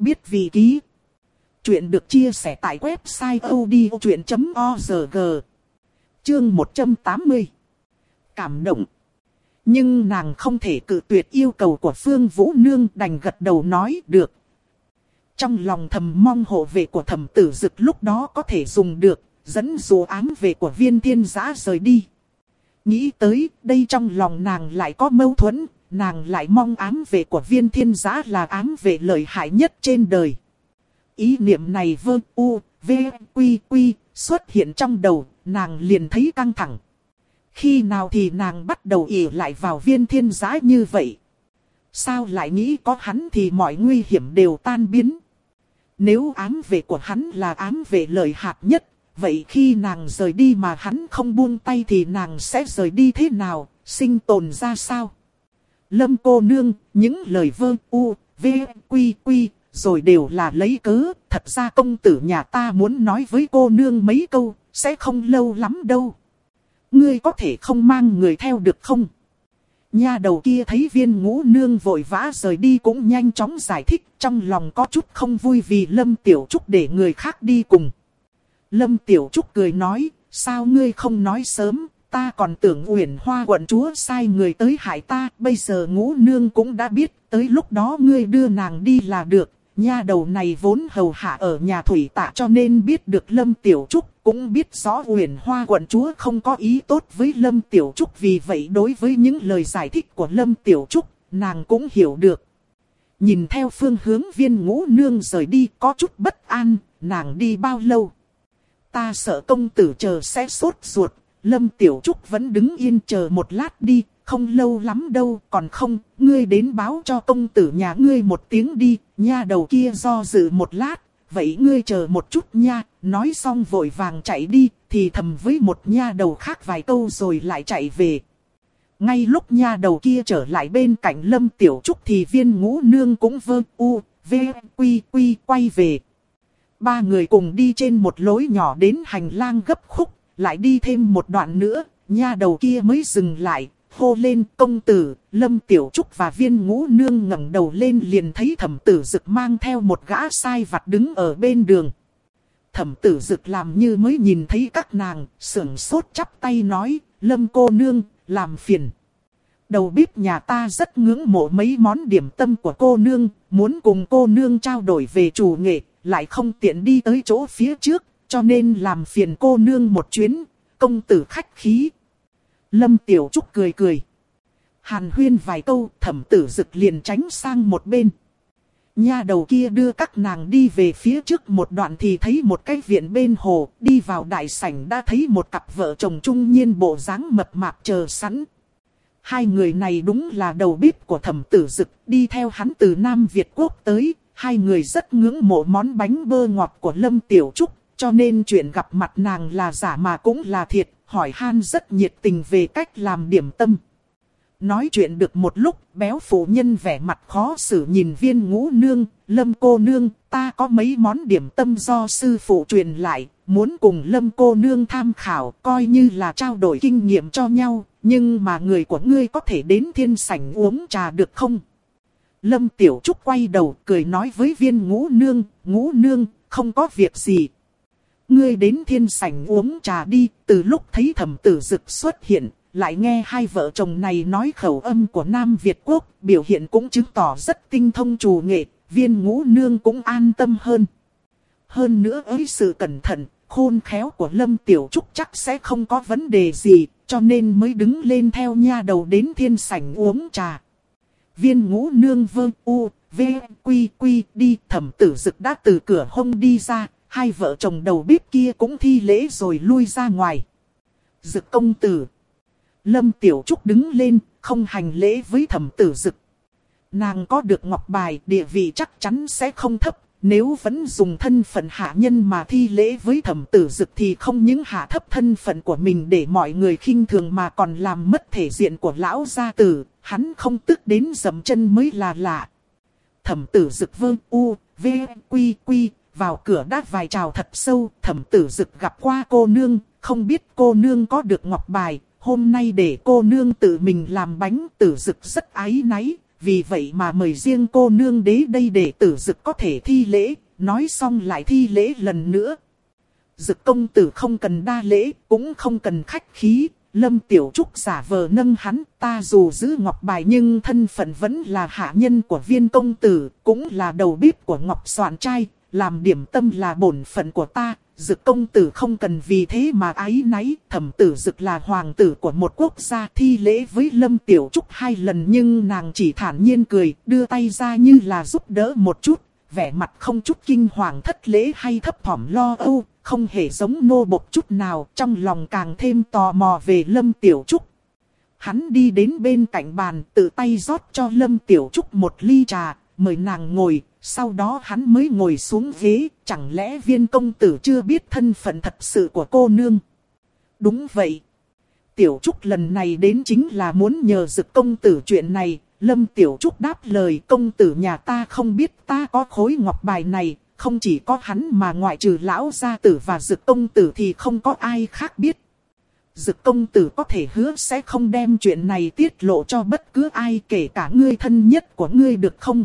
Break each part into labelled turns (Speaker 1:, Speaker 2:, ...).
Speaker 1: biết vị ký. Chuyện được chia sẻ tại website odchuyện.org. Chương 180. Cảm động. Nhưng nàng không thể cự tuyệt yêu cầu của Phương Vũ Nương đành gật đầu nói được. Trong lòng thầm mong hộ vệ của thầm tử dực lúc đó có thể dùng được, dẫn dụ ám vệ của viên thiên giã rời đi. Nghĩ tới đây trong lòng nàng lại có mâu thuẫn, nàng lại mong ám vệ của viên thiên giá là ám vệ lợi hại nhất trên đời. Ý niệm này vơ u, v, quy quy, xuất hiện trong đầu, nàng liền thấy căng thẳng. Khi nào thì nàng bắt đầu ỉ lại vào viên thiên giá như vậy? Sao lại nghĩ có hắn thì mọi nguy hiểm đều tan biến? Nếu ám vệ của hắn là ám vệ lợi hạt nhất, vậy khi nàng rời đi mà hắn không buông tay thì nàng sẽ rời đi thế nào, sinh tồn ra sao? Lâm cô nương, những lời vơ u, v, quy quy, rồi đều là lấy cớ, thật ra công tử nhà ta muốn nói với cô nương mấy câu, sẽ không lâu lắm đâu. Ngươi có thể không mang người theo được không? Nha đầu kia thấy viên ngũ nương vội vã rời đi cũng nhanh chóng giải thích trong lòng có chút không vui vì Lâm Tiểu Trúc để người khác đi cùng. Lâm Tiểu Trúc cười nói, sao ngươi không nói sớm, ta còn tưởng uyển hoa quận chúa sai người tới hại ta, bây giờ ngũ nương cũng đã biết, tới lúc đó ngươi đưa nàng đi là được. Nha đầu này vốn hầu hạ ở nhà thủy tạ cho nên biết được Lâm Tiểu Trúc, cũng biết rõ uyển hoa quận chúa không có ý tốt với Lâm Tiểu Trúc vì vậy đối với những lời giải thích của Lâm Tiểu Trúc, nàng cũng hiểu được. Nhìn theo phương hướng viên ngũ nương rời đi có chút bất an, nàng đi bao lâu. Ta sợ công tử chờ sẽ sốt ruột, Lâm Tiểu Trúc vẫn đứng yên chờ một lát đi, không lâu lắm đâu, còn không, ngươi đến báo cho công tử nhà ngươi một tiếng đi, nha đầu kia do dự một lát, vậy ngươi chờ một chút nha, nói xong vội vàng chạy đi, thì thầm với một nha đầu khác vài câu rồi lại chạy về. Ngay lúc nha đầu kia trở lại bên cạnh Lâm Tiểu Trúc thì viên ngũ nương cũng vơ u, v, quy quy quay về. Ba người cùng đi trên một lối nhỏ đến hành lang gấp khúc, lại đi thêm một đoạn nữa, nha đầu kia mới dừng lại, hô lên công tử, lâm tiểu trúc và viên ngũ nương ngẩng đầu lên liền thấy thẩm tử dực mang theo một gã sai vặt đứng ở bên đường. Thẩm tử dực làm như mới nhìn thấy các nàng, sưởng sốt chắp tay nói, lâm cô nương, làm phiền. Đầu bếp nhà ta rất ngưỡng mộ mấy món điểm tâm của cô nương, muốn cùng cô nương trao đổi về chủ nghệ, lại không tiện đi tới chỗ phía trước, cho nên làm phiền cô nương một chuyến, công tử khách khí. Lâm Tiểu Trúc cười cười. Hàn huyên vài câu, thẩm tử dực liền tránh sang một bên. Nha đầu kia đưa các nàng đi về phía trước một đoạn thì thấy một cái viện bên hồ, đi vào đại sảnh đã thấy một cặp vợ chồng trung niên bộ dáng mập mạp chờ sẵn. Hai người này đúng là đầu bếp của thẩm tử dực, đi theo hắn từ Nam Việt Quốc tới, hai người rất ngưỡng mộ món bánh bơ ngọt của Lâm Tiểu Trúc, cho nên chuyện gặp mặt nàng là giả mà cũng là thiệt, hỏi han rất nhiệt tình về cách làm điểm tâm. Nói chuyện được một lúc, béo phụ nhân vẻ mặt khó xử nhìn viên ngũ nương, lâm cô nương, ta có mấy món điểm tâm do sư phụ truyền lại, muốn cùng lâm cô nương tham khảo, coi như là trao đổi kinh nghiệm cho nhau, nhưng mà người của ngươi có thể đến thiên sảnh uống trà được không? Lâm Tiểu Trúc quay đầu cười nói với viên ngũ nương, ngũ nương, không có việc gì, ngươi đến thiên sảnh uống trà đi, từ lúc thấy thẩm tử dực xuất hiện, lại nghe hai vợ chồng này nói khẩu âm của Nam Việt Quốc, biểu hiện cũng chứng tỏ rất tinh thông trù nghệ, viên ngũ nương cũng an tâm hơn. Hơn nữa ấy sự cẩn thận, khôn khéo của Lâm Tiểu Trúc chắc sẽ không có vấn đề gì, cho nên mới đứng lên theo nha đầu đến thiên sảnh uống trà. Viên ngũ nương vơ u, v, quy quy đi thẩm tử dực đã từ cửa hông đi ra, hai vợ chồng đầu bếp kia cũng thi lễ rồi lui ra ngoài. Dực công tử. Lâm Tiểu Trúc đứng lên, không hành lễ với thẩm tử dực. Nàng có được ngọc bài, địa vị chắc chắn sẽ không thấp. Nếu vẫn dùng thân phận hạ nhân mà thi lễ với thẩm tử dực thì không những hạ thấp thân phận của mình để mọi người khinh thường mà còn làm mất thể diện của lão gia tử. Hắn không tức đến dầm chân mới là lạ. Thẩm tử dực vương u, v, quy quy, vào cửa đã vài trào thật sâu, thẩm tử dực gặp qua cô nương, không biết cô nương có được ngọc bài, hôm nay để cô nương tự mình làm bánh tử dực rất ái náy, vì vậy mà mời riêng cô nương đế đây để tử dực có thể thi lễ, nói xong lại thi lễ lần nữa. Dực công tử không cần đa lễ, cũng không cần khách khí, Lâm Tiểu Trúc giả vờ nâng hắn, ta dù giữ ngọc bài nhưng thân phận vẫn là hạ nhân của viên công tử, cũng là đầu bếp của ngọc soạn trai, làm điểm tâm là bổn phận của ta, dực công tử không cần vì thế mà ái náy, thẩm tử dực là hoàng tử của một quốc gia thi lễ với Lâm Tiểu Trúc hai lần nhưng nàng chỉ thản nhiên cười, đưa tay ra như là giúp đỡ một chút, vẻ mặt không chút kinh hoàng thất lễ hay thấp thỏm lo âu, không hề giống nô bộc chút nào, trong lòng càng thêm tò mò về Lâm Tiểu Trúc. Hắn đi đến bên cạnh bàn, tự tay rót cho Lâm Tiểu Trúc một ly trà, mời nàng ngồi, sau đó hắn mới ngồi xuống ghế, chẳng lẽ viên công tử chưa biết thân phận thật sự của cô nương? Đúng vậy. Tiểu Trúc lần này đến chính là muốn nhờ dực công tử chuyện này, Lâm Tiểu Trúc đáp lời công tử nhà ta không biết ta có khối ngọc bài này, không chỉ có hắn mà ngoại trừ lão gia tử và dực công tử thì không có ai khác biết. Dực công tử có thể hứa sẽ không đem chuyện này tiết lộ cho bất cứ ai kể cả ngươi thân nhất của ngươi được không?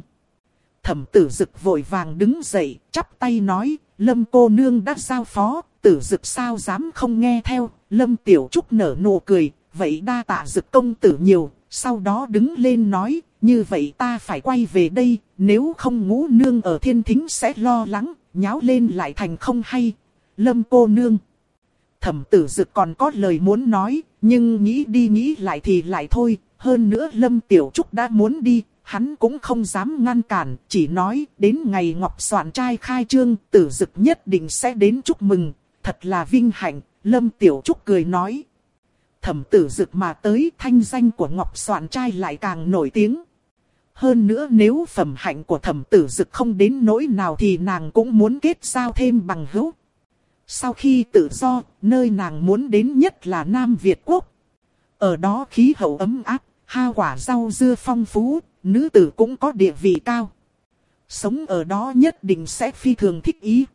Speaker 1: Thẩm tử dực vội vàng đứng dậy, chắp tay nói, lâm cô nương đã giao phó, tử dực sao dám không nghe theo, lâm tiểu trúc nở nụ cười, vậy đa tạ dực công tử nhiều, sau đó đứng lên nói, như vậy ta phải quay về đây, nếu không ngũ nương ở thiên thính sẽ lo lắng, nháo lên lại thành không hay. Lâm cô nương. Thẩm tử dực còn có lời muốn nói, nhưng nghĩ đi nghĩ lại thì lại thôi. Hơn nữa Lâm Tiểu Trúc đã muốn đi, hắn cũng không dám ngăn cản, chỉ nói đến ngày Ngọc Soạn trai khai trương, tử dực nhất định sẽ đến chúc mừng, thật là vinh hạnh, Lâm Tiểu Trúc cười nói. Thẩm tử dực mà tới thanh danh của Ngọc Soạn trai lại càng nổi tiếng. Hơn nữa nếu phẩm hạnh của thẩm tử dực không đến nỗi nào thì nàng cũng muốn kết giao thêm bằng hữu. Sau khi tự do, nơi nàng muốn đến nhất là Nam Việt Quốc. Ở đó khí hậu ấm áp, hoa quả rau dưa phong phú, nữ tử cũng có địa vị cao. Sống ở đó nhất định sẽ phi thường thích ý.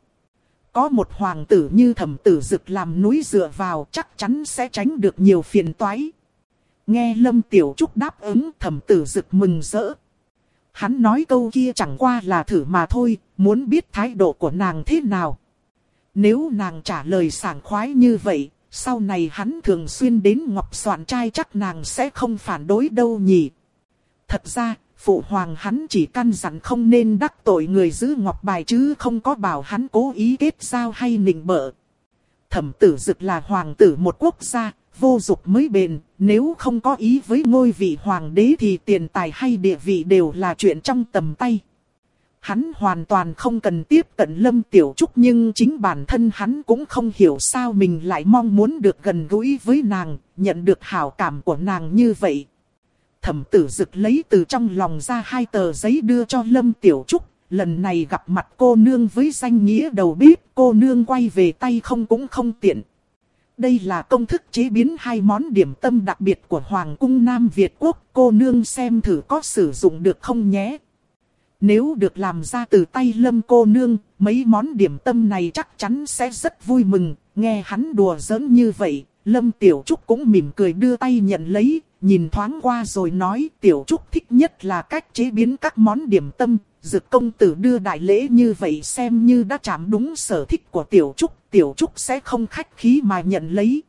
Speaker 1: Có một hoàng tử như thẩm tử dực làm núi dựa vào chắc chắn sẽ tránh được nhiều phiền toái. Nghe Lâm Tiểu Trúc đáp ứng thẩm tử dực mừng rỡ. Hắn nói câu kia chẳng qua là thử mà thôi, muốn biết thái độ của nàng thế nào. Nếu nàng trả lời sảng khoái như vậy, sau này hắn thường xuyên đến ngọc soạn trai chắc nàng sẽ không phản đối đâu nhỉ. Thật ra, phụ hoàng hắn chỉ căn dặn không nên đắc tội người giữ ngọc bài chứ không có bảo hắn cố ý kết giao hay nịnh bợ. Thẩm tử dực là hoàng tử một quốc gia, vô dục mới bền, nếu không có ý với ngôi vị hoàng đế thì tiền tài hay địa vị đều là chuyện trong tầm tay. Hắn hoàn toàn không cần tiếp cận Lâm Tiểu Trúc nhưng chính bản thân hắn cũng không hiểu sao mình lại mong muốn được gần gũi với nàng, nhận được hảo cảm của nàng như vậy. Thẩm tử dực lấy từ trong lòng ra hai tờ giấy đưa cho Lâm Tiểu Trúc, lần này gặp mặt cô nương với danh nghĩa đầu bếp, cô nương quay về tay không cũng không tiện. Đây là công thức chế biến hai món điểm tâm đặc biệt của Hoàng cung Nam Việt Quốc. Cô nương xem thử có sử dụng được không nhé. Nếu được làm ra từ tay lâm cô nương, mấy món điểm tâm này chắc chắn sẽ rất vui mừng. Nghe hắn đùa giỡn như vậy, lâm tiểu trúc cũng mỉm cười đưa tay nhận lấy, nhìn thoáng qua rồi nói tiểu trúc thích nhất là cách chế biến các món điểm tâm. Dược công tử đưa đại lễ như vậy xem như đã chạm đúng sở thích của tiểu trúc Tiểu Trúc sẽ không khách khí mà nhận lấy.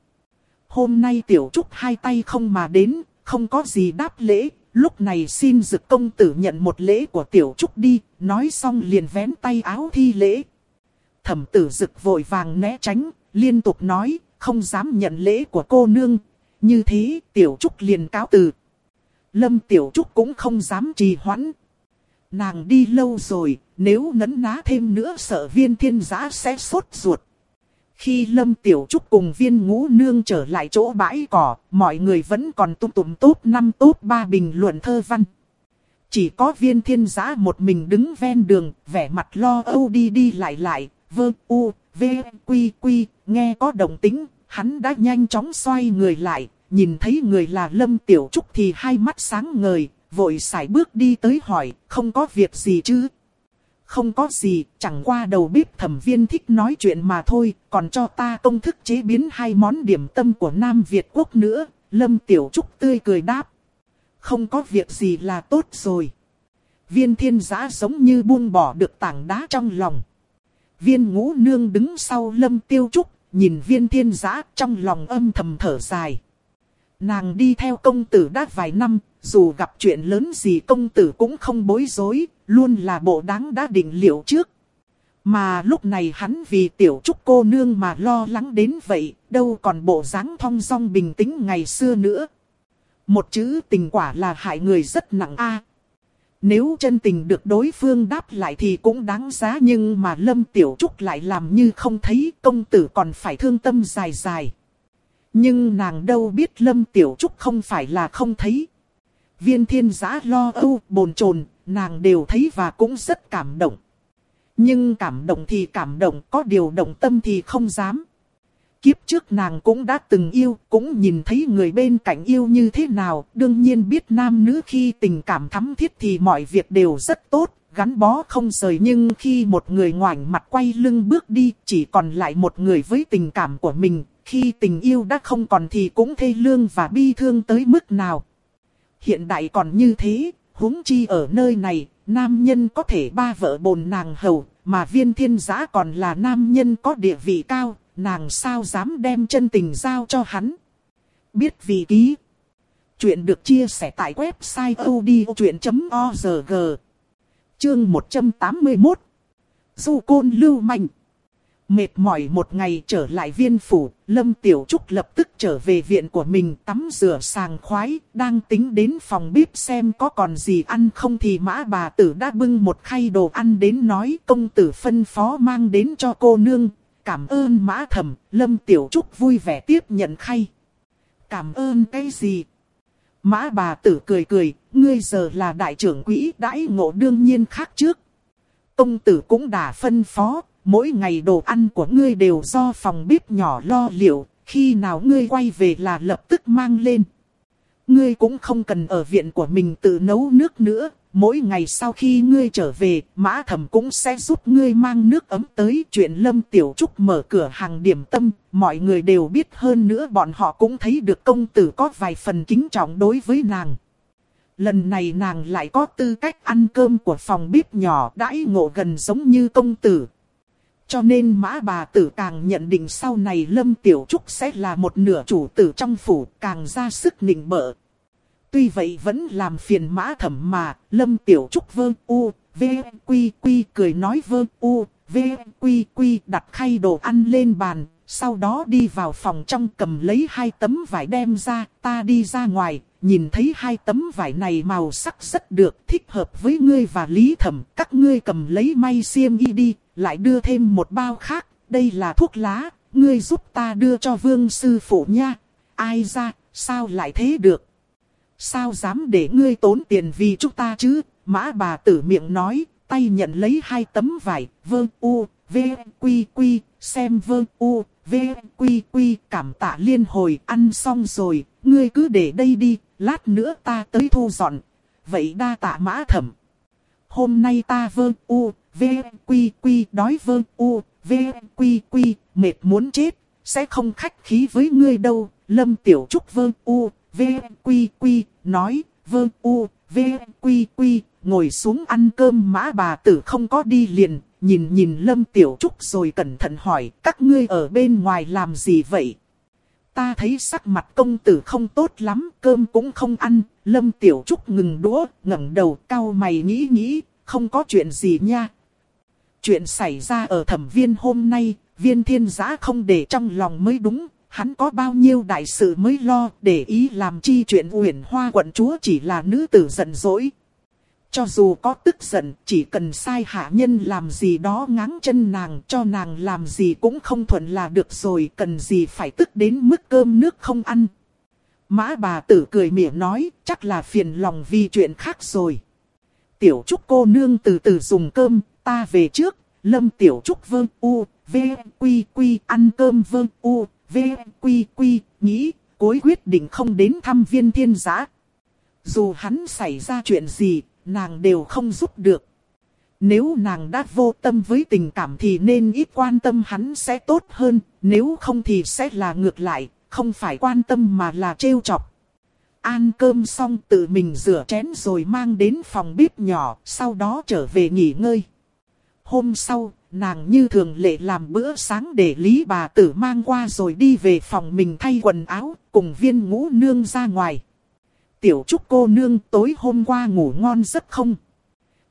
Speaker 1: Hôm nay Tiểu Trúc hai tay không mà đến, không có gì đáp lễ. Lúc này xin dực công tử nhận một lễ của Tiểu Trúc đi, nói xong liền vén tay áo thi lễ. Thẩm tử dực vội vàng né tránh, liên tục nói, không dám nhận lễ của cô nương. Như thế, Tiểu Trúc liền cáo từ. Lâm Tiểu Trúc cũng không dám trì hoãn. Nàng đi lâu rồi, nếu nấn ná thêm nữa sợ viên thiên giã sẽ sốt ruột. Khi Lâm Tiểu Trúc cùng viên ngũ nương trở lại chỗ bãi cỏ, mọi người vẫn còn tụm tụm tốt năm tốt ba bình luận thơ văn. Chỉ có viên thiên giã một mình đứng ven đường, vẻ mặt lo âu đi đi lại lại, vơ u, v, quy quy, nghe có động tính, hắn đã nhanh chóng xoay người lại, nhìn thấy người là Lâm Tiểu Trúc thì hai mắt sáng ngời, vội sải bước đi tới hỏi, không có việc gì chứ, không có gì, chẳng qua đầu bếp thẩm viên thích nói chuyện mà thôi, còn cho ta công thức chế biến hai món điểm tâm của Nam Việt Quốc nữa, Lâm Tiểu Trúc tươi cười đáp. không có việc gì là tốt rồi. Viên thiên giã giống như buông bỏ được tảng đá trong lòng. Viên ngũ nương đứng sau lâm tiêu trúc, nhìn viên thiên giã trong lòng âm thầm thở dài. Nàng đi theo công tử đã vài năm, dù gặp chuyện lớn gì công tử cũng không bối rối, luôn là bộ đáng đã định liệu trước. Mà lúc này hắn vì tiểu trúc cô nương mà lo lắng đến vậy, đâu còn bộ dáng thong dong bình tĩnh ngày xưa nữa. Một chữ tình quả là hại người rất nặng a. Nếu chân tình được đối phương đáp lại thì cũng đáng giá nhưng mà Lâm Tiểu Trúc lại làm như không thấy công tử còn phải thương tâm dài dài. Nhưng nàng đâu biết Lâm Tiểu Trúc không phải là không thấy. Viên thiên giã lo âu, bồn chồn, nàng đều thấy và cũng rất cảm động. Nhưng cảm động thì cảm động, có điều động tâm thì không dám. Kiếp trước nàng cũng đã từng yêu, cũng nhìn thấy người bên cạnh yêu như thế nào, đương nhiên biết nam nữ khi tình cảm thắm thiết thì mọi việc đều rất tốt, gắn bó không rời. Nhưng khi một người ngoảnh mặt quay lưng bước đi, chỉ còn lại một người với tình cảm của mình, khi tình yêu đã không còn thì cũng thê lương và bi thương tới mức nào. Hiện đại còn như thế, huống chi ở nơi này, nam nhân có thể ba vợ bồn nàng hầu, mà viên thiên giã còn là nam nhân có địa vị cao, nàng sao dám đem chân tình giao cho hắn. Biết vì ký. Chuyện được chia sẻ tại website odchuyện.org. Chương 181. Du côn lưu mạnh. Mệt mỏi một ngày trở lại viên phủ, Lâm Tiểu Trúc lập tức trở về viện của mình tắm rửa sàng khoái, đang tính đến phòng bếp xem có còn gì ăn không thì mã bà tử đã bưng một khay đồ ăn đến nói công tử phân phó mang đến cho cô nương, cảm ơn mã thầm, Lâm Tiểu Trúc vui vẻ tiếp nhận khay. Cảm ơn cái gì? Mã bà tử cười cười, ngươi giờ là đại trưởng quỹ đãi ngộ đương nhiên khác trước. Công tử cũng đã phân phó, mỗi ngày đồ ăn của ngươi đều do phòng bếp nhỏ lo liệu, khi nào ngươi quay về là lập tức mang lên. Ngươi cũng không cần ở viện của mình tự nấu nước nữa, mỗi ngày sau khi ngươi trở về, mã thẩm cũng sẽ giúp ngươi mang nước ấm tới chuyện Lâm Tiểu Trúc mở cửa hàng điểm tâm, mọi người đều biết hơn nữa bọn họ cũng thấy được công tử có vài phần kính trọng đối với nàng. Lần này nàng lại có tư cách ăn cơm của phòng bếp nhỏ đãi ngộ gần giống như công tử. Cho nên mã bà tử càng nhận định sau này Lâm Tiểu Trúc sẽ là một nửa chủ tử trong phủ càng ra sức nịnh bợ. Tuy vậy vẫn làm phiền mã thẩm mà, Lâm Tiểu Trúc vơ u, v, quy quy cười nói vơ u, v, quy quy đặt khay đồ ăn lên bàn, sau đó đi vào phòng trong cầm lấy hai tấm vải đem ra, ta đi ra ngoài, nhìn thấy hai tấm vải này màu sắc rất được, thích hợp với ngươi và Lý Thẩm, các ngươi cầm lấy may xiêm y đi, lại đưa thêm một bao khác, đây là thuốc lá, ngươi giúp ta đưa cho vương sư phụ nha. Ai ra, sao lại thế được? Sao dám để ngươi tốn tiền vì chúng ta chứ? Mã bà tử miệng nói, tay nhận lấy hai tấm vải, vương u, v, quy quy, xem vương u, v, quy quy, cảm tạ liên hồi, ăn xong rồi, ngươi cứ để đây đi, lát nữa ta tới thu dọn. Vậy đa tạ mã thẩm. Hôm nay ta vương u, v, quy quy, đói vơ u, v, quy quy, mệt muốn chết, sẽ không khách khí với ngươi đâu. Lâm Tiểu Trúc vơ u, v, quy quy, nói, vơ u, v, quy quy, ngồi xuống ăn cơm mã bà tử không có đi liền, nhìn nhìn Lâm Tiểu Trúc rồi cẩn thận hỏi, các ngươi ở bên ngoài làm gì vậy? Ta thấy sắc mặt công tử không tốt lắm, cơm cũng không ăn, Lâm Tiểu Trúc ngừng đũa, ngẩng đầu, cau mày nghĩ nghĩ, không có chuyện gì nha. Chuyện xảy ra ở thẩm viên hôm nay, viên thiên giã không để trong lòng mới đúng, hắn có bao nhiêu đại sự mới lo, để ý làm chi chuyện uyển hoa quận chúa chỉ là nữ tử giận dỗi. Cho dù có tức giận, chỉ cần sai hạ nhân làm gì đó ngáng chân nàng, cho nàng làm gì cũng không thuận là được rồi, cần gì phải tức đến mức cơm nước không ăn. Mã bà tử cười mỉa nói, chắc là phiền lòng vì chuyện khác rồi. Tiểu Trúc cô nương từ từ dùng cơm, ta về trước, Lâm Tiểu Trúc vương u, v, quy quy, ăn cơm vương u, v, quy quy, nghĩ, cối quyết định không đến thăm viên thiên giã. Dù hắn xảy ra chuyện gì, nàng đều không giúp được. Nếu nàng đã vô tâm với tình cảm thì nên ít quan tâm hắn sẽ tốt hơn, nếu không thì sẽ là ngược lại, không phải quan tâm mà là trêu chọc. ăn cơm xong tự mình rửa chén rồi mang đến phòng bếp nhỏ, sau đó trở về nghỉ ngơi. Hôm sau, nàng như thường lệ làm bữa sáng để Lý bà tử mang qua rồi đi về phòng mình thay quần áo, cùng viên ngũ nương ra ngoài. Tiểu trúc cô nương tối hôm qua ngủ ngon rất không?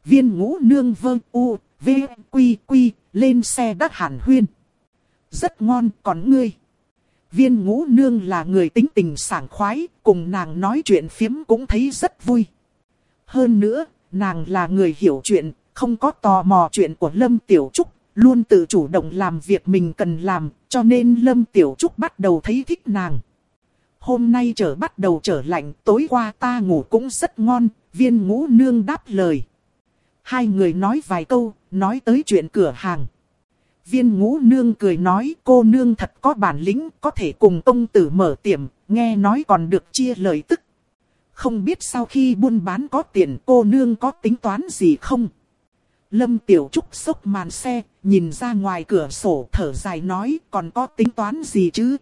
Speaker 1: Viên ngũ nương vơ u, v, quy quy, lên xe đắt hẳn huyên. Rất ngon, còn ngươi? Viên ngũ nương là người tính tình sảng khoái, cùng nàng nói chuyện phiếm cũng thấy rất vui. Hơn nữa, nàng là người hiểu chuyện, không có tò mò chuyện của Lâm Tiểu Trúc, luôn tự chủ động làm việc mình cần làm, cho nên Lâm Tiểu Trúc bắt đầu thấy thích nàng. Hôm nay trở bắt đầu trở lạnh, tối qua ta ngủ cũng rất ngon, viên ngũ nương đáp lời. Hai người nói vài câu, nói tới chuyện cửa hàng. Viên ngũ nương cười nói cô nương thật có bản lĩnh, có thể cùng công tử mở tiệm, nghe nói còn được chia lời tức. Không biết sau khi buôn bán có tiền cô nương có tính toán gì không? Lâm Tiểu Trúc sốc màn xe, nhìn ra ngoài cửa sổ thở dài nói còn có tính toán gì chứ?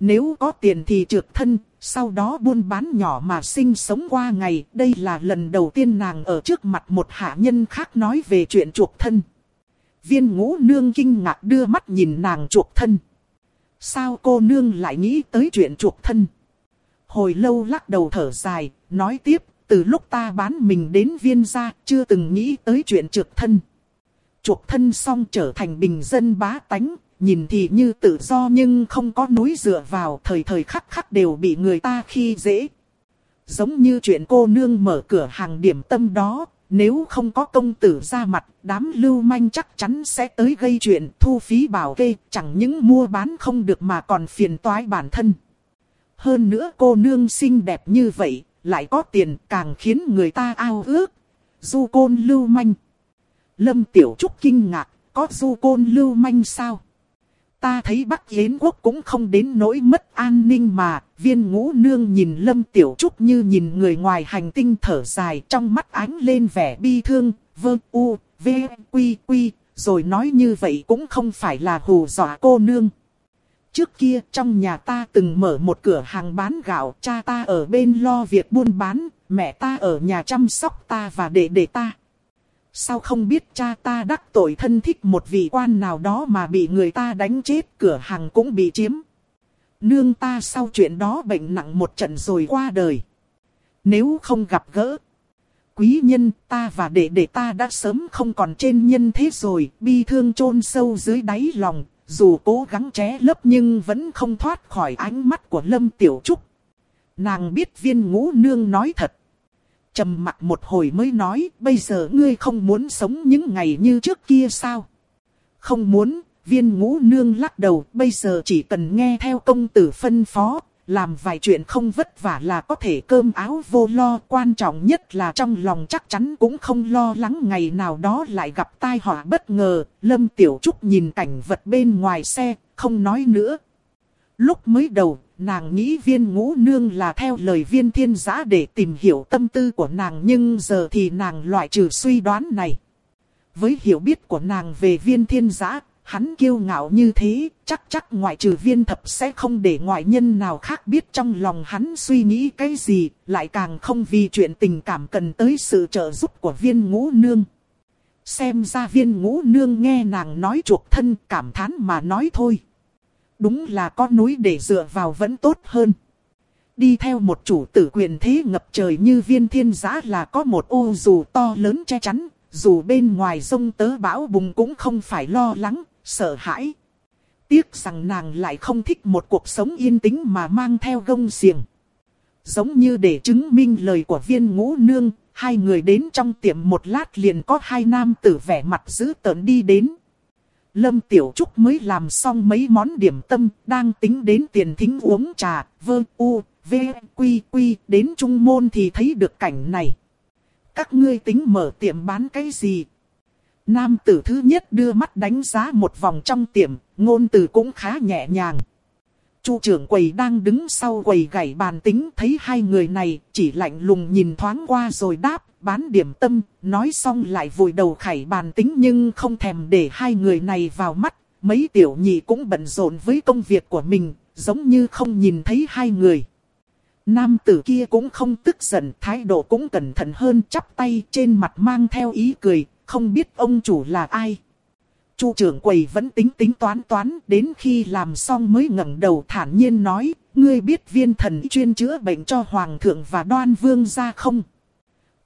Speaker 1: Nếu có tiền thì trượt thân, sau đó buôn bán nhỏ mà sinh sống qua ngày. Đây là lần đầu tiên nàng ở trước mặt một hạ nhân khác nói về chuyện chuộc thân. Viên ngũ nương kinh ngạc đưa mắt nhìn nàng chuộc thân. Sao cô nương lại nghĩ tới chuyện chuộc thân? Hồi lâu lắc đầu thở dài, nói tiếp, từ lúc ta bán mình đến viên gia, chưa từng nghĩ tới chuyện trượt thân. Chuộc thân xong trở thành bình dân bá tánh, nhìn thì như tự do nhưng không có núi dựa vào, thời thời khắc khắc đều bị người ta khi dễ. Giống như chuyện cô nương mở cửa hàng điểm tâm đó, nếu không có công tử ra mặt, đám lưu manh chắc chắn sẽ tới gây chuyện thu phí bảo kê, chẳng những mua bán không được mà còn phiền toái bản thân. Hơn nữa cô nương xinh đẹp như vậy, lại có tiền càng khiến người ta ao ước. Du côn lưu manh. Lâm Tiểu Trúc kinh ngạc, có du côn lưu manh sao? Ta thấy Bắc Yến quốc cũng không đến nỗi mất an ninh mà, viên ngũ nương nhìn Lâm Tiểu Trúc như nhìn người ngoài hành tinh thở dài trong mắt ánh lên vẻ bi thương, vơ u, v, quy quy, rồi nói như vậy cũng không phải là hù dọa cô nương. Trước kia trong nhà ta từng mở một cửa hàng bán gạo, cha ta ở bên lo việc buôn bán, mẹ ta ở nhà chăm sóc ta và đệ đệ ta. Sao không biết cha ta đắc tội thân thích một vị quan nào đó mà bị người ta đánh chết, cửa hàng cũng bị chiếm. Nương ta sau chuyện đó bệnh nặng một trận rồi qua đời. Nếu không gặp gỡ, quý nhân ta và đệ đệ ta đã sớm không còn trên nhân thế rồi, bi thương chôn sâu dưới đáy lòng, dù cố gắng ché lấp nhưng vẫn không thoát khỏi ánh mắt của Lâm Tiểu Trúc. Nàng biết viên ngũ nương nói thật trầm mặt một hồi mới nói, bây giờ ngươi không muốn sống những ngày như trước kia sao? Không muốn, viên ngũ nương lắc đầu, bây giờ chỉ cần nghe theo công tử phân phó, làm vài chuyện không vất vả là có thể cơm áo vô lo. Quan trọng nhất là trong lòng chắc chắn cũng không lo lắng ngày nào đó lại gặp tai họa bất ngờ. Lâm Tiểu Trúc nhìn cảnh vật bên ngoài xe, không nói nữa. Lúc mới đầu, Nàng nghĩ viên ngũ nương là theo lời viên thiên giã để tìm hiểu tâm tư của nàng nhưng giờ thì nàng loại trừ suy đoán này. Với hiểu biết của nàng về viên thiên giã, hắn kiêu ngạo như thế, chắc chắc ngoại trừ viên thập sẽ không để ngoại nhân nào khác biết trong lòng hắn suy nghĩ cái gì, lại càng không vì chuyện tình cảm cần tới sự trợ giúp của viên ngũ nương. Xem ra viên ngũ nương nghe nàng nói chuộc thân cảm thán mà nói thôi đúng là có núi để dựa vào vẫn tốt hơn. Đi theo một chủ tử quyền thế ngập trời như viên thiên giã là có một ô dù to lớn che chắn, dù bên ngoài sông tớ bão bùng cũng không phải lo lắng, sợ hãi. Tiếc rằng nàng lại không thích một cuộc sống yên tĩnh mà mang theo gông xiềng. Giống như để chứng minh lời của viên ngũ nương, hai người đến trong tiệm một lát liền có hai nam tử vẻ mặt dữ tợn đi đến. Lâm Tiểu Trúc mới làm xong mấy món điểm tâm, đang tính đến tiền thính uống trà, vơ u, v, quy quy, đến trung môn thì thấy được cảnh này. Các ngươi tính mở tiệm bán cái gì? Nam tử thứ nhất đưa mắt đánh giá một vòng trong tiệm, ngôn từ cũng khá nhẹ nhàng. Chu trưởng quầy đang đứng sau quầy gảy bàn tính thấy hai người này chỉ lạnh lùng nhìn thoáng qua rồi đáp, bán điểm tâm, nói xong lại vùi đầu khải bàn tính nhưng không thèm để hai người này vào mắt. Mấy tiểu nhị cũng bận rộn với công việc của mình, giống như không nhìn thấy hai người. Nam tử kia cũng không tức giận, thái độ cũng cẩn thận hơn, chắp tay trên mặt mang theo ý cười, không biết ông chủ là ai. Chu trưởng quầy vẫn tính tính toán toán, đến khi làm xong mới ngẩng đầu thản nhiên nói, ngươi biết viên thần chuyên chữa bệnh cho hoàng thượng và đoan vương ra không?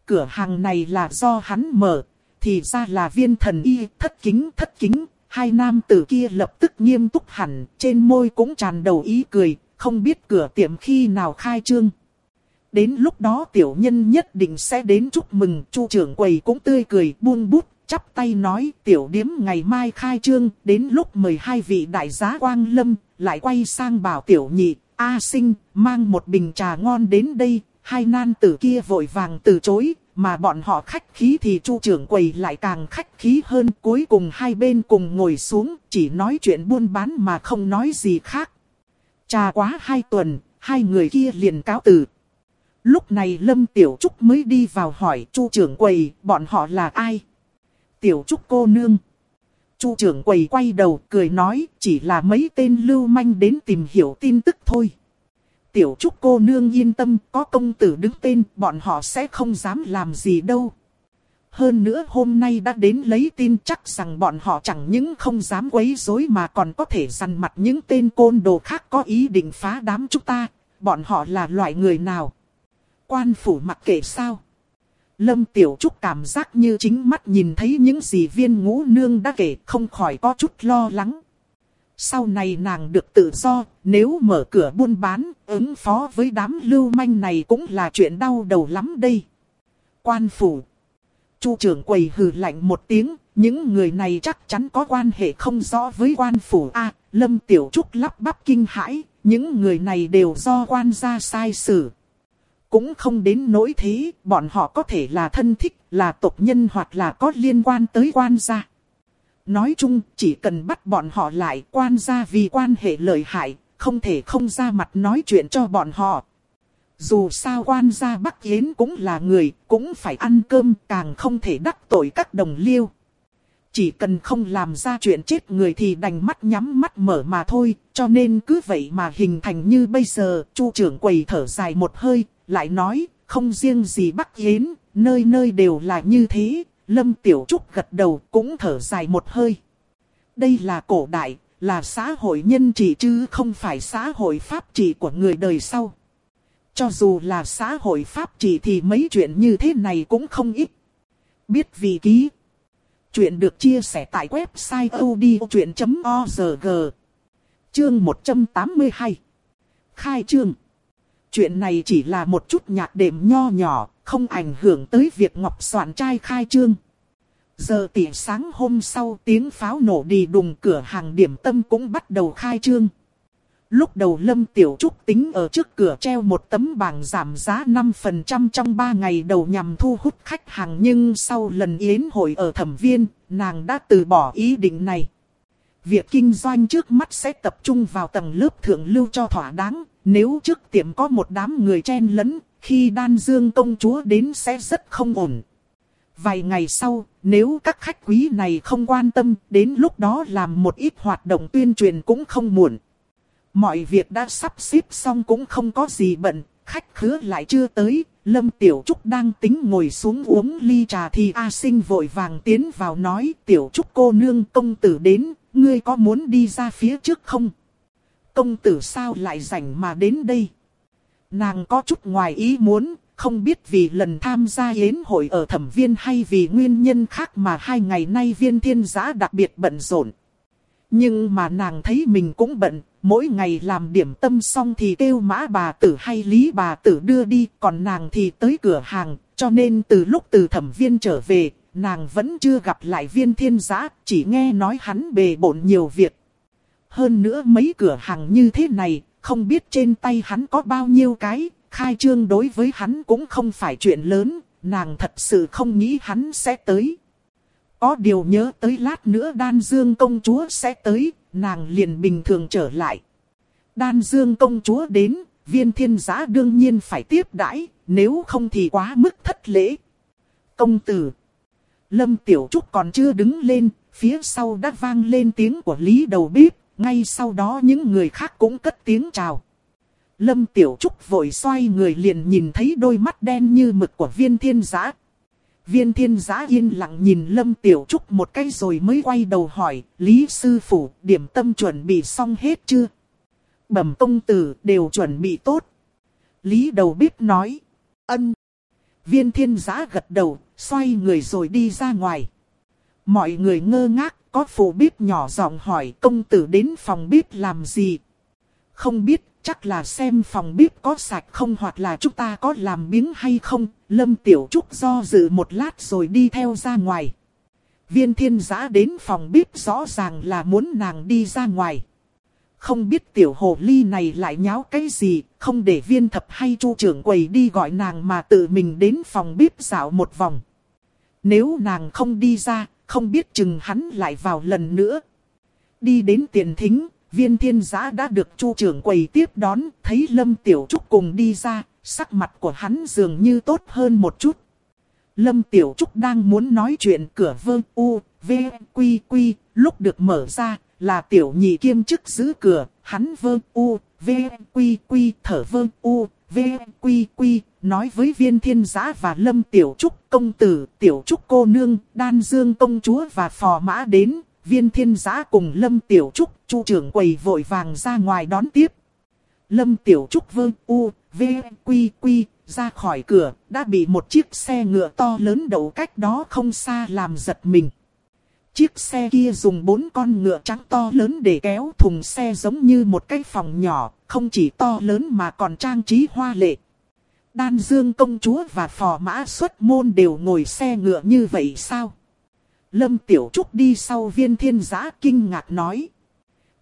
Speaker 1: Cửa hàng này là do hắn mở, thì ra là viên thần y thất kính thất kính. Hai nam tử kia lập tức nghiêm túc hẳn, trên môi cũng tràn đầu ý cười, không biết cửa tiệm khi nào khai trương. Đến lúc đó tiểu nhân nhất định sẽ đến chúc mừng, chu trưởng quầy cũng tươi cười buông bút, chắp tay nói tiểu điếm ngày mai khai trương, đến lúc mời hai vị đại giá quang lâm, lại quay sang bảo tiểu nhị, A sinh, mang một bình trà ngon đến đây, hai nan tử kia vội vàng từ chối, mà bọn họ khách khí thì chu trưởng quầy lại càng khách khí hơn. Cuối cùng hai bên cùng ngồi xuống, chỉ nói chuyện buôn bán mà không nói gì khác. Trà quá hai tuần, hai người kia liền cáo từ. Lúc này Lâm Tiểu Trúc mới đi vào hỏi chu trưởng quầy, bọn họ là ai? Tiểu Trúc cô nương. Chu trưởng quầy quay đầu cười nói, chỉ là mấy tên lưu manh đến tìm hiểu tin tức thôi. Tiểu Trúc cô nương yên tâm, có công tử đứng tên, bọn họ sẽ không dám làm gì đâu. Hơn nữa hôm nay đã đến lấy tin chắc rằng bọn họ chẳng những không dám quấy rối mà còn có thể săn mặt những tên côn đồ khác có ý định phá đám chúng ta. Bọn họ là loại người nào? Quan phủ mặc kệ sao? Lâm Tiểu Trúc cảm giác như chính mắt nhìn thấy những gì viên ngũ nương đã kể không khỏi có chút lo lắng. Sau này nàng được tự do, nếu mở cửa buôn bán, ứng phó với đám lưu manh này cũng là chuyện đau đầu lắm đây. Quan phủ. Chu trưởng quầy hừ lạnh một tiếng, những người này chắc chắn có quan hệ không rõ với quan phủ A. Lâm Tiểu Trúc lắp bắp kinh hãi, những người này đều do quan gia sai xử. Cũng không đến nỗi thế, bọn họ có thể là thân thích, là tộc nhân hoặc là có liên quan tới quan gia. Nói chung, chỉ cần bắt bọn họ lại quan gia vì quan hệ lợi hại, không thể không ra mặt nói chuyện cho bọn họ. Dù sao quan gia Bắc Yến cũng là người, cũng phải ăn cơm, càng không thể đắc tội các đồng liêu. Chỉ cần không làm ra chuyện chết người thì đành mắt nhắm mắt mở mà thôi, cho nên cứ vậy mà hình thành như bây giờ, chu trưởng quầy thở dài một hơi, lại nói, không riêng gì Bắc Yến, nơi nơi đều là như thế, Lâm Tiểu Trúc gật đầu cũng thở dài một hơi. Đây là cổ đại, là xã hội nhân trị chứ không phải xã hội pháp trị của người đời sau. Cho dù là xã hội pháp trị thì mấy chuyện như thế này cũng không ít. Biết vì ký. Chuyện được chia sẻ tại website odchuyện.org. Chương 182. Khai trương. Chuyện này chỉ là một chút nhạc đệm nho nhỏ, không ảnh hưởng tới việc Ngọc Soạn trai khai trương. Giờ tỉ sáng hôm sau tiếng pháo nổ đi đùng cửa hàng điểm tâm cũng bắt đầu khai trương. Lúc đầu Lâm Tiểu Trúc tính ở trước cửa treo một tấm bảng giảm giá 5% trong 3 ngày đầu nhằm thu hút khách hàng nhưng sau lần yến hội ở thẩm viên, nàng đã từ bỏ ý định này. Việc kinh doanh trước mắt sẽ tập trung vào tầng lớp thượng lưu cho thỏa đáng, nếu trước tiệm có một đám người chen lấn, khi đan dương công chúa đến sẽ rất không ổn. Vài ngày sau, nếu các khách quý này không quan tâm, đến lúc đó làm một ít hoạt động tuyên truyền cũng không muộn. Mọi việc đã sắp xếp xong cũng không có gì bận, khách khứa lại chưa tới, Lâm Tiểu Trúc đang tính ngồi xuống uống ly trà thì A Sinh vội vàng tiến vào nói Tiểu Trúc cô nương công tử đến, ngươi có muốn đi ra phía trước không? Công tử sao lại rảnh mà đến đây? Nàng có chút ngoài ý muốn, không biết vì lần tham gia yến hội ở thẩm viên hay vì nguyên nhân khác mà hai ngày nay viên thiên giã đặc biệt bận rộn. Nhưng mà nàng thấy mình cũng bận, mỗi ngày làm điểm tâm xong thì kêu mã bà tử hay lý bà tử đưa đi, còn nàng thì tới cửa hàng, cho nên từ lúc từ thẩm viên trở về, nàng vẫn chưa gặp lại viên thiên giã, chỉ nghe nói hắn bề bộn nhiều việc. Hơn nữa mấy cửa hàng như thế này, không biết trên tay hắn có bao nhiêu cái, khai trương đối với hắn cũng không phải chuyện lớn, nàng thật sự không nghĩ hắn sẽ tới. Có điều nhớ tới lát nữa đan dương công chúa sẽ tới, nàng liền bình thường trở lại. Đan dương công chúa đến, viên thiên giã đương nhiên phải tiếp đãi, nếu không thì quá mức thất lễ. Công tử Lâm Tiểu Trúc còn chưa đứng lên, phía sau đã vang lên tiếng của Lý đầu bếp, ngay sau đó những người khác cũng cất tiếng chào. Lâm Tiểu Trúc vội xoay người liền nhìn thấy đôi mắt đen như mực của viên thiên giã. Viên thiên giã yên lặng nhìn Lâm Tiểu Trúc một cái rồi mới quay đầu hỏi, Lý Sư Phụ, điểm tâm chuẩn bị xong hết chưa? Bẩm công tử đều chuẩn bị tốt. Lý đầu bếp nói, ân. Viên thiên giã gật đầu, xoay người rồi đi ra ngoài. Mọi người ngơ ngác, có phụ bếp nhỏ giọng hỏi công tử đến phòng bếp làm gì? Không biết, chắc là xem phòng bếp có sạch không hoặc là chúng ta có làm miếng hay không. Lâm Tiểu Trúc do dự một lát rồi đi theo ra ngoài. Viên thiên giã đến phòng bếp rõ ràng là muốn nàng đi ra ngoài. Không biết tiểu hồ ly này lại nháo cái gì, không để viên thập hay chu trưởng quầy đi gọi nàng mà tự mình đến phòng bếp dạo một vòng. Nếu nàng không đi ra, không biết chừng hắn lại vào lần nữa. Đi đến tiền thính, viên thiên giã đã được chu trưởng quầy tiếp đón, thấy Lâm Tiểu Trúc cùng đi ra, sắc mặt của hắn dường như tốt hơn một chút. Lâm Tiểu Trúc đang muốn nói chuyện cửa vương u, v, quy quy, lúc được mở ra, là tiểu nhị kiêm chức giữ cửa, hắn vương u, v, quy quy, thở vương u, v, quy quy, nói với viên thiên giã và lâm tiểu trúc công tử, tiểu trúc cô nương, đan dương công chúa và phò mã đến, viên thiên giã cùng lâm tiểu trúc, chu trưởng quầy vội vàng ra ngoài đón tiếp. Lâm tiểu trúc vương u, v, quy quy, ra khỏi cửa, đã bị một chiếc xe ngựa to lớn đậu cách đó không xa làm giật mình. Chiếc xe kia dùng bốn con ngựa trắng to lớn để kéo thùng xe giống như một cái phòng nhỏ, không chỉ to lớn mà còn trang trí hoa lệ. Đan Dương công chúa và phò mã xuất môn đều ngồi xe ngựa như vậy sao? Lâm Tiểu Trúc đi sau viên thiên giã kinh ngạc nói.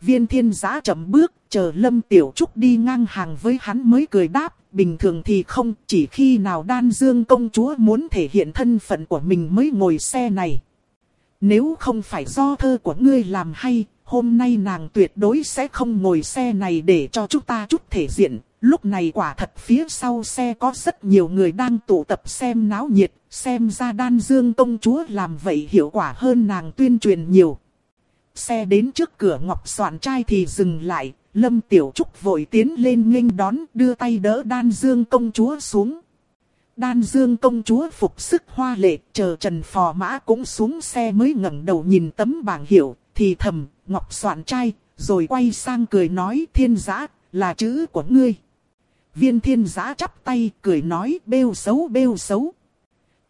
Speaker 1: Viên thiên giã chậm bước, chờ Lâm Tiểu Trúc đi ngang hàng với hắn mới cười đáp. Bình thường thì không, chỉ khi nào Đan Dương công chúa muốn thể hiện thân phận của mình mới ngồi xe này. Nếu không phải do thơ của ngươi làm hay, hôm nay nàng tuyệt đối sẽ không ngồi xe này để cho chúng ta chút thể diện. Lúc này quả thật phía sau xe có rất nhiều người đang tụ tập xem náo nhiệt, xem ra đan dương công chúa làm vậy hiệu quả hơn nàng tuyên truyền nhiều. Xe đến trước cửa ngọc soạn trai thì dừng lại, Lâm Tiểu Trúc vội tiến lên nghênh đón đưa tay đỡ đan dương công chúa xuống. Đan dương công chúa phục sức hoa lệ, chờ Trần Phò Mã cũng xuống xe mới ngẩng đầu nhìn tấm bảng hiệu, thì thầm, ngọc soạn trai, rồi quay sang cười nói thiên giã, là chữ của ngươi. Viên thiên giã chắp tay, cười nói bêu xấu bêu xấu.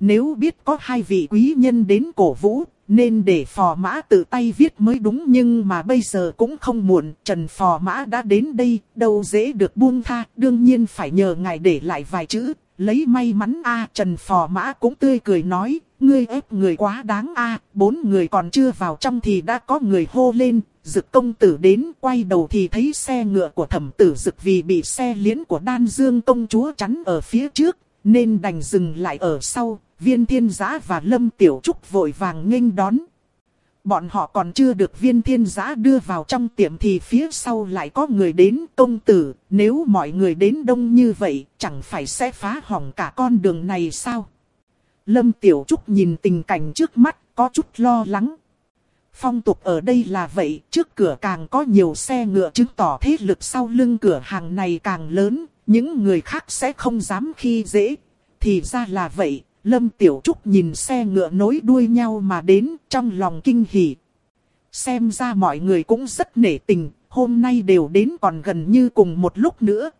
Speaker 1: Nếu biết có hai vị quý nhân đến cổ vũ, nên để phò mã tự tay viết mới đúng nhưng mà bây giờ cũng không muộn, Trần phò mã đã đến đây, đâu dễ được buông tha, đương nhiên phải nhờ ngài để lại vài chữ, lấy may mắn a Trần phò mã cũng tươi cười nói, ngươi ép người quá đáng a bốn người còn chưa vào trong thì đã có người hô lên, dực công tử đến, quay đầu thì thấy xe ngựa của thẩm tử dực vì bị xe liễn của đan dương công chúa chắn ở phía trước, nên đành dừng lại ở sau, viên thiên giã và lâm tiểu trúc vội vàng nghênh đón. Bọn họ còn chưa được viên thiên giã đưa vào trong tiệm thì phía sau lại có người đến công tử, nếu mọi người đến đông như vậy, chẳng phải sẽ phá hỏng cả con đường này sao? Lâm Tiểu Trúc nhìn tình cảnh trước mắt, có chút lo lắng. Phong tục ở đây là vậy, trước cửa càng có nhiều xe ngựa chứng tỏ thế lực sau lưng cửa hàng này càng lớn, những người khác sẽ không dám khi dễ. Thì ra là vậy, Lâm Tiểu Trúc nhìn xe ngựa nối đuôi nhau mà đến trong lòng kinh hỉ. Xem ra mọi người cũng rất nể tình, hôm nay đều đến còn gần như cùng một lúc nữa.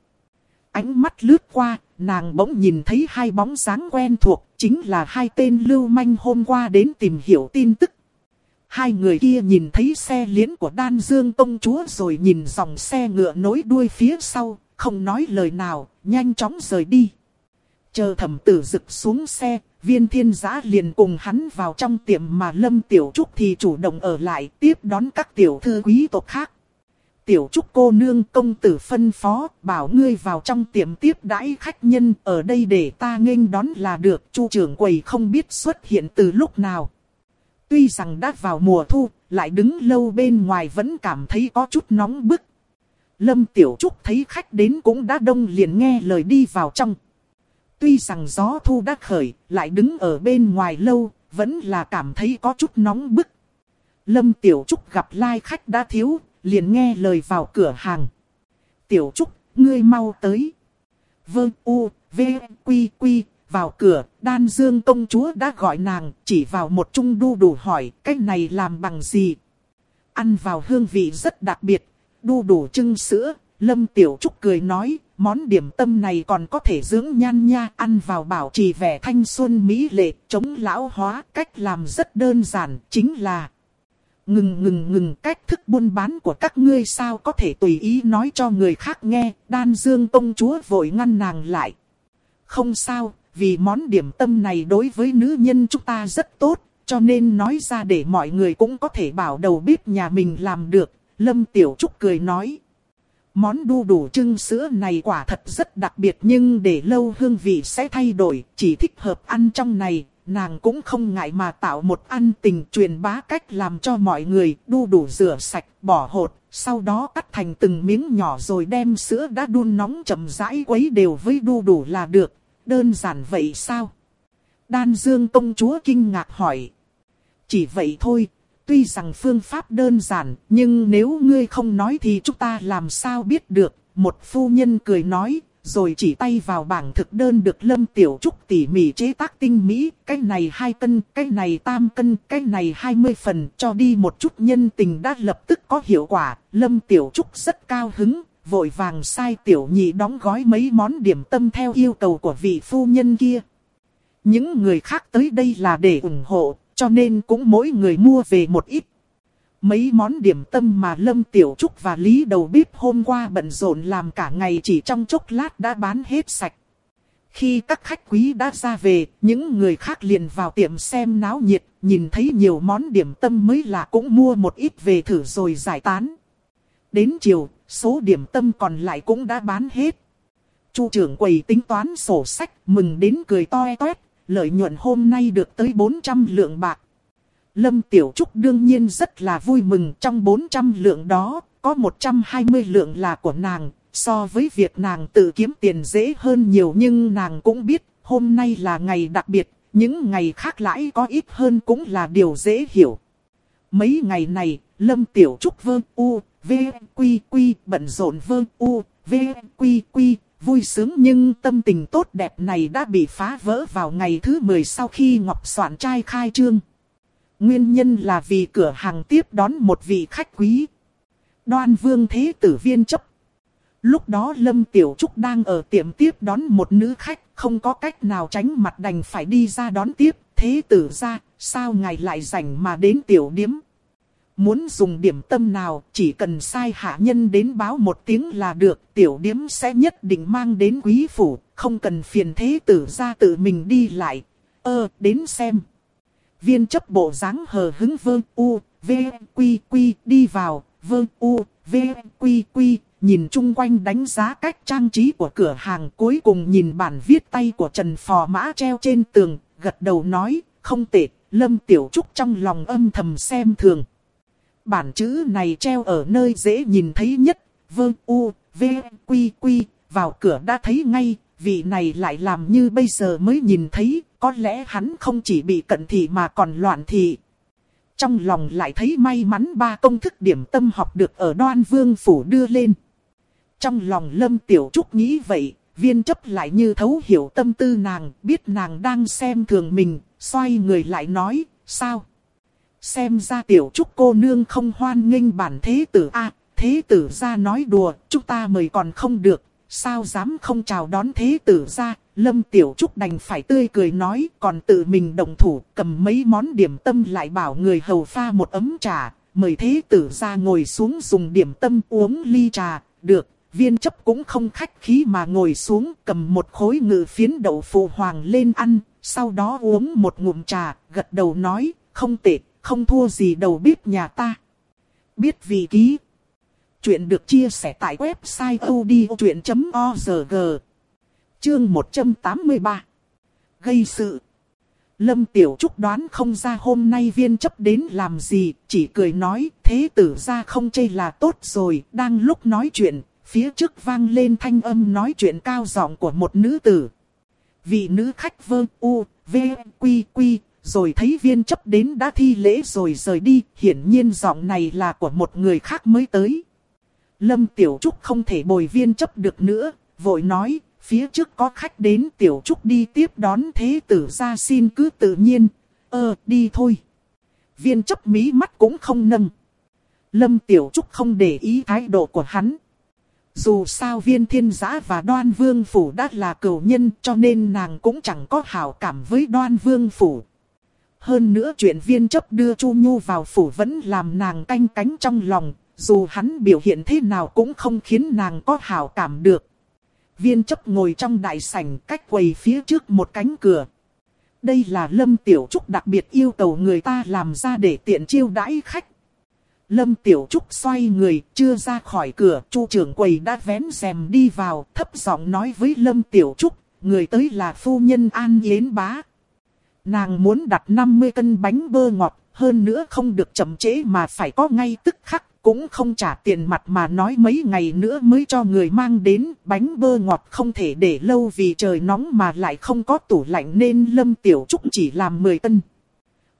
Speaker 1: Ánh mắt lướt qua, nàng bỗng nhìn thấy hai bóng dáng quen thuộc, chính là hai tên lưu manh hôm qua đến tìm hiểu tin tức. Hai người kia nhìn thấy xe liễn của đan dương công chúa rồi nhìn dòng xe ngựa nối đuôi phía sau, không nói lời nào, nhanh chóng rời đi. Chờ thẩm tử rực xuống xe, viên thiên giã liền cùng hắn vào trong tiệm mà lâm tiểu trúc thì chủ động ở lại tiếp đón các tiểu thư quý tộc khác. Tiểu trúc cô nương công tử phân phó, bảo ngươi vào trong tiệm tiếp đãi khách nhân ở đây để ta nghênh đón là được. Chu trưởng quầy không biết xuất hiện từ lúc nào. Tuy rằng đã vào mùa thu, lại đứng lâu bên ngoài vẫn cảm thấy có chút nóng bức. Lâm Tiểu Trúc thấy khách đến cũng đã đông liền nghe lời đi vào trong. Tuy rằng gió thu đã khởi, lại đứng ở bên ngoài lâu, vẫn là cảm thấy có chút nóng bức. Lâm Tiểu Trúc gặp lai khách đã thiếu, liền nghe lời vào cửa hàng. Tiểu Trúc, ngươi mau tới. Vương U, V, Quy, Quy, vào cửa, đan dương công chúa đã gọi nàng, chỉ vào một chung đu đủ hỏi, cách này làm bằng gì? Ăn vào hương vị rất đặc biệt, đu đủ trưng sữa, Lâm Tiểu Trúc cười nói, món điểm tâm này còn có thể dưỡng nhan nha, ăn vào bảo trì vẻ thanh xuân mỹ lệ, chống lão hóa, cách làm rất đơn giản, chính là Ngừng ngừng ngừng cách thức buôn bán của các ngươi sao có thể tùy ý nói cho người khác nghe, đan dương công chúa vội ngăn nàng lại. Không sao, vì món điểm tâm này đối với nữ nhân chúng ta rất tốt, cho nên nói ra để mọi người cũng có thể bảo đầu bếp nhà mình làm được. Lâm Tiểu Trúc cười nói. Món đu đủ trưng sữa này quả thật rất đặc biệt nhưng để lâu hương vị sẽ thay đổi, chỉ thích hợp ăn trong này, nàng cũng không ngại mà tạo một ăn tình truyền bá cách làm cho mọi người đu đủ rửa sạch, bỏ hột, sau đó cắt thành từng miếng nhỏ rồi đem sữa đã đun nóng chậm rãi quấy đều với đu đủ là được. Đơn giản vậy sao? Đan Dương công chúa kinh ngạc hỏi. Chỉ vậy thôi, tuy rằng phương pháp đơn giản, nhưng nếu ngươi không nói thì chúng ta làm sao biết được? Một phu nhân cười nói, rồi chỉ tay vào bảng thực đơn được Lâm Tiểu Trúc tỉ mỉ chế tác tinh mỹ, cái này 2 cân, cái này tam cân, cái này 20 phần, cho đi một chút nhân tình đã lập tức có hiệu quả, Lâm Tiểu Trúc rất cao hứng, vội vàng sai Tiểu Nhị đóng gói mấy món điểm tâm theo yêu cầu của vị phu nhân kia. Những người khác tới đây là để ủng hộ, cho nên cũng mỗi người mua về một ít Mấy món điểm tâm mà Lâm Tiểu Trúc và Lý Đầu Bếp hôm qua bận rộn làm cả ngày chỉ trong chốc lát đã bán hết sạch. Khi các khách quý đã ra về, những người khác liền vào tiệm xem náo nhiệt, nhìn thấy nhiều món điểm tâm mới lạ cũng mua một ít về thử rồi giải tán. Đến chiều, số điểm tâm còn lại cũng đã bán hết. Chu trưởng quầy tính toán sổ sách, mừng đến cười toe toét, lợi nhuận hôm nay được tới 400 lượng bạc. Lâm Tiểu Trúc đương nhiên rất là vui mừng trong 400 lượng đó, có 120 lượng là của nàng, so với việc nàng tự kiếm tiền dễ hơn nhiều nhưng nàng cũng biết hôm nay là ngày đặc biệt, những ngày khác lãi có ít hơn cũng là điều dễ hiểu. Mấy ngày này, Lâm Tiểu Trúc vơ u, v, quy quy, bận rộn vơ u, v, quy quy, vui sướng nhưng tâm tình tốt đẹp này đã bị phá vỡ vào ngày thứ 10 sau khi Ngọc Soạn trai khai trương. Nguyên nhân là vì cửa hàng tiếp đón một vị khách quý. Đoan vương thế tử viên chấp. Lúc đó Lâm Tiểu Trúc đang ở tiệm tiếp đón một nữ khách, không có cách nào tránh mặt đành phải đi ra đón tiếp. Thế tử ra, sao ngài lại rảnh mà đến tiểu điếm? Muốn dùng điểm tâm nào, chỉ cần sai hạ nhân đến báo một tiếng là được, tiểu điếm sẽ nhất định mang đến quý phủ, không cần phiền thế tử ra tự mình đi lại. Ơ, đến xem viên chấp bộ dáng hờ hứng vương u, v, quy quy đi vào, vương u, v, quy quy, nhìn chung quanh đánh giá cách trang trí của cửa hàng cuối cùng nhìn bản viết tay của Trần Phò Mã treo trên tường, gật đầu nói, không tệ, Lâm Tiểu Trúc trong lòng âm thầm xem thường. Bản chữ này treo ở nơi dễ nhìn thấy nhất, vương u, v, quy quy, vào cửa đã thấy ngay, vị này lại làm như bây giờ mới nhìn thấy, có lẽ hắn không chỉ bị cận thị mà còn loạn thị. Trong lòng lại thấy may mắn ba công thức điểm tâm học được ở đoan vương phủ đưa lên. Trong lòng lâm tiểu trúc nghĩ vậy, viên chấp lại như thấu hiểu tâm tư nàng, biết nàng đang xem thường mình, xoay người lại nói, sao? Xem ra tiểu trúc cô nương không hoan nghênh bản thế tử a thế tử ra nói đùa, chúng ta mời còn không được, sao dám không chào đón thế tử ra, Lâm Tiểu Trúc đành phải tươi cười nói, còn tự mình đồng thủ, cầm mấy món điểm tâm lại bảo người hầu pha một ấm trà, mời thế tử ra ngồi xuống dùng điểm tâm uống ly trà, được, viên chấp cũng không khách khí mà ngồi xuống, cầm một khối ngự phiến đậu phụ hoàng lên ăn, sau đó uống một ngụm trà, gật đầu nói, không tệ, không thua gì đầu bếp nhà ta. Biết vị ký. Chuyện được chia sẻ tại website odchuyện.org Chương 183 Gây sự Lâm Tiểu Trúc đoán không ra hôm nay viên chấp đến làm gì, chỉ cười nói thế tử ra không chê là tốt rồi, đang lúc nói chuyện, phía trước vang lên thanh âm nói chuyện cao giọng của một nữ tử. Vị nữ khách vơ u, v, quy quy, rồi thấy viên chấp đến đã thi lễ rồi rời đi, hiển nhiên giọng này là của một người khác mới tới. Lâm Tiểu Trúc không thể bồi viên chấp được nữa, vội nói, phía trước có khách đến Tiểu Trúc đi tiếp đón thế tử ra xin cứ tự nhiên. Ờ, đi thôi. Viên chấp mí mắt cũng không nâng. Lâm Tiểu Trúc không để ý thái độ của hắn. Dù sao viên thiên giã và đoan vương phủ đã là cửu nhân cho nên nàng cũng chẳng có hảo cảm với đoan vương phủ. Hơn nữa chuyện viên chấp đưa Chu Nhu vào phủ vẫn làm nàng canh cánh trong lòng, dù hắn biểu hiện thế nào cũng không khiến nàng có hảo cảm được. Viên chấp ngồi trong đại sảnh cách quầy phía trước một cánh cửa. Đây là Lâm Tiểu Trúc đặc biệt yêu cầu người ta làm ra để tiện chiêu đãi khách. Lâm Tiểu Trúc xoay người, chưa ra khỏi cửa, Chu trưởng quầy đã vén rèm đi vào, thấp giọng nói với Lâm Tiểu Trúc, người tới là phu nhân An Yến Bá. Nàng muốn đặt 50 cân bánh bơ ngọt, hơn nữa không được chậm trễ mà phải có ngay tức khắc cũng không trả tiền mặt mà nói mấy ngày nữa mới cho người mang đến. Bánh bơ ngọt không thể để lâu vì trời nóng mà lại không có tủ lạnh nên Lâm Tiểu Trúc chỉ làm 10 cân.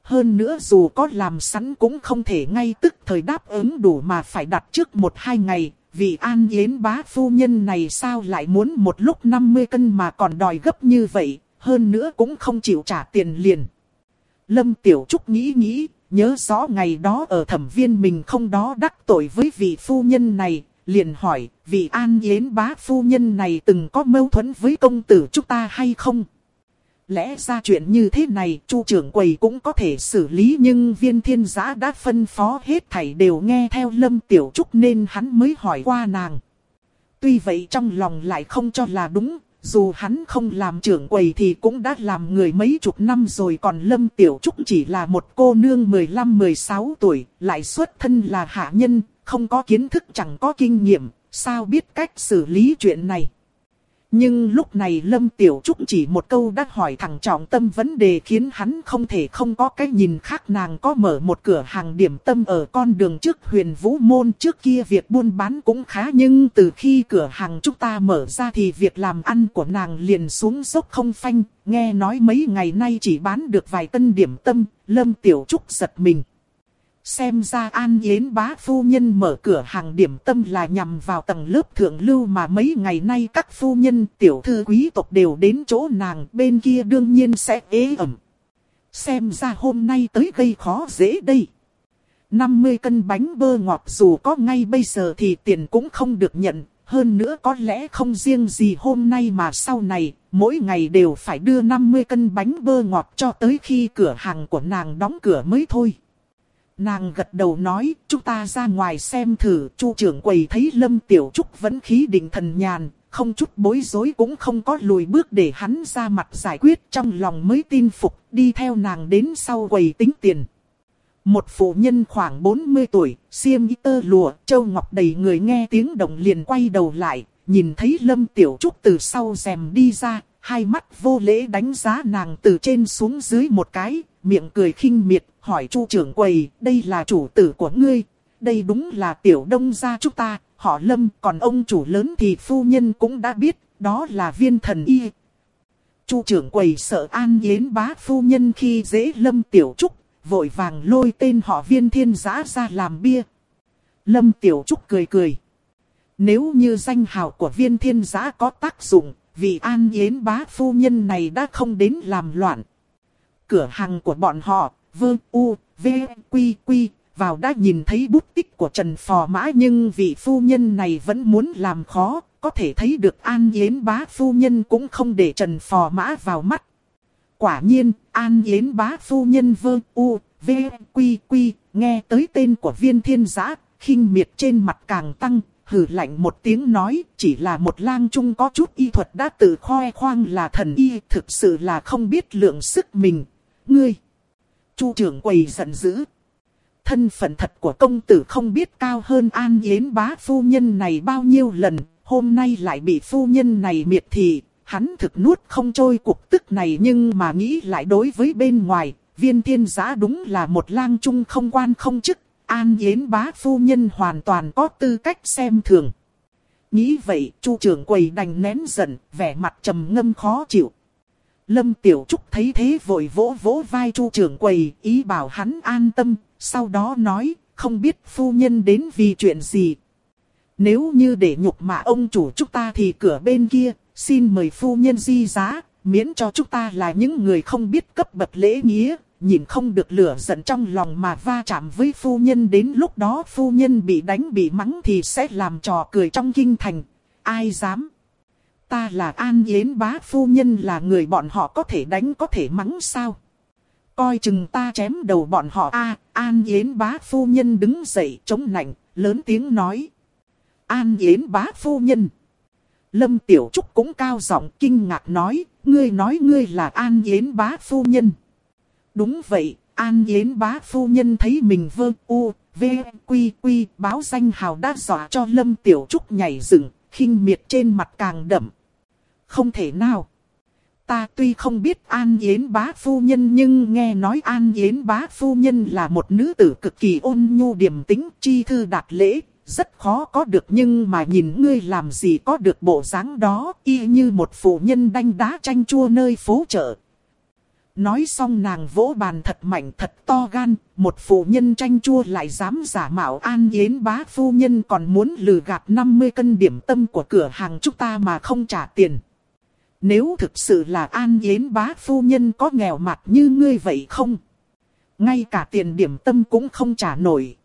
Speaker 1: Hơn nữa dù có làm sẵn cũng không thể ngay tức thời đáp ứng đủ mà phải đặt trước 1-2 ngày. Vì An Yến bá phu nhân này sao lại muốn một lúc 50 cân mà còn đòi gấp như vậy, hơn nữa cũng không chịu trả tiền liền. Lâm Tiểu Trúc nghĩ nghĩ, nhớ rõ ngày đó ở thẩm viên mình không đó đắc tội với vị phu nhân này, liền hỏi, vị an yến bá phu nhân này từng có mâu thuẫn với công tử chúng ta hay không? Lẽ ra chuyện như thế này, chu trưởng quầy cũng có thể xử lý nhưng viên thiên giã đã phân phó hết thảy đều nghe theo lâm tiểu trúc nên hắn mới hỏi qua nàng. Tuy vậy trong lòng lại không cho là đúng, dù hắn không làm trưởng quầy thì cũng đã làm người mấy chục năm rồi còn Lâm Tiểu Trúc chỉ là một cô nương 15-16 tuổi, lại xuất thân là hạ nhân, không có kiến thức chẳng có kinh nghiệm, sao biết cách xử lý chuyện này. Nhưng lúc này Lâm Tiểu Trúc chỉ một câu đã hỏi thẳng trọng tâm vấn đề khiến hắn không thể không có cái nhìn khác nàng có mở một cửa hàng điểm tâm ở con đường trước huyền vũ môn trước kia việc buôn bán cũng khá nhưng từ khi cửa hàng chúng ta mở ra thì việc làm ăn của nàng liền xuống dốc không phanh, nghe nói mấy ngày nay chỉ bán được vài tân điểm tâm, Lâm Tiểu Trúc giật mình. Xem ra An Yến bá phu nhân mở cửa hàng điểm tâm là nhằm vào tầng lớp thượng lưu mà mấy ngày nay các phu nhân tiểu thư quý tộc đều đến chỗ nàng bên kia đương nhiên sẽ ế ẩm. Xem ra hôm nay tới gây khó dễ đây. 50 cân bánh bơ ngọt dù có ngay bây giờ thì tiền cũng không được nhận. Hơn nữa có lẽ không riêng gì hôm nay mà sau này, mỗi ngày đều phải đưa 50 cân bánh bơ ngọt cho tới khi cửa hàng của nàng đóng cửa mới thôi. Nàng gật đầu nói, chúng ta ra ngoài xem thử, chu trưởng quầy thấy Lâm Tiểu Trúc vẫn khí định thần nhàn, không chút bối rối cũng không có lùi bước để hắn ra mặt giải quyết trong lòng mới tin phục, đi theo nàng đến sau quầy tính tiền. Một phụ nhân khoảng 40 tuổi, xiêm y tơ lụa, châu ngọc đầy người nghe tiếng động liền quay đầu lại, nhìn thấy Lâm Tiểu Trúc từ sau rèm đi ra, hai mắt vô lễ đánh giá nàng từ trên xuống dưới một cái, miệng cười khinh miệt, hỏi chu trưởng quầy, đây là chủ tử của ngươi, đây đúng là tiểu đông gia chúng ta, họ lâm, còn ông chủ lớn thì phu nhân cũng đã biết, đó là viên thần y. Chu trưởng quầy sợ an yến bá phu nhân khi dễ lâm tiểu trúc, vội vàng lôi tên họ viên thiên giã ra làm bia. Lâm tiểu trúc cười cười. Nếu như danh hào của viên thiên giã có tác dụng, vì an yến bá phu nhân này đã không đến làm loạn. Cửa hàng của bọn họ, vơ u, v, quy quy, vào đã nhìn thấy bút tích của Trần Phò Mã nhưng vị phu nhân này vẫn muốn làm khó, có thể thấy được An Yến bá phu nhân cũng không để Trần Phò Mã vào mắt. Quả nhiên, An Yến bá phu nhân vơ u, v, quy quy, nghe tới tên của viên thiên giã, khinh miệt trên mặt càng tăng, hừ lạnh một tiếng nói, chỉ là một lang trung có chút y thuật đã tự khoe khoang là thần y, thực sự là không biết lượng sức mình. Ngươi! Chu trưởng quầy giận dữ. Thân phận thật của công tử không biết cao hơn an yến bá phu nhân này bao nhiêu lần, hôm nay lại bị phu nhân này miệt thị, hắn thực nuốt không trôi cuộc tức này nhưng mà nghĩ lại đối với bên ngoài, viên thiên giá đúng là một lang trung không quan không chức, an yến bá phu nhân hoàn toàn có tư cách xem thường. Nghĩ vậy, chu trưởng quầy đành nén giận, vẻ mặt trầm ngâm khó chịu. Lâm Tiểu Trúc thấy thế vội vỗ vỗ vai chu trưởng quầy, ý bảo hắn an tâm, sau đó nói, không biết phu nhân đến vì chuyện gì. Nếu như để nhục mạ ông chủ chúng ta thì cửa bên kia, xin mời phu nhân di giá, miễn cho chúng ta là những người không biết cấp bậc lễ nghĩa, nhìn không được lửa giận trong lòng mà va chạm với phu nhân đến lúc đó phu nhân bị đánh bị mắng thì sẽ làm trò cười trong kinh thành. Ai dám? Ta là An Yến bá phu nhân là người bọn họ có thể đánh có thể mắng sao? Coi chừng ta chém đầu bọn họ a An Yến bá phu nhân đứng dậy chống nạnh, lớn tiếng nói. An Yến bá phu nhân. Lâm Tiểu Trúc cũng cao giọng kinh ngạc nói, ngươi nói ngươi là An Yến bá phu nhân. Đúng vậy, An Yến bá phu nhân thấy mình vơ u, v, quy quy, báo danh hào đã dọa cho Lâm Tiểu Trúc nhảy dựng, khinh miệt trên mặt càng đậm. Không thể nào. Ta tuy không biết An Yến bá phu nhân nhưng nghe nói An Yến bá phu nhân là một nữ tử cực kỳ ôn nhu điềm tĩnh chi thư đạt lễ, rất khó có được nhưng mà nhìn ngươi làm gì có được bộ dáng đó, y như một phụ nhân đanh đá tranh chua nơi phố chợ. Nói xong nàng vỗ bàn thật mạnh thật to gan, một phụ nhân tranh chua lại dám giả mạo an yến bá phu nhân còn muốn lừa gạt 50 cân điểm tâm của cửa hàng chúng ta mà không trả tiền. Nếu thực sự là an yến bá phu nhân có nghèo mặt như ngươi vậy không? Ngay cả tiền điểm tâm cũng không trả nổi.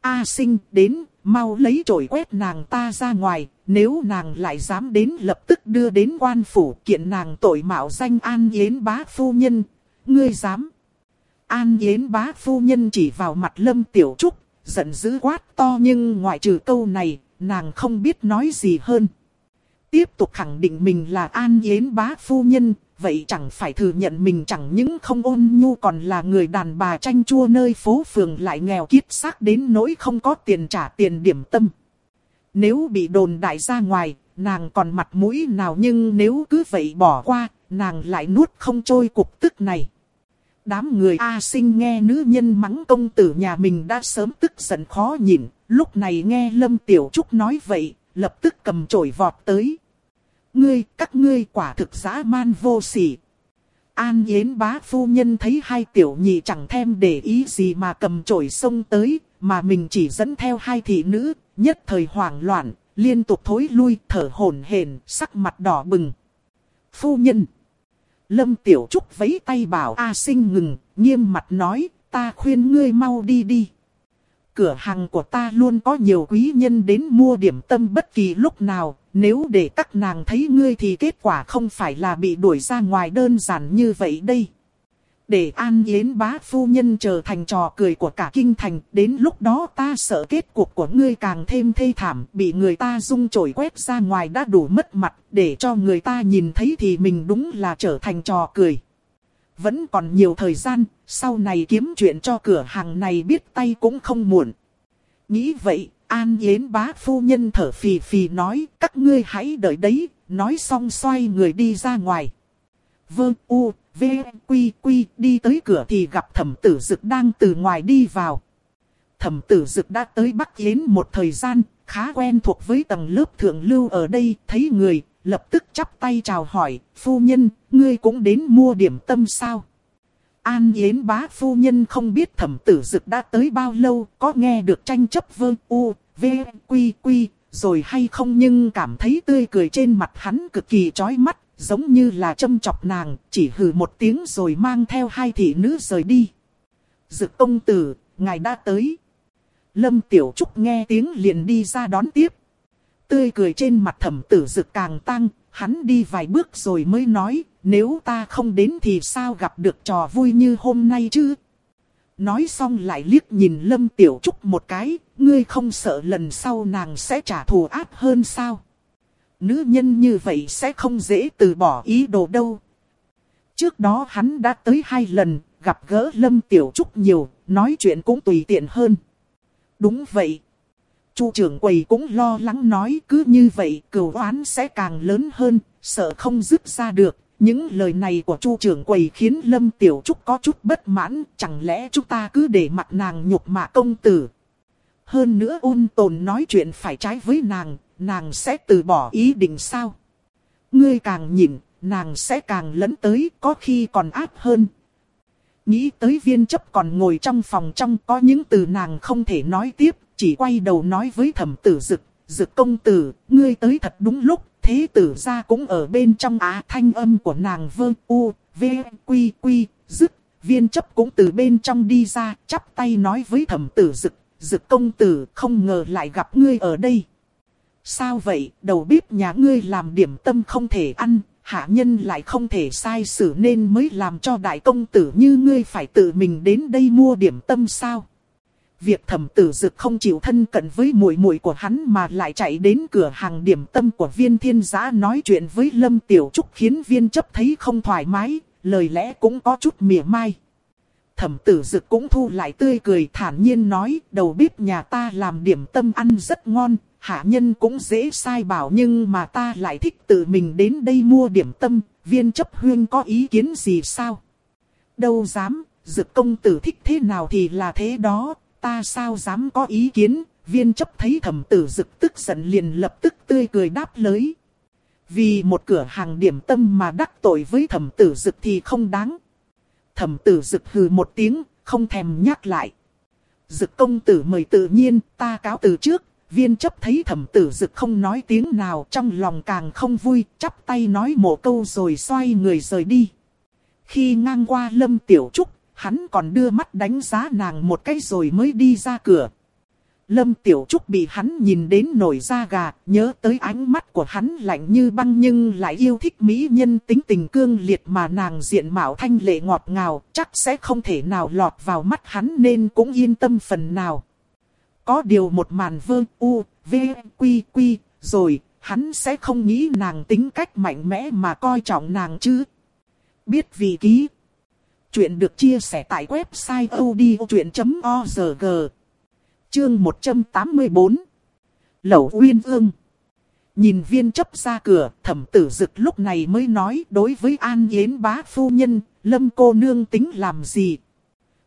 Speaker 1: A sinh đến, mau lấy chổi quét nàng ta ra ngoài, nếu nàng lại dám đến lập tức đưa đến quan phủ kiện nàng tội mạo danh An Yến bá phu nhân. Ngươi dám. An Yến bá phu nhân chỉ vào mặt Lâm Tiểu Trúc, giận dữ quát to nhưng ngoại trừ câu này, nàng không biết nói gì hơn. Tiếp tục khẳng định mình là An Yến bá phu nhân, vậy chẳng phải thừa nhận mình chẳng những không ôn nhu còn là người đàn bà tranh chua nơi phố phường lại nghèo kiết xác đến nỗi không có tiền trả tiền điểm tâm. Nếu bị đồn đại ra ngoài, nàng còn mặt mũi nào nhưng nếu cứ vậy bỏ qua, nàng lại nuốt không trôi cục tức này. Đám người A sinh nghe nữ nhân mắng công tử nhà mình đã sớm tức giận khó nhịn, lúc này nghe Lâm Tiểu Trúc nói vậy, lập tức cầm chổi vọt tới. Ngươi, các ngươi quả thực dã man vô sỉ. An Yến bá phu nhân thấy hai tiểu nhị chẳng thèm để ý gì mà cầm chổi xông tới, mà mình chỉ dẫn theo hai thị nữ, nhất thời hoảng loạn, liên tục thối lui, thở hổn hển, sắc mặt đỏ bừng. Phu nhân. Lâm Tiểu Trúc vẫy tay bảo A sinh ngừng, nghiêm mặt nói, ta khuyên ngươi mau đi đi. Cửa hàng của ta luôn có nhiều quý nhân đến mua điểm tâm bất kỳ lúc nào, nếu để các nàng thấy ngươi thì kết quả không phải là bị đuổi ra ngoài đơn giản như vậy đây. Để An Yến bá phu nhân trở thành trò cười của cả kinh thành, đến lúc đó ta sợ kết cuộc của ngươi càng thêm thê thảm, bị người ta dung chổi quét ra ngoài đã đủ mất mặt, để cho người ta nhìn thấy thì mình đúng là trở thành trò cười. Vẫn còn nhiều thời gian, sau này kiếm chuyện cho cửa hàng này biết tay cũng không muộn. Nghĩ vậy, An Yến bá phu nhân thở phì phì nói, các ngươi hãy đợi đấy, nói xong xoay người đi ra ngoài. Vương U, V, Quy, Quy, đi tới cửa thì gặp thẩm tử dực đang từ ngoài đi vào. Thẩm tử dực đã tới Bắc Yến một thời gian, khá quen thuộc với tầng lớp thượng lưu ở đây, thấy người, lập tức chắp tay chào hỏi, phu nhân, ngươi cũng đến mua điểm tâm sao? An Yến bá phu nhân không biết thẩm tử dực đã tới bao lâu, có nghe được tranh chấp vương u, v, quy quy, rồi hay không nhưng cảm thấy tươi cười trên mặt hắn cực kỳ chói mắt, giống như là châm chọc nàng, chỉ hừ một tiếng rồi mang theo hai thị nữ rời đi. Dực công tử, ngài đã tới. Lâm Tiểu Trúc nghe tiếng liền đi ra đón tiếp. Tươi cười trên mặt thẩm tử dực càng tăng, hắn đi vài bước rồi mới nói, nếu ta không đến thì sao gặp được trò vui như hôm nay chứ? Nói xong lại liếc nhìn Lâm Tiểu Trúc một cái, ngươi không sợ lần sau nàng sẽ trả thù ác hơn sao? Nữ nhân như vậy sẽ không dễ từ bỏ ý đồ đâu. Trước đó hắn đã tới hai lần, gặp gỡ Lâm Tiểu Trúc nhiều, nói chuyện cũng tùy tiện hơn. Đúng vậy. Chu trưởng quầy cũng lo lắng nói cứ như vậy cửu oán sẽ càng lớn hơn, sợ không dứt ra được, những lời này của Chu trưởng quầy khiến Lâm Tiểu Trúc có chút bất mãn, chẳng lẽ chúng ta cứ để mặt nàng nhục mạ công tử. Hơn nữa ôn tồn nói chuyện phải trái với nàng, nàng sẽ từ bỏ ý định sao? Ngươi càng nhìn, nàng sẽ càng lấn tới, có khi còn áp hơn. Nghĩ tới viên chấp còn ngồi trong phòng trong có những từ nàng không thể nói tiếp, chỉ quay đầu nói với thẩm tử dực, Dực công tử, ngươi tới thật đúng lúc, thế tử ra cũng ở bên trong á thanh âm của nàng vơ u, v, quy quy, dứt. Viên chấp cũng từ bên trong đi ra, chắp tay nói với thẩm tử dực, dực công tử không ngờ lại gặp ngươi ở đây. Sao vậy, đầu bếp nhà ngươi làm điểm tâm không thể ăn, hạ nhân lại không thể sai xử nên mới làm cho đại công tử như ngươi phải tự mình đến đây mua điểm tâm sao? Việc thẩm tử dực không chịu thân cận với muội muội của hắn mà lại chạy đến cửa hàng điểm tâm của viên thiên giã nói chuyện với Lâm Tiểu Trúc khiến viên chấp thấy không thoải mái, lời lẽ cũng có chút mỉa mai. Thẩm tử dực cũng thu lại tươi cười thản nhiên nói đầu bếp nhà ta làm điểm tâm ăn rất ngon, hạ nhân cũng dễ sai bảo nhưng mà ta lại thích tự mình đến đây mua điểm tâm, viên chấp huyên có ý kiến gì sao? Đâu dám, dực công tử thích thế nào thì là thế đó, ta sao dám có ý kiến, viên chấp thấy thẩm tử dực tức giận liền lập tức tươi cười đáp lấy Vì một cửa hàng điểm tâm mà đắc tội với thẩm tử dực thì không đáng. Thẩm tử dực hừ một tiếng, không thèm nhắc lại. Dực công tử mời tự nhiên, ta cáo từ trước, viên chấp thấy thẩm tử dực không nói tiếng nào trong lòng càng không vui, chắp tay nói một câu rồi xoay người rời đi. Khi ngang qua lâm tiểu trúc, hắn còn đưa mắt đánh giá nàng một cái rồi mới đi ra cửa. Lâm Tiểu Trúc bị hắn nhìn đến nổi da gà, nhớ tới ánh mắt của hắn lạnh như băng nhưng lại yêu thích mỹ nhân tính tình cương liệt mà nàng diện mạo thanh lệ ngọt ngào, chắc sẽ không thể nào lọt vào mắt hắn nên cũng yên tâm phần nào. Có điều một màn vơ u, v, quy quy, rồi, hắn sẽ không nghĩ nàng tính cách mạnh mẽ mà coi trọng nàng chứ. Biết vì ký. Chuyện được chia sẻ tại website odchuyện.org Chương 184 Lẩu Uyên Ương Nhìn viên chấp ra cửa, thẩm tử dực lúc này mới nói đối với An Yến bá phu nhân, lâm cô nương tính làm gì.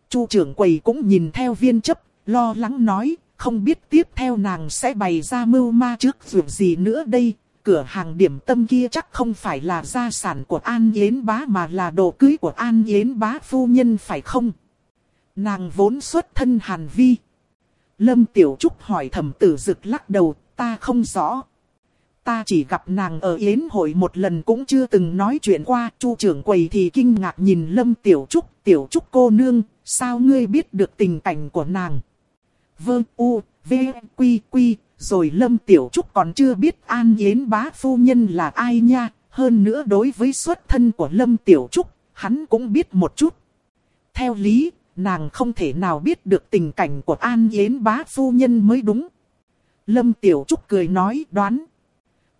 Speaker 1: Chu trưởng quầy cũng nhìn theo viên chấp, lo lắng nói, không biết tiếp theo nàng sẽ bày ra mưu ma trước dù gì nữa đây. Cửa hàng điểm tâm kia chắc không phải là gia sản của An Yến bá mà là đồ cưới của An Yến bá phu nhân phải không? Nàng vốn xuất thân Hàn Vi. Lâm Tiểu Trúc hỏi thẩm tử dực lắc đầu, ta không rõ. Ta chỉ gặp nàng ở yến hội một lần cũng chưa từng nói chuyện qua. Chu trưởng quầy thì kinh ngạc nhìn Lâm Tiểu Trúc, Tiểu Trúc cô nương, sao ngươi biết được tình cảnh của nàng? Vương U, V, Quy, Quy, rồi Lâm Tiểu Trúc còn chưa biết An Yến bá phu nhân là ai nha. Hơn nữa đối với xuất thân của Lâm Tiểu Trúc, hắn cũng biết một chút. Theo lý, nàng không thể nào biết được tình cảnh của An Yến bá phu nhân mới đúng. Lâm Tiểu Trúc cười nói đoán.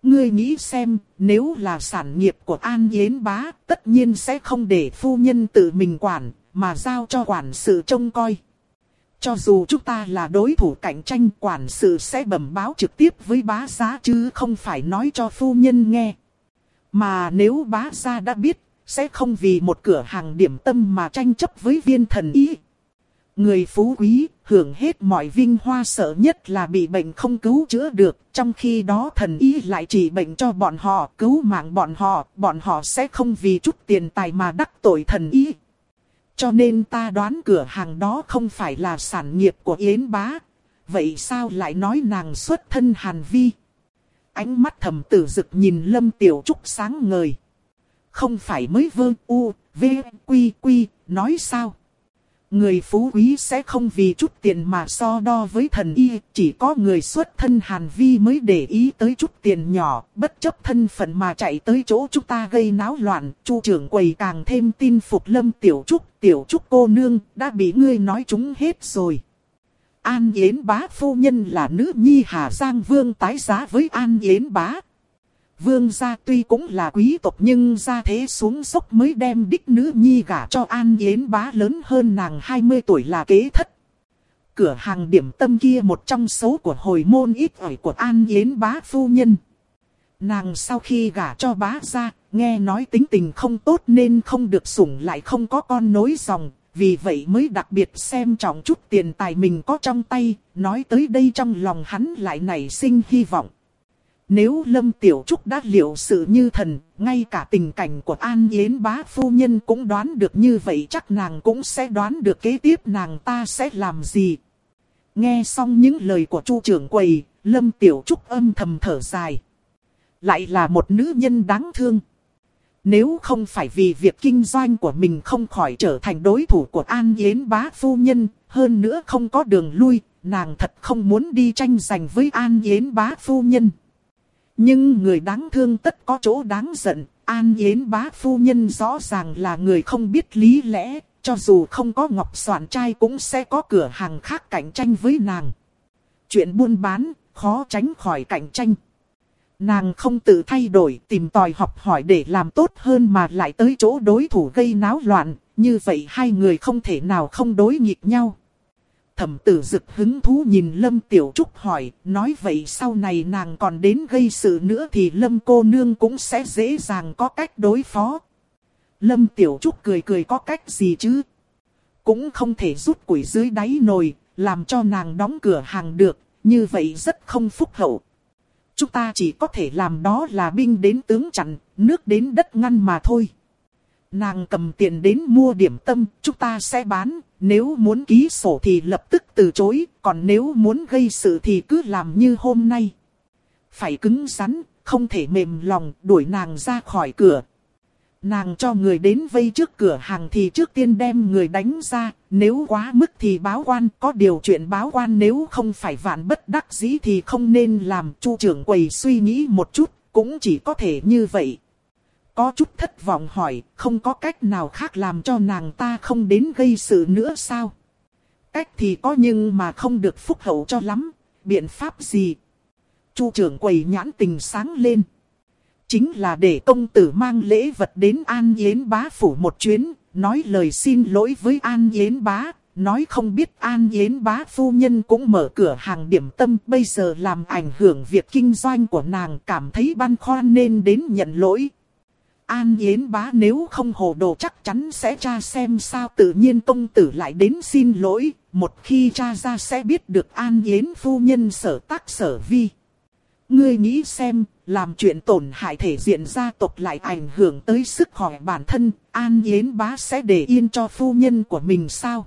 Speaker 1: Ngươi nghĩ xem, nếu là sản nghiệp của An Yến bá, tất nhiên sẽ không để phu nhân tự mình quản, mà giao cho quản sự trông coi. Cho dù chúng ta là đối thủ cạnh tranh, quản sự sẽ bẩm báo trực tiếp với bá giá chứ không phải nói cho phu nhân nghe. Mà nếu bá gia đã biết sẽ không vì một cửa hàng điểm tâm mà tranh chấp với viên thần ý. Người phú quý, hưởng hết mọi vinh hoa sợ nhất là bị bệnh không cứu chữa được, trong khi đó thần y lại trị bệnh cho bọn họ, cứu mạng bọn họ, bọn họ sẽ không vì chút tiền tài mà đắc tội thần y. Cho nên ta đoán cửa hàng đó không phải là sản nghiệp của Yến Bá. Vậy sao lại nói nàng xuất thân Hàn Vi? Ánh mắt thầm tử dực nhìn Lâm Tiểu Trúc sáng ngời không phải mới vương u, v, quy quy, nói sao? Người phú quý sẽ không vì chút tiền mà so đo với thần y, chỉ có người xuất thân Hàn Vi mới để ý tới chút tiền nhỏ, bất chấp thân phận mà chạy tới chỗ chúng ta gây náo loạn, chu trưởng quầy càng thêm tin phục lâm tiểu trúc, tiểu trúc cô nương, đã bị ngươi nói chúng hết rồi. An Yến bá phu nhân là nữ nhi Hà Giang Vương tái giá với An Yến bá. Vương gia tuy cũng là quý tộc nhưng gia thế xuống dốc mới đem đích nữ nhi gả cho An Yến bá lớn hơn nàng 20 tuổi là kế thất. Cửa hàng điểm tâm kia một trong số của hồi môn ít ỏi của An Yến bá phu nhân. Nàng sau khi gả cho bá gia, nghe nói tính tình không tốt nên không được sủng lại không có con nối dòng, vì vậy mới đặc biệt xem trọng chút tiền tài mình có trong tay, nói tới đây trong lòng hắn lại nảy sinh hy vọng. Nếu Lâm Tiểu Trúc đã liệu sự như thần, ngay cả tình cảnh của An Yến bá phu nhân cũng đoán được như vậy chắc nàng cũng sẽ đoán được kế tiếp nàng ta sẽ làm gì. Nghe xong những lời của Chu trưởng quầy, Lâm Tiểu Trúc âm thầm thở dài. Lại là một nữ nhân đáng thương. Nếu không phải vì việc kinh doanh của mình không khỏi trở thành đối thủ của An Yến bá phu nhân, hơn nữa không có đường lui, nàng thật không muốn đi tranh giành với An Yến bá phu nhân. Nhưng người đáng thương tất có chỗ đáng giận, An Yến bá phu nhân rõ ràng là người không biết lý lẽ, cho dù không có ngọc soạn trai cũng sẽ có cửa hàng khác cạnh tranh với nàng. Chuyện buôn bán, khó tránh khỏi cạnh tranh. Nàng không tự thay đổi, tìm tòi học hỏi để làm tốt hơn mà lại tới chỗ đối thủ gây náo loạn, như vậy hai người không thể nào không đối nghịch nhau. Thẩm tử dực hứng thú nhìn Lâm Tiểu Trúc hỏi, nói vậy sau này nàng còn đến gây sự nữa thì Lâm cô nương cũng sẽ dễ dàng có cách đối phó. Lâm Tiểu Trúc cười cười có cách gì chứ? Cũng không thể rút củi dưới đáy nồi, làm cho nàng đóng cửa hàng được, như vậy rất không phúc hậu. Chúng ta chỉ có thể làm đó là binh đến tướng chặn, nước đến đất ngăn mà thôi. Nàng cầm tiền đến mua điểm tâm, chúng ta sẽ bán, nếu muốn ký sổ thì lập tức từ chối, còn nếu muốn gây sự thì cứ làm như hôm nay. Phải cứng rắn, không thể mềm lòng, đuổi nàng ra khỏi cửa. Nàng cho người đến vây trước cửa hàng thì trước tiên đem người đánh ra, nếu quá mức thì báo quan, có điều chuyện báo quan nếu không phải vạn bất đắc dĩ thì không nên làm. Chu trưởng quầy suy nghĩ một chút, cũng chỉ có thể như vậy. Có chút thất vọng hỏi, không có cách nào khác làm cho nàng ta không đến gây sự nữa sao? Cách thì có nhưng mà không được phúc hậu cho lắm, biện pháp gì? Chu trưởng quầy nhãn tình sáng lên. Chính là để công tử mang lễ vật đến An Yến bá phủ một chuyến, nói lời xin lỗi với An Yến bá, nói không biết An Yến bá phu nhân cũng mở cửa hàng điểm tâm bây giờ làm ảnh hưởng việc kinh doanh của nàng cảm thấy băn khoăn nên đến nhận lỗi. An Yến bá nếu không hồ đồ chắc chắn sẽ tra xem sao tự nhiên công tử lại đến xin lỗi, một khi tra ra sẽ biết được An Yến phu nhân sở tác sở vi. Ngươi nghĩ xem, làm chuyện tổn hại thể diện gia tộc lại ảnh hưởng tới sức khỏe bản thân, An Yến bá sẽ để yên cho phu nhân của mình sao?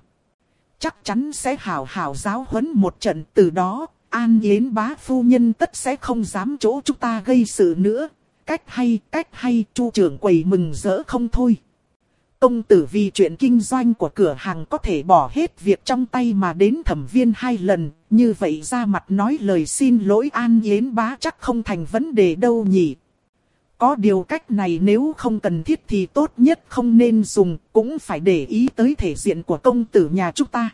Speaker 1: Chắc chắn sẽ hào hào giáo huấn một trận từ đó, An Yến bá phu nhân tất sẽ không dám chỗ chúng ta gây sự nữa. Cách hay, cách hay, chu trưởng quầy mừng rỡ không thôi. Công tử vì chuyện kinh doanh của cửa hàng có thể bỏ hết việc trong tay mà đến thẩm viên hai lần, như vậy ra mặt nói lời xin lỗi an yến bá chắc không thành vấn đề đâu nhỉ. Có điều cách này nếu không cần thiết thì tốt nhất không nên dùng, cũng phải để ý tới thể diện của công tử nhà chúng ta.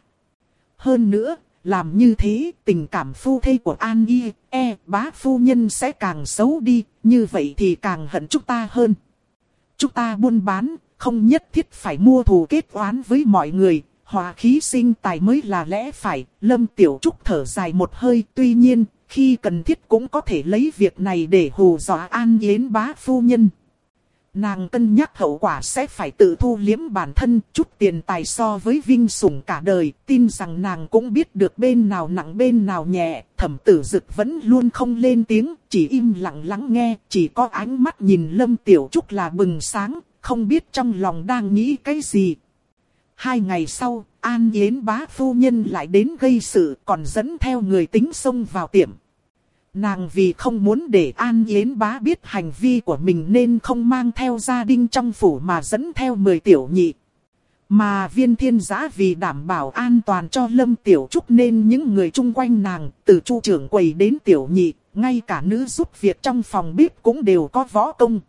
Speaker 1: Hơn nữa, làm như thế tình cảm phu thê của An Y, E, bá phu nhân sẽ càng xấu đi, như vậy thì càng hận chúng ta hơn. Chúng ta buôn bán, không nhất thiết phải mua thù kết oán với mọi người, hòa khí sinh tài mới là lẽ phải. Lâm Tiểu Trúc thở dài một hơi, tuy nhiên, khi cần thiết cũng có thể lấy việc này để hù dọa an yến bá phu nhân. Nàng cân nhắc hậu quả sẽ phải tự thu liếm bản thân chút tiền tài so với vinh sủng cả đời, tin rằng nàng cũng biết được bên nào nặng bên nào nhẹ, thẩm tử dực vẫn luôn không lên tiếng, chỉ im lặng lắng nghe, chỉ có ánh mắt nhìn lâm tiểu trúc là bừng sáng, không biết trong lòng đang nghĩ cái gì. Hai ngày sau, An Yến bá phu nhân lại đến gây sự còn dẫn theo người tính xông vào tiệm. Nàng vì không muốn để An Yến bá biết hành vi của mình nên không mang theo gia đình trong phủ mà dẫn theo 10 tiểu nhị. Mà viên thiên giã vì đảm bảo an toàn cho Lâm Tiểu Trúc nên những người chung quanh nàng, từ chu trưởng quầy đến tiểu nhị, ngay cả nữ giúp việc trong phòng bếp cũng đều có võ công.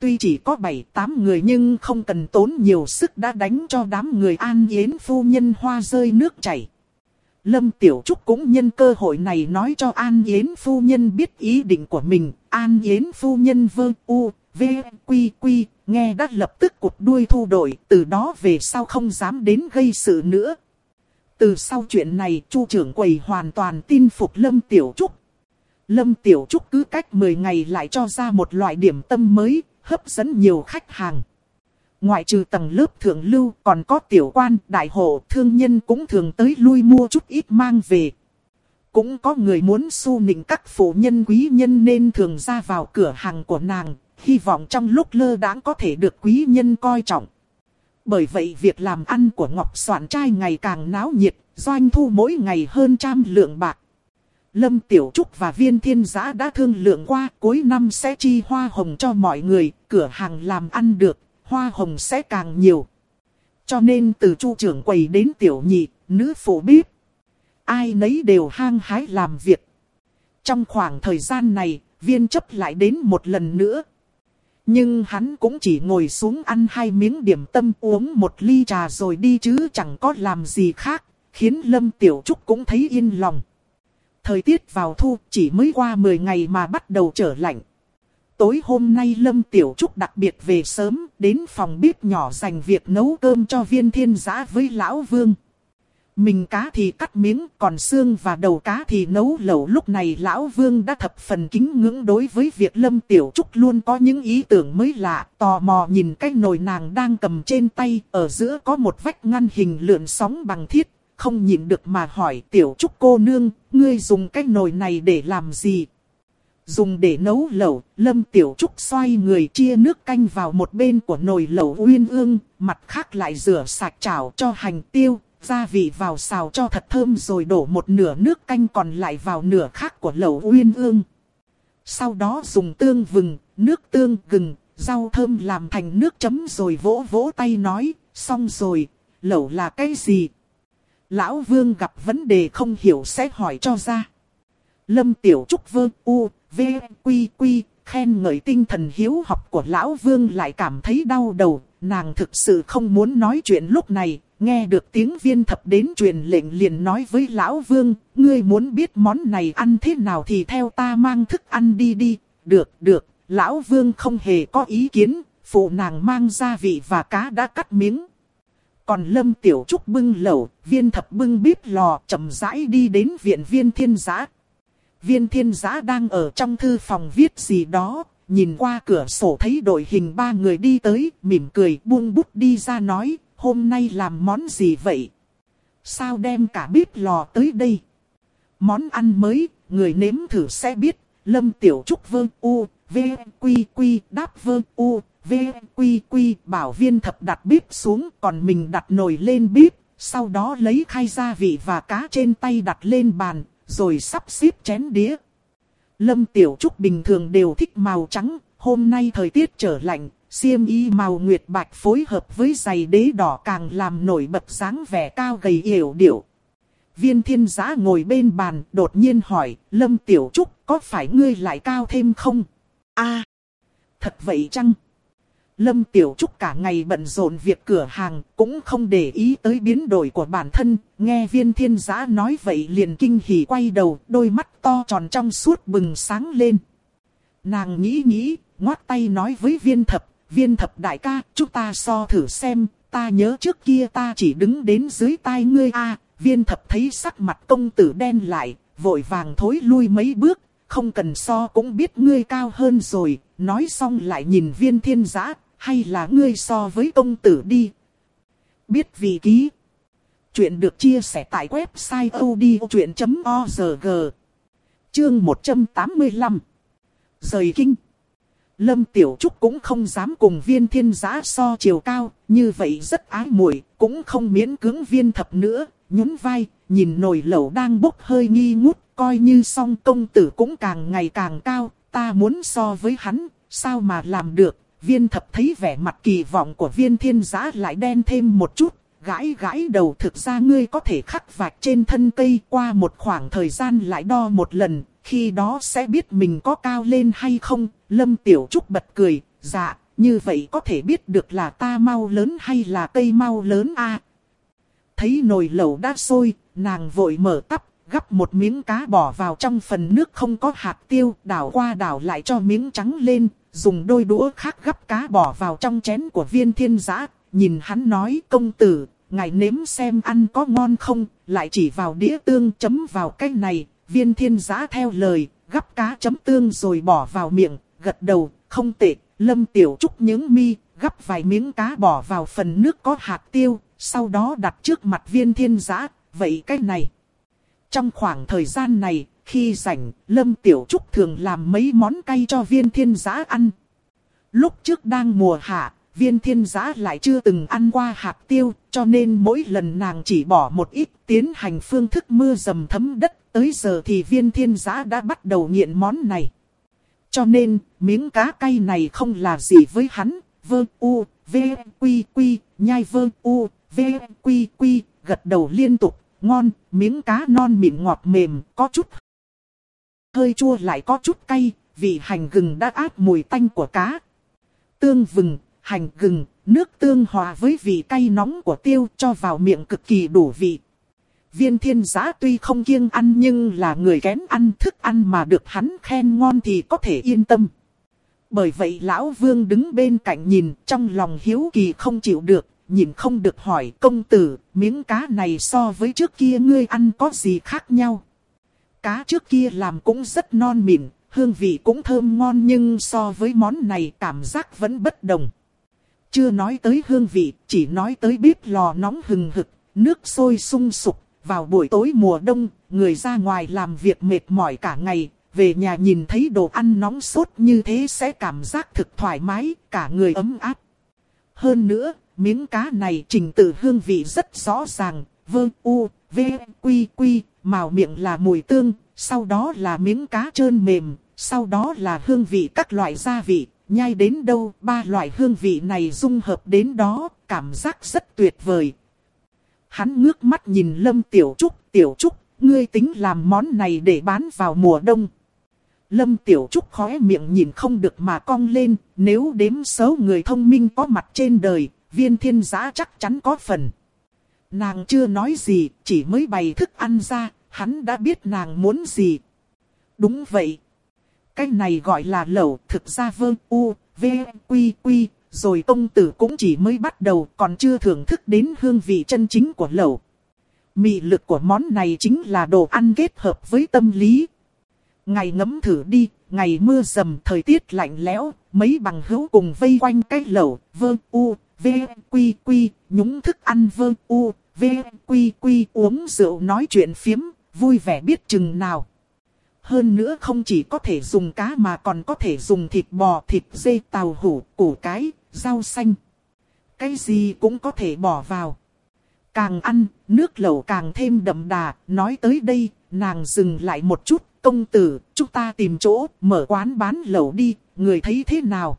Speaker 1: Tuy chỉ có 7-8 người nhưng không cần tốn nhiều sức đã đánh cho đám người an yến phu nhân hoa rơi nước chảy. Lâm Tiểu Trúc cũng nhân cơ hội này nói cho An Yến phu nhân biết ý định của mình. An Yến phu nhân vơ u, v, quy quy, nghe đã lập tức cụt đuôi thu đổi, từ đó về sau không dám đến gây sự nữa. Từ sau chuyện này, Chu trưởng quầy hoàn toàn tin phục Lâm Tiểu Trúc. Lâm Tiểu Trúc cứ cách 10 ngày lại cho ra một loại điểm tâm mới, hấp dẫn nhiều khách hàng. Ngoại trừ tầng lớp thượng lưu còn có tiểu quan, đại hộ, thương nhân cũng thường tới lui mua chút ít mang về. Cũng có người muốn su nịnh các phụ nhân quý nhân nên thường ra vào cửa hàng của nàng, hy vọng trong lúc lơ đãng có thể được quý nhân coi trọng. Bởi vậy việc làm ăn của Ngọc Soạn trai ngày càng náo nhiệt, doanh thu mỗi ngày hơn trăm lượng bạc. Lâm Tiểu Trúc và Viên Thiên Giã đã thương lượng qua cuối năm sẽ chi hoa hồng cho mọi người, cửa hàng làm ăn được, hoa hồng sẽ càng nhiều. Cho nên từ chu trưởng quầy đến tiểu nhị, nữ phụ bếp, ai nấy đều hang hái làm việc. Trong khoảng thời gian này, viên chấp lại đến một lần nữa. Nhưng hắn cũng chỉ ngồi xuống ăn hai miếng điểm tâm uống một ly trà rồi đi chứ chẳng có làm gì khác, khiến Lâm Tiểu Trúc cũng thấy yên lòng. Thời tiết vào thu chỉ mới qua 10 ngày mà bắt đầu trở lạnh. Tối hôm nay Lâm Tiểu Trúc đặc biệt về sớm đến phòng bếp nhỏ dành việc nấu cơm cho viên thiên giã với Lão Vương. Mình cá thì cắt miếng, còn xương và đầu cá thì nấu lẩu. Lúc này Lão Vương đã thập phần kính ngưỡng đối với việc Lâm Tiểu Trúc luôn có những ý tưởng mới lạ. Tò mò nhìn cái nồi nàng đang cầm trên tay, ở giữa có một vách ngăn hình lượn sóng bằng thiết. Không nhìn được mà hỏi Tiểu Trúc cô nương, ngươi dùng cái nồi này để làm gì? Dùng để nấu lẩu, Lâm Tiểu Trúc xoay người chia nước canh vào một bên của nồi lẩu uyên ương, mặt khác lại rửa sạch chảo cho hành tiêu, gia vị vào xào cho thật thơm rồi đổ một nửa nước canh còn lại vào nửa khác của lẩu uyên ương. Sau đó dùng tương vừng, nước tương gừng, rau thơm làm thành nước chấm rồi vỗ vỗ tay nói, xong rồi, lẩu là cái gì? Lão Vương gặp vấn đề không hiểu sẽ hỏi cho ra. Lâm Tiểu Trúc vương u, v, quy quy, khen ngợi tinh thần hiếu học của Lão Vương lại cảm thấy đau đầu. Nàng thực sự không muốn nói chuyện lúc này, nghe được tiếng viên thập đến truyền lệnh liền nói với Lão Vương, ngươi muốn biết món này ăn thế nào thì theo ta mang thức ăn đi đi, được, được, Lão Vương không hề có ý kiến, phụ nàng mang gia vị và cá đã cắt miếng. Còn Lâm Tiểu Trúc bưng lẩu, viên thập bưng bếp lò chậm rãi đi đến viện viên thiên giã. Viên thiên giã đang ở trong thư phòng viết gì đó, nhìn qua cửa sổ thấy đội hình ba người đi tới, mỉm cười buông bút đi ra nói, hôm nay làm món gì vậy? Sao đem cả bếp lò tới đây? Món ăn mới, người nếm thử sẽ biết, Lâm Tiểu Trúc Vương u, v, quy quy, đáp Vương u, v, quy quy, bảo viên thập đặt bếp xuống, còn mình đặt nồi lên bếp, sau đó lấy khay gia vị và cá trên tay đặt lên bàn, rồi sắp xếp chén đĩa. Lâm Tiểu Trúc bình thường đều thích màu trắng, hôm nay thời tiết trở lạnh, xiêm y màu nguyệt bạch phối hợp với giày đế đỏ càng làm nổi bật dáng vẻ cao gầy yểu điệu. Viên thiên giã ngồi bên bàn, đột nhiên hỏi, Lâm Tiểu Trúc, có phải ngươi lại cao thêm không? a thật vậy chăng? Lâm Tiểu Trúc cả ngày bận rộn việc cửa hàng, cũng không để ý tới biến đổi của bản thân, nghe viên thiên giã nói vậy liền kinh hỉ quay đầu, đôi mắt to tròn trong suốt bừng sáng lên. Nàng nghĩ nghĩ, ngoát tay nói với viên thập, viên thập đại ca, chúng ta so thử xem, ta nhớ trước kia ta chỉ đứng đến dưới tai ngươi a. Viên thập thấy sắc mặt công tử đen lại, vội vàng thối lui mấy bước, không cần so cũng biết ngươi cao hơn rồi, nói xong lại nhìn viên thiên giã, hay là ngươi so với công tử đi. Biết vị ký. Chuyện được chia sẻ tại website odchuyện.org. Chương 185. Rời kinh. Lâm Tiểu Trúc cũng không dám cùng viên thiên giá so chiều cao, như vậy rất ái muội cũng không miễn cưỡng viên thập nữa, nhún vai, nhìn nồi lẩu đang bốc hơi nghi ngút, coi như song công tử cũng càng ngày càng cao, ta muốn so với hắn, sao mà làm được, viên thập thấy vẻ mặt kỳ vọng của viên thiên giá lại đen thêm một chút, gãi gãi đầu thực ra ngươi có thể khắc vạch trên thân cây qua một khoảng thời gian lại đo một lần, khi đó sẽ biết mình có cao lên hay không, lâm tiểu trúc bật cười, dạ, như vậy có thể biết được là ta mau lớn hay là cây mau lớn a? Thấy nồi lẩu đã sôi, nàng vội mở tắp, gắp một miếng cá bỏ vào trong phần nước không có hạt tiêu, đảo qua đảo lại cho miếng trắng lên, dùng đôi đũa khác gắp cá bỏ vào trong chén của viên thiên giã, nhìn hắn nói công tử, ngài nếm xem ăn có ngon không, lại chỉ vào đĩa tương chấm vào cái này, viên thiên giã theo lời, gắp cá chấm tương rồi bỏ vào miệng, gật đầu, không tệ, lâm tiểu trúc những mi, gắp vài miếng cá bỏ vào phần nước có hạt tiêu, sau đó đặt trước mặt viên thiên giã, vậy cái này. Trong khoảng thời gian này, khi rảnh, Lâm Tiểu Trúc thường làm mấy món cay cho viên thiên giã ăn. Lúc trước đang mùa hạ, viên thiên giã lại chưa từng ăn qua hạt tiêu, cho nên mỗi lần nàng chỉ bỏ một ít tiến hành phương thức mưa dầm thấm đất tới giờ thì viên thiên giã đã bắt đầu nghiện món này. Cho nên, miếng cá cay này không là gì với hắn, vơ u, v, quy quy, nhai vơ u, v, quy quy, gật đầu liên tục, ngon, miếng cá non mịn ngọt mềm, có chút hơi chua lại có chút cay, vị hành gừng đã át mùi tanh của cá. Tương vừng, hành gừng, nước tương hòa với vị cay nóng của tiêu cho vào miệng cực kỳ đủ vị. Viên thiên giá tuy không kiêng ăn nhưng là người kén ăn thức ăn mà được hắn khen ngon thì có thể yên tâm. Bởi vậy lão vương đứng bên cạnh nhìn trong lòng hiếu kỳ không chịu được, nhìn không được hỏi công tử, miếng cá này so với trước kia ngươi ăn có gì khác nhau. Cá trước kia làm cũng rất non mịn, hương vị cũng thơm ngon nhưng so với món này cảm giác vẫn bất đồng. Chưa nói tới hương vị, chỉ nói tới bếp lò nóng hừng hực, nước sôi sung sục. Vào buổi tối mùa đông, người ra ngoài làm việc mệt mỏi cả ngày, về nhà nhìn thấy đồ ăn nóng sốt như thế sẽ cảm giác thực thoải mái, cả người ấm áp. Hơn nữa, miếng cá này trình tự hương vị rất rõ ràng, vơ u, v, quy quy, màu miệng là mùi tương, sau đó là miếng cá trơn mềm, sau đó là hương vị các loại gia vị, nhai đến đâu ba loại hương vị này dung hợp đến đó, cảm giác rất tuyệt vời. Hắn ngước mắt nhìn Lâm Tiểu Trúc, Tiểu Trúc, ngươi tính làm món này để bán vào mùa đông. Lâm Tiểu Trúc khóe miệng nhìn không được mà cong lên, nếu đếm số người thông minh có mặt trên đời, viên thiên giã chắc chắn có phần. Nàng chưa nói gì, chỉ mới bày thức ăn ra, hắn đã biết nàng muốn gì. Đúng vậy. Cái này gọi là lẩu, thực ra vương u, v, quy quy, rồi công tử cũng chỉ mới bắt đầu còn chưa thưởng thức đến hương vị chân chính của lẩu. Mị lực của món này chính là đồ ăn kết hợp với tâm lý. Ngày ngấm thử đi, ngày mưa dầm thời tiết lạnh lẽo, mấy bằng hữu cùng vây quanh cái lẩu, vương u, v, quy quy, nhúng thức ăn vương u, v, quy quy uống rượu nói chuyện phiếm, vui vẻ biết chừng nào. Hơn nữa không chỉ có thể dùng cá mà còn có thể dùng thịt bò, thịt dê, tàu hủ, củ cái, rau xanh. Cái gì cũng có thể bỏ vào. Càng ăn, nước lẩu càng thêm đậm đà, nói tới đây, nàng dừng lại một chút, công tử, chúng ta tìm chỗ, mở quán bán lẩu đi, người thấy thế nào?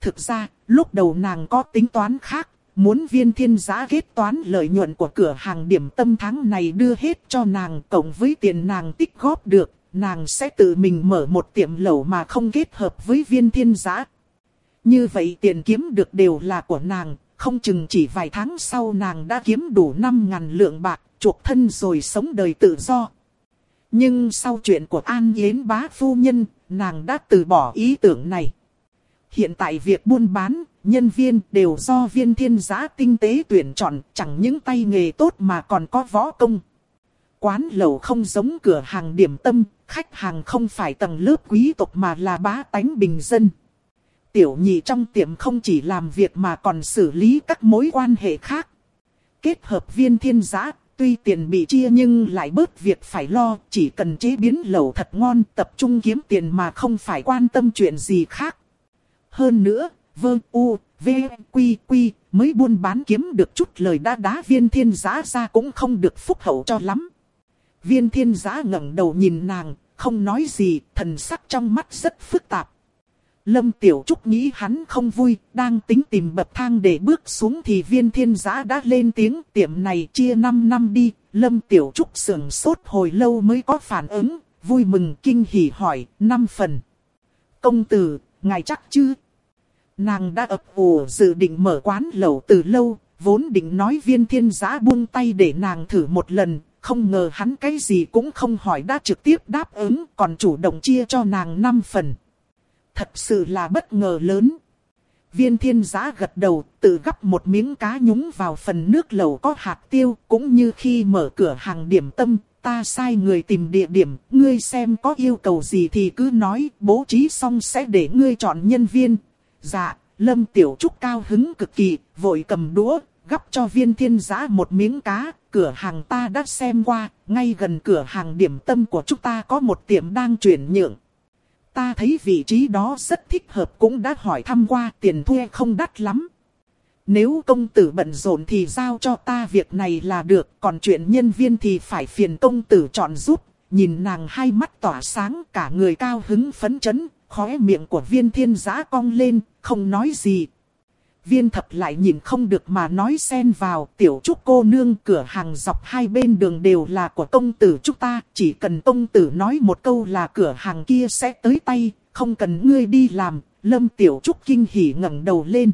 Speaker 1: Thực ra, lúc đầu nàng có tính toán khác, muốn viên thiên giá kết toán lợi nhuận của cửa hàng điểm tâm tháng này đưa hết cho nàng cộng với tiền nàng tích góp được, nàng sẽ tự mình mở một tiệm lẩu mà không kết hợp với viên thiên giá. Như vậy tiền kiếm được đều là của nàng, không chừng chỉ vài tháng sau nàng đã kiếm đủ 5.000 lượng bạc, chuộc thân rồi sống đời tự do. Nhưng sau chuyện của An Yến bá phu nhân, nàng đã từ bỏ ý tưởng này. Hiện tại việc buôn bán, nhân viên đều do viên thiên giá tinh tế tuyển chọn, chẳng những tay nghề tốt mà còn có võ công. Quán lẩu không giống cửa hàng điểm tâm, khách hàng không phải tầng lớp quý tộc mà là bá tánh bình dân. Tiểu nhị trong tiệm không chỉ làm việc mà còn xử lý các mối quan hệ khác. Kết hợp viên thiên giá, tuy tiền bị chia nhưng lại bớt việc phải lo, chỉ cần chế biến lẩu thật ngon, tập trung kiếm tiền mà không phải quan tâm chuyện gì khác. Hơn nữa, vơ u, v, quy quy, mới buôn bán kiếm được chút lời đa đá viên thiên giã ra cũng không được phúc hậu cho lắm. Viên thiên giã ngẩng đầu nhìn nàng, không nói gì, thần sắc trong mắt rất phức tạp. Lâm Tiểu Trúc nghĩ hắn không vui, đang tính tìm bậc thang để bước xuống thì viên thiên giã đã lên tiếng tiệm này chia 5 năm đi. Lâm Tiểu Trúc sưởng sốt hồi lâu mới có phản ứng, vui mừng kinh hỉ hỏi, 5 phần. Công tử, ngài chắc chứ? Nàng đã ập ủ dự định mở quán lẩu từ lâu, vốn định nói viên thiên giã buông tay để nàng thử một lần, không ngờ hắn cái gì cũng không hỏi đã trực tiếp đáp ứng, còn chủ động chia cho nàng 5 phần. Thật sự là bất ngờ lớn. Viên thiên giã gật đầu, tự gắp một miếng cá nhúng vào phần nước lẩu có hạt tiêu, cũng như khi mở cửa hàng điểm tâm, ta sai người tìm địa điểm, ngươi xem có yêu cầu gì thì cứ nói, bố trí xong sẽ để ngươi chọn nhân viên. Dạ, Lâm Tiểu Trúc cao hứng cực kỳ, vội cầm đũa, gắp cho viên thiên giã một miếng cá, cửa hàng ta đã xem qua, ngay gần cửa hàng điểm tâm của chúng ta có một tiệm đang chuyển nhượng. Ta thấy vị trí đó rất thích hợp cũng đã hỏi thăm qua tiền thuê không đắt lắm. Nếu công tử bận rộn thì giao cho ta việc này là được, còn chuyện nhân viên thì phải phiền công tử chọn giúp, nhìn nàng hai mắt tỏa sáng cả người cao hứng phấn chấn, khóe miệng của viên thiên giã cong lên, không nói gì. Viên thập lại nhìn không được mà nói xen vào tiểu trúc cô nương cửa hàng dọc hai bên đường đều là của công tử chúng ta. Chỉ cần công tử nói một câu là cửa hàng kia sẽ tới tay, không cần ngươi đi làm. Lâm tiểu trúc kinh hỉ ngẩng đầu lên.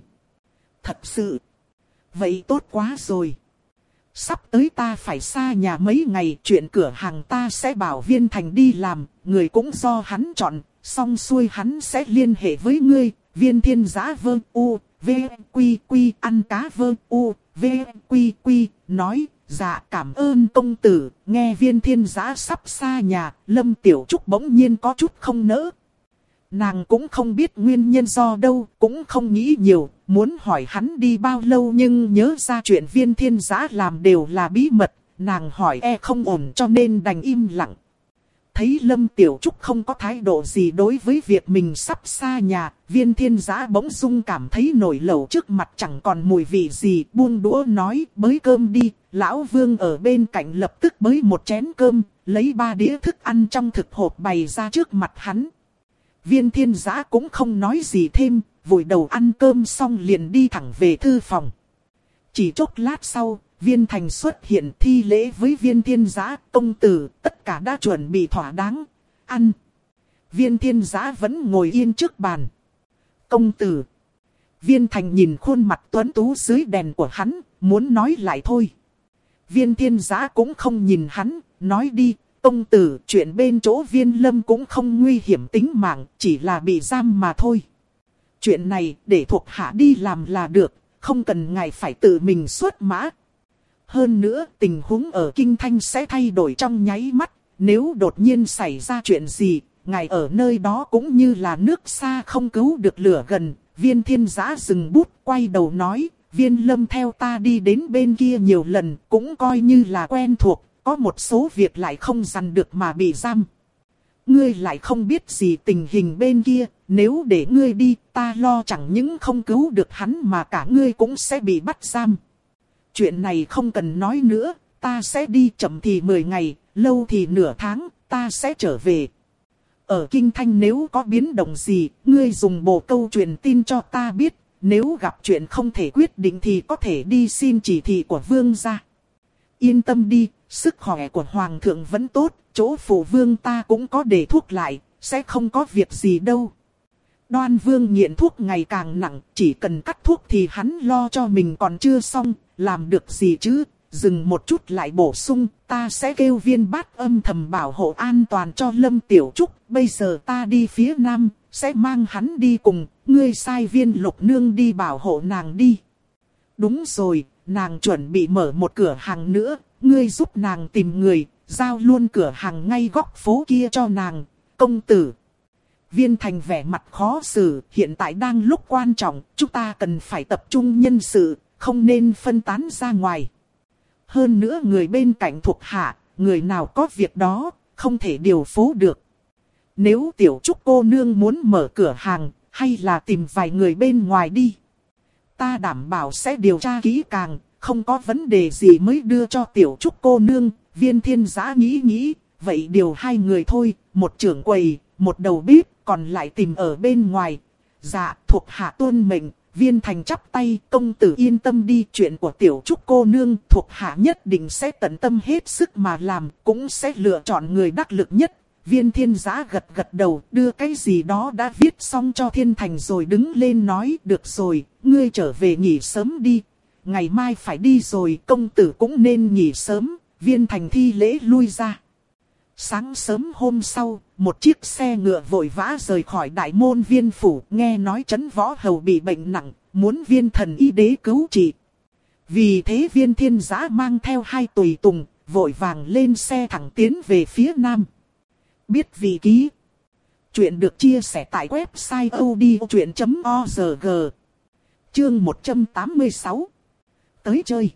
Speaker 1: Thật sự, vậy tốt quá rồi. Sắp tới ta phải xa nhà mấy ngày, chuyện cửa hàng ta sẽ bảo viên thành đi làm, người cũng do hắn chọn, xong xuôi hắn sẽ liên hệ với ngươi, viên thiên giá vơ u, v, quy quy, ăn cá vơ u, v, quy quy, nói, dạ cảm ơn công tử, nghe viên thiên giá sắp xa nhà, lâm tiểu trúc bỗng nhiên có chút không nỡ. Nàng cũng không biết nguyên nhân do đâu, cũng không nghĩ nhiều, muốn hỏi hắn đi bao lâu nhưng nhớ ra chuyện viên thiên giã làm đều là bí mật, nàng hỏi e không ổn cho nên đành im lặng. Thấy Lâm Tiểu Trúc không có thái độ gì đối với việc mình sắp xa nhà, viên thiên giã bỗng dung cảm thấy nổi lẩu trước mặt chẳng còn mùi vị gì, buông đũa nói bới cơm đi, lão vương ở bên cạnh lập tức bới một chén cơm, lấy ba đĩa thức ăn trong thực hộp bày ra trước mặt hắn. Viên thiên giã cũng không nói gì thêm, vội đầu ăn cơm xong liền đi thẳng về thư phòng. Chỉ chốc lát sau, viên thành xuất hiện thi lễ với viên thiên giã, công tử, tất cả đã chuẩn bị thỏa đáng, ăn. Viên thiên giã vẫn ngồi yên trước bàn. Công tử. Viên thành nhìn khuôn mặt tuấn tú dưới đèn của hắn, muốn nói lại thôi. Viên thiên giã cũng không nhìn hắn, nói đi, công tử, chuyện bên chỗ viên lâm cũng không nguy hiểm tính mạng, chỉ là bị giam mà thôi. Chuyện này để thuộc hạ đi làm là được, không cần ngài phải tự mình xuất mã. Hơn nữa tình huống ở Kinh Thanh sẽ thay đổi trong nháy mắt, nếu đột nhiên xảy ra chuyện gì, ngài ở nơi đó cũng như là nước xa không cứu được lửa gần. Viên thiên giã dừng bút quay đầu nói, viên lâm theo ta đi đến bên kia nhiều lần cũng coi như là quen thuộc, có một số việc lại không dằn được mà bị giam ngươi lại không biết gì tình hình bên kia, nếu để ngươi đi, ta lo chẳng những không cứu được hắn mà cả ngươi cũng sẽ bị bắt giam. Chuyện này không cần nói nữa, ta sẽ đi chậm thì 10 ngày, lâu thì nửa tháng, ta sẽ trở về. Ở Kinh Thanh nếu có biến động gì, ngươi dùng bộ câu truyền tin cho ta biết, nếu gặp chuyện không thể quyết định thì có thể đi xin chỉ thị của vương gia. Yên tâm đi, sức khỏe của Hoàng thượng vẫn tốt, chỗ phụ vương ta cũng có để thuốc lại, sẽ không có việc gì đâu. Đoan vương nghiện thuốc ngày càng nặng, chỉ cần cắt thuốc thì hắn lo cho mình còn chưa xong, làm được gì chứ, dừng một chút lại bổ sung, ta sẽ kêu viên bát âm thầm bảo hộ an toàn cho Lâm Tiểu Trúc, bây giờ ta đi phía nam, sẽ mang hắn đi cùng, ngươi sai viên lục nương đi bảo hộ nàng đi. Đúng rồi, nàng chuẩn bị mở một cửa hàng nữa, ngươi giúp nàng tìm người, giao luôn cửa hàng ngay góc phố kia cho nàng, công tử. Viên thành vẻ mặt khó xử, hiện tại đang lúc quan trọng, chúng ta cần phải tập trung nhân sự, không nên phân tán ra ngoài. Hơn nữa người bên cạnh thuộc hạ, người nào có việc đó, không thể điều phố được. Nếu tiểu trúc cô nương muốn mở cửa hàng, hay là tìm vài người bên ngoài đi. Ta đảm bảo sẽ điều tra kỹ càng, không có vấn đề gì mới đưa cho tiểu trúc cô nương, viên thiên giã nghĩ nghĩ, vậy điều hai người thôi, một trưởng quầy, một đầu bếp, còn lại tìm ở bên ngoài. Dạ, thuộc hạ tuân mệnh, viên thành chắp tay, công tử yên tâm đi, chuyện của tiểu trúc cô nương, thuộc hạ nhất định sẽ tận tâm hết sức mà làm, cũng sẽ lựa chọn người đắc lực nhất. Viên thiên giã gật gật đầu, đưa cái gì đó đã viết xong cho thiên thành rồi đứng lên nói, được rồi, ngươi trở về nghỉ sớm đi, ngày mai phải đi rồi công tử cũng nên nghỉ sớm, viên thành thi lễ lui ra. Sáng sớm hôm sau, một chiếc xe ngựa vội vã rời khỏi đại môn viên phủ, nghe nói chấn võ hầu bị bệnh nặng, muốn viên thần y đế cứu trị. Vì thế viên thiên giã mang theo hai tùy tùng, vội vàng lên xe thẳng tiến về phía nam. Biết vị ký. Chuyện được chia sẻ tại website odchuyện.org. Chương 186 tới chơi.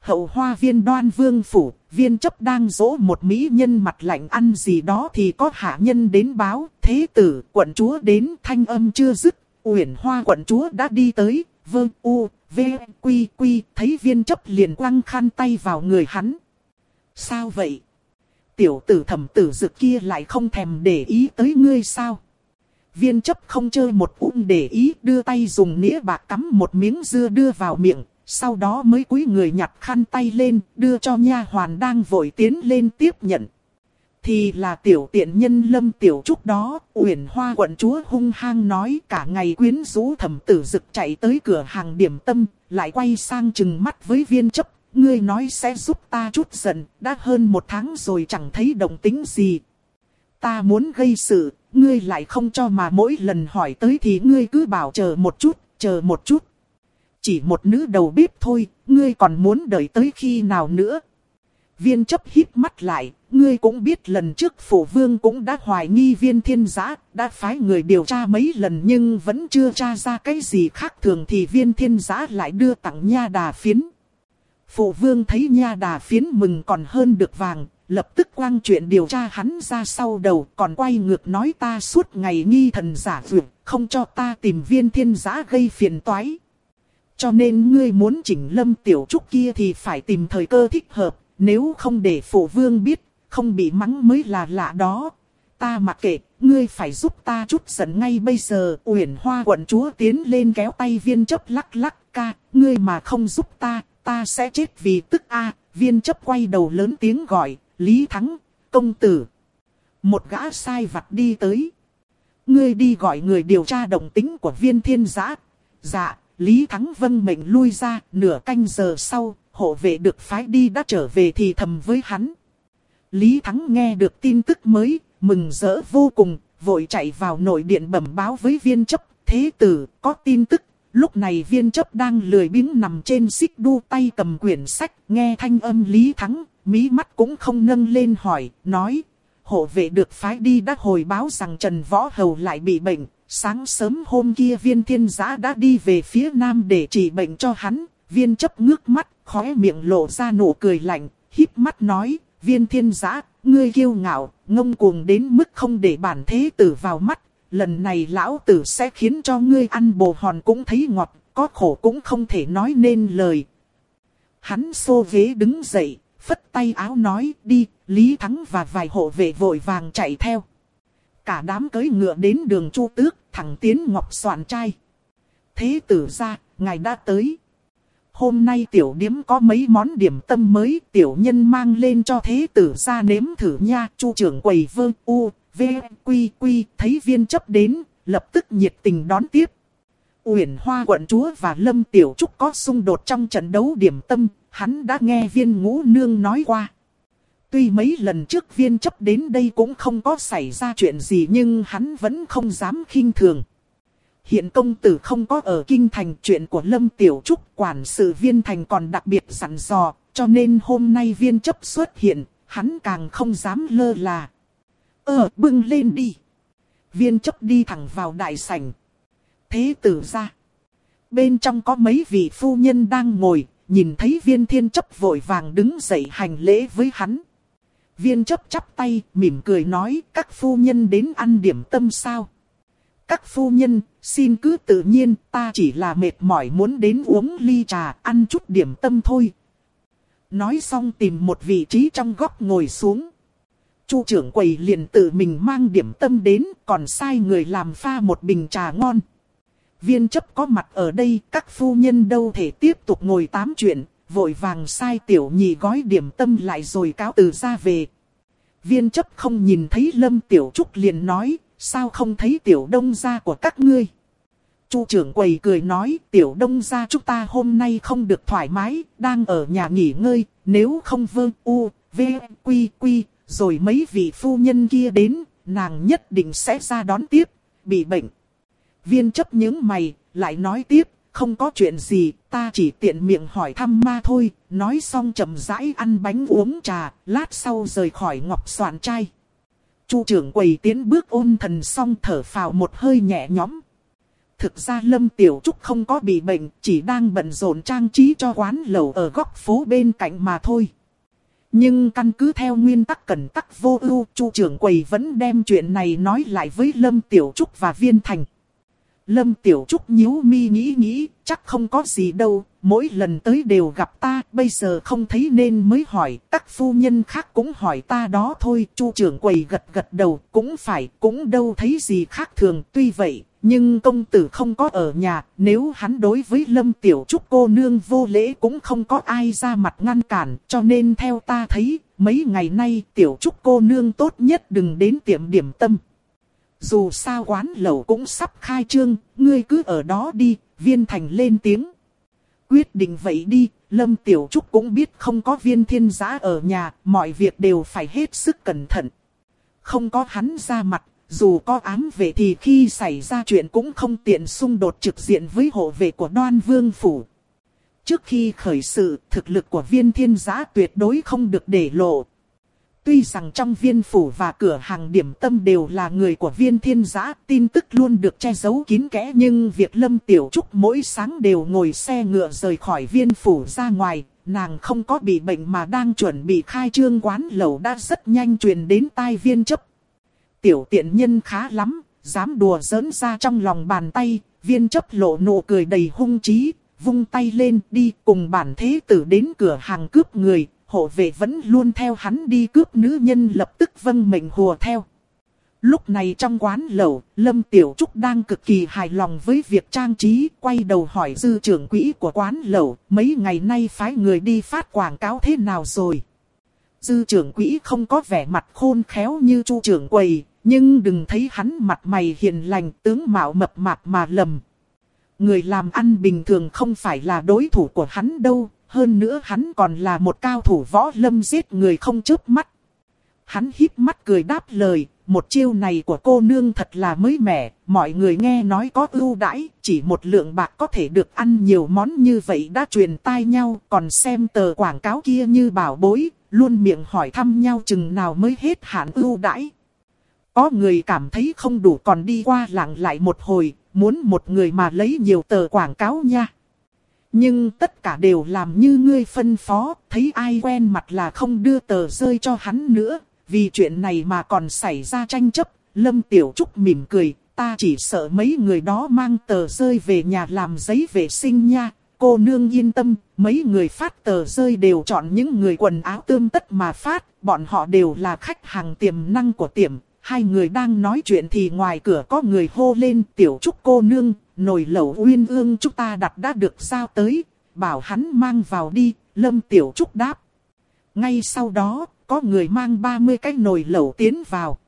Speaker 1: Hậu hoa viên đoan vương phủ, viên chấp đang dỗ một mỹ nhân mặt lạnh ăn gì đó thì có hạ nhân đến báo, thế tử, quận chúa đến thanh âm chưa dứt, uyển hoa quận chúa đã đi tới, vương u, v, quy quy, thấy viên chấp liền quăng khăn tay vào người hắn. Sao vậy? tiểu tử thẩm tử dực kia lại không thèm để ý tới ngươi sao? Viên chấp không chơi một ung để ý đưa tay dùng nĩa bạc cắm một miếng dưa đưa vào miệng, sau đó mới cúi người nhặt khăn tay lên, đưa cho nha hoàn đang vội tiến lên tiếp nhận. Thì là tiểu tiện nhân lâm tiểu trúc đó, uyển hoa quận chúa hung hăng nói cả ngày quyến rũ thẩm tử dực chạy tới cửa hàng điểm tâm, lại quay sang chừng mắt với viên chấp, ngươi nói sẽ giúp ta chút giận, đã hơn một tháng rồi chẳng thấy động tính gì. Ta muốn gây sự, ngươi lại không cho mà mỗi lần hỏi tới thì ngươi cứ bảo chờ một chút, chờ một chút. Chỉ một nữ đầu bếp thôi, ngươi còn muốn đợi tới khi nào nữa? Viên chấp hít mắt lại, ngươi cũng biết lần trước phổ vương cũng đã hoài nghi viên thiên giã, đã phái người điều tra mấy lần nhưng vẫn chưa tra ra cái gì khác thường thì viên thiên giã lại đưa tặng nha đà phiến. Phổ vương thấy nha đà phiến mừng còn hơn được vàng, lập tức quang chuyện điều tra hắn ra sau đầu còn quay ngược nói ta suốt ngày nghi thần giả vượt, không cho ta tìm viên thiên giã gây phiền toái. Cho nên ngươi muốn chỉnh lâm tiểu trúc kia thì phải tìm thời cơ thích hợp, nếu không để phổ vương biết, không bị mắng mới là lạ đó. Ta mặc kệ, ngươi phải giúp ta chút giận ngay bây giờ. Uyển hoa quận chúa tiến lên kéo tay viên chấp lắc lắc ca, ngươi mà không giúp ta, ta sẽ chết vì tức a. Viên chấp quay đầu lớn tiếng gọi, Lý Thắng, công tử. Một gã sai vặt đi tới. Ngươi đi gọi người điều tra động tính của viên thiên giã. Dạ, Lý Thắng vâng mệnh lui ra, nửa canh giờ sau, hộ vệ được phái đi đã trở về thì thầm với hắn. Lý Thắng nghe được tin tức mới, mừng rỡ vô cùng, vội chạy vào nội điện bẩm báo với viên chấp, thế tử, có tin tức. Lúc này viên chấp đang lười biếng nằm trên xích đu tay cầm quyển sách, nghe thanh âm Lý Thắng, mí mắt cũng không nâng lên hỏi, nói. Hộ vệ được phái đi đã hồi báo rằng Trần Võ Hầu lại bị bệnh, sáng sớm hôm kia viên thiên giã đã đi về phía nam để trị bệnh cho hắn, viên chấp ngước mắt, khóe miệng lộ ra nụ cười lạnh, híp mắt nói, viên thiên giã, ngươi kiêu ngạo, ngông cuồng đến mức không để bản thế tử vào mắt, lần này lão tử sẽ khiến cho ngươi ăn bồ hòn cũng thấy ngọt, có khổ cũng không thể nói nên lời. Hắn xô ghế đứng dậy, phất tay áo nói đi, Lý Thắng và vài hộ vệ vội vàng chạy theo. Cả đám cưỡi ngựa đến đường Chu Tước, thẳng tiến ngọc soạn trai. Thế tử ra, ngài đã tới. Hôm nay tiểu điếm có mấy món điểm tâm mới tiểu nhân mang lên cho thế tử ra nếm thử nha. Chu trưởng quầy vương u, v, quy quy, thấy viên chấp đến, lập tức nhiệt tình đón tiếp. Uyển Hoa quận chúa và Lâm Tiểu Trúc có xung đột trong trận đấu điểm tâm, hắn đã nghe viên ngũ nương nói qua. Tuy mấy lần trước viên chấp đến đây cũng không có xảy ra chuyện gì nhưng hắn vẫn không dám khinh thường. Hiện công tử không có ở kinh thành chuyện của Lâm Tiểu Trúc quản sự viên thành còn đặc biệt sẵn dò, cho nên hôm nay viên chấp xuất hiện, hắn càng không dám lơ là. Ờ, bưng lên đi. Viên chấp đi thẳng vào đại sảnh. Thế tử ra. Bên trong có mấy vị phu nhân đang ngồi, nhìn thấy viên thiên chấp vội vàng đứng dậy hành lễ với hắn. Viên chấp chắp tay, mỉm cười nói, các phu nhân đến ăn điểm tâm sao. Các phu nhân, xin cứ tự nhiên, ta chỉ là mệt mỏi muốn đến uống ly trà, ăn chút điểm tâm thôi. Nói xong tìm một vị trí trong góc ngồi xuống. Chu trưởng quầy liền tự mình mang điểm tâm đến, còn sai người làm pha một bình trà ngon. Viên chấp có mặt ở đây, các phu nhân đâu thể tiếp tục ngồi tám chuyện, vội vàng sai tiểu nhị gói điểm tâm lại rồi cáo từ ra về. Viên chấp không nhìn thấy Lâm Tiểu Trúc liền nói, sao không thấy tiểu đông gia của các ngươi? Chu trưởng quầy cười nói, tiểu đông gia chúng ta hôm nay không được thoải mái, đang ở nhà nghỉ ngơi, nếu không vương u, v, quy quy, rồi mấy vị phu nhân kia đến, nàng nhất định sẽ ra đón tiếp, bị bệnh. Viên chấp những mày, lại nói tiếp, không có chuyện gì, ta chỉ tiện miệng hỏi thăm ma thôi, nói xong chậm rãi ăn bánh uống trà, lát sau rời khỏi ngọc soạn trai. Chu trưởng quầy tiến bước ôn thần xong thở phào một hơi nhẹ nhõm. Thực ra Lâm Tiểu Trúc không có bị bệnh, chỉ đang bận rộn trang trí cho quán lẩu ở góc phố bên cạnh mà thôi. Nhưng căn cứ theo nguyên tắc cẩn tắc vô ưu, Chu trưởng quầy vẫn đem chuyện này nói lại với Lâm Tiểu Trúc và Viên Thành. Lâm Tiểu Trúc nhíu mi nghĩ nghĩ, chắc không có gì đâu, mỗi lần tới đều gặp ta, bây giờ không thấy nên mới hỏi, các phu nhân khác cũng hỏi ta đó thôi, chu trưởng quầy gật gật đầu, cũng phải, cũng đâu thấy gì khác thường, tuy vậy, nhưng công tử không có ở nhà, nếu hắn đối với Lâm Tiểu Trúc cô nương vô lễ cũng không có ai ra mặt ngăn cản, cho nên theo ta thấy, mấy ngày nay Tiểu Trúc cô nương tốt nhất đừng đến tiệm điểm tâm. Dù sao quán lẩu cũng sắp khai trương, ngươi cứ ở đó đi, viên thành lên tiếng. Quyết định vậy đi, Lâm Tiểu Trúc cũng biết không có viên thiên giã ở nhà, mọi việc đều phải hết sức cẩn thận. Không có hắn ra mặt, dù có ám về thì khi xảy ra chuyện cũng không tiện xung đột trực diện với hộ vệ của đoan vương phủ. Trước khi khởi sự, thực lực của viên thiên giã tuyệt đối không được để lộ. Tuy rằng trong viên phủ và cửa hàng điểm tâm đều là người của viên thiên giã, tin tức luôn được che giấu kín kẽ nhưng việc Lâm Tiểu Trúc mỗi sáng đều ngồi xe ngựa rời khỏi viên phủ ra ngoài, nàng không có bị bệnh mà đang chuẩn bị khai trương quán lẩu đã rất nhanh truyền đến tai viên chấp. Tiểu tiện nhân khá lắm, dám đùa giỡn ra trong lòng bàn tay, viên chấp lộ nụ cười đầy hung trí, vung tay lên đi cùng bản thế tử đến cửa hàng cướp người, hộ vệ vẫn luôn theo hắn đi cướp nữ nhân lập tức vâng mệnh hùa theo. Lúc này trong quán lẩu, Lâm Tiểu Trúc đang cực kỳ hài lòng với việc trang trí, quay đầu hỏi dư trưởng quỹ của quán lẩu, mấy ngày nay phái người đi phát quảng cáo thế nào rồi. Dư trưởng quỹ không có vẻ mặt khôn khéo như chu trưởng quầy, nhưng đừng thấy hắn mặt mày hiền lành tướng mạo mập mạp mà lầm. Người làm ăn bình thường không phải là đối thủ của hắn đâu, hơn nữa hắn còn là một cao thủ võ lâm giết người không chớp mắt. Hắn híp mắt cười đáp lời, một chiêu này của cô nương thật là mới mẻ, mọi người nghe nói có ưu đãi, chỉ một lượng bạc có thể được ăn nhiều món như vậy đã truyền tai nhau, còn xem tờ quảng cáo kia như bảo bối, luôn miệng hỏi thăm nhau chừng nào mới hết hạn ưu đãi. Có người cảm thấy không đủ còn đi qua lặng lại một hồi, muốn một người mà lấy nhiều tờ quảng cáo nha. Nhưng tất cả đều làm như ngươi phân phó, thấy ai quen mặt là không đưa tờ rơi cho hắn nữa. Vì chuyện này mà còn xảy ra tranh chấp, Lâm Tiểu Trúc mỉm cười, ta chỉ sợ mấy người đó mang tờ rơi về nhà làm giấy vệ sinh nha. Cô nương yên tâm, mấy người phát tờ rơi đều chọn những người quần áo tươm tất mà phát, bọn họ đều là khách hàng tiềm năng của tiệm. Hai người đang nói chuyện thì ngoài cửa có người hô lên tiểu trúc cô nương, nồi lẩu uyên ương chúng ta đặt đã được giao tới, bảo hắn mang vào đi, lâm tiểu trúc đáp. Ngay sau đó, có người mang 30 cái nồi lẩu tiến vào.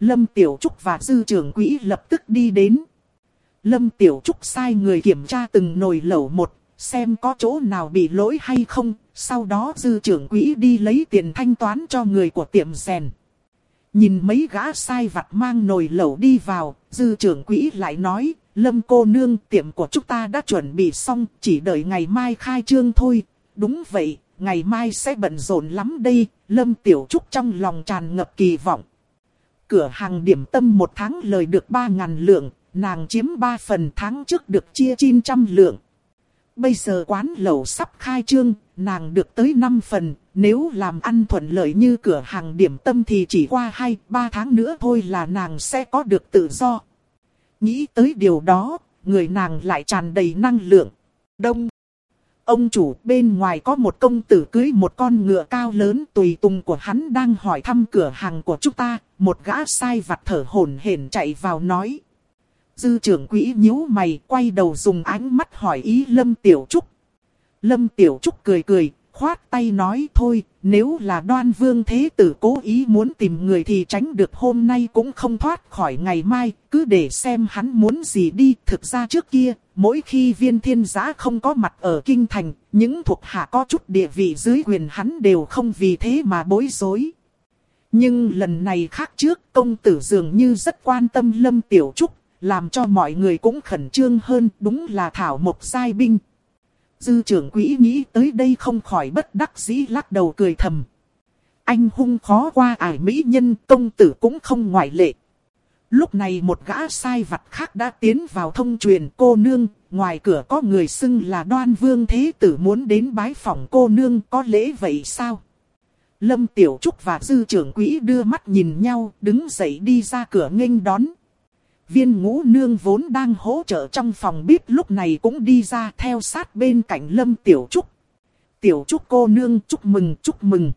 Speaker 1: Lâm Tiểu Trúc và dư trưởng quỹ lập tức đi đến. Lâm Tiểu Trúc sai người kiểm tra từng nồi lẩu một, xem có chỗ nào bị lỗi hay không. Sau đó dư trưởng quỹ đi lấy tiền thanh toán cho người của tiệm rèn. Nhìn mấy gã sai vặt mang nồi lẩu đi vào, dư trưởng quỹ lại nói, Lâm cô nương tiệm của chúng ta đã chuẩn bị xong, chỉ đợi ngày mai khai trương thôi. Đúng vậy, ngày mai sẽ bận rộn lắm đây, Lâm Tiểu Trúc trong lòng tràn ngập kỳ vọng. Cửa hàng điểm tâm một tháng lời được 3.000 lượng, nàng chiếm 3 phần tháng trước được chia 900 lượng. Bây giờ quán lẩu sắp khai trương, nàng được tới 5 phần, nếu làm ăn thuận lợi như cửa hàng điểm tâm thì chỉ qua 2-3 tháng nữa thôi là nàng sẽ có được tự do. Nghĩ tới điều đó, người nàng lại tràn đầy năng lượng. Đông. Ông chủ bên ngoài có một công tử cưới một con ngựa cao lớn tùy tùng của hắn đang hỏi thăm cửa hàng của chúng ta. Một gã sai vặt thở hổn hển chạy vào nói. Dư trưởng quỹ nhíu mày quay đầu dùng ánh mắt hỏi ý Lâm Tiểu Trúc. Lâm Tiểu Trúc cười cười, khoát tay nói thôi, nếu là đoan vương thế tử cố ý muốn tìm người thì tránh được hôm nay cũng không thoát khỏi ngày mai, cứ để xem hắn muốn gì đi. Thực ra trước kia, mỗi khi viên thiên giã không có mặt ở kinh thành, những thuộc hạ có chút địa vị dưới quyền hắn đều không vì thế mà bối rối. Nhưng lần này khác trước, công tử dường như rất quan tâm Lâm Tiểu Trúc, làm cho mọi người cũng khẩn trương hơn, đúng là thảo mộc sai binh. Dư trưởng quỹ nghĩ tới đây không khỏi bất đắc dĩ lắc đầu cười thầm. Anh hung khó qua ải mỹ nhân công tử cũng không ngoại lệ. Lúc này một gã sai vặt khác đã tiến vào thông truyền cô nương, ngoài cửa có người xưng là đoan vương thế tử muốn đến bái phòng cô nương có lễ vậy sao? Lâm Tiểu Trúc và dư trưởng quỹ đưa mắt nhìn nhau, đứng dậy đi ra cửa nghênh đón. Viên ngũ nương vốn đang hỗ trợ trong phòng bếp lúc này cũng đi ra theo sát bên cạnh Lâm Tiểu Trúc. Tiểu Trúc cô nương chúc mừng chúc mừng.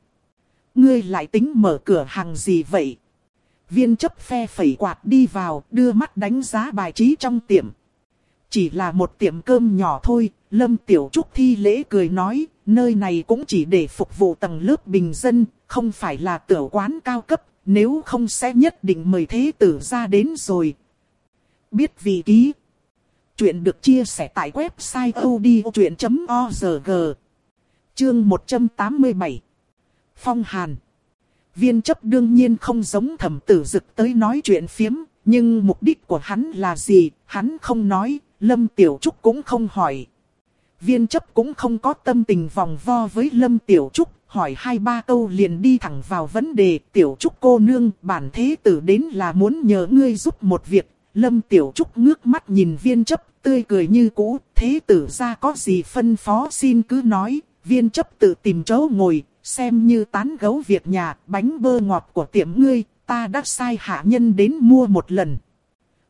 Speaker 1: Ngươi lại tính mở cửa hàng gì vậy? Viên chấp phe phẩy quạt đi vào, đưa mắt đánh giá bài trí trong tiệm. Chỉ là một tiệm cơm nhỏ thôi, Lâm Tiểu Trúc thi lễ cười nói, nơi này cũng chỉ để phục vụ tầng lớp bình dân, không phải là tiểu quán cao cấp, nếu không sẽ nhất định mời thế tử ra đến rồi. Biết vị ký. Chuyện được chia sẻ tại website odchuyện.org. Chương 187. Phong Hàn. Viên chấp đương nhiên không giống thẩm tử dực tới nói chuyện phiếm, nhưng mục đích của hắn là gì, hắn không nói, Lâm Tiểu Trúc cũng không hỏi. Viên chấp cũng không có tâm tình vòng vo với Lâm Tiểu Trúc, hỏi hai ba câu liền đi thẳng vào vấn đề. Tiểu Trúc cô nương, bản thế tử đến là muốn nhờ ngươi giúp một việc. Lâm Tiểu Trúc ngước mắt nhìn viên chấp, tươi cười như cũ, thế tử ra có gì phân phó xin cứ nói. Viên chấp tự tìm chỗ ngồi, xem như tán gấu việc nhà, bánh bơ ngọt của tiệm ngươi, ta đã sai hạ nhân đến mua một lần.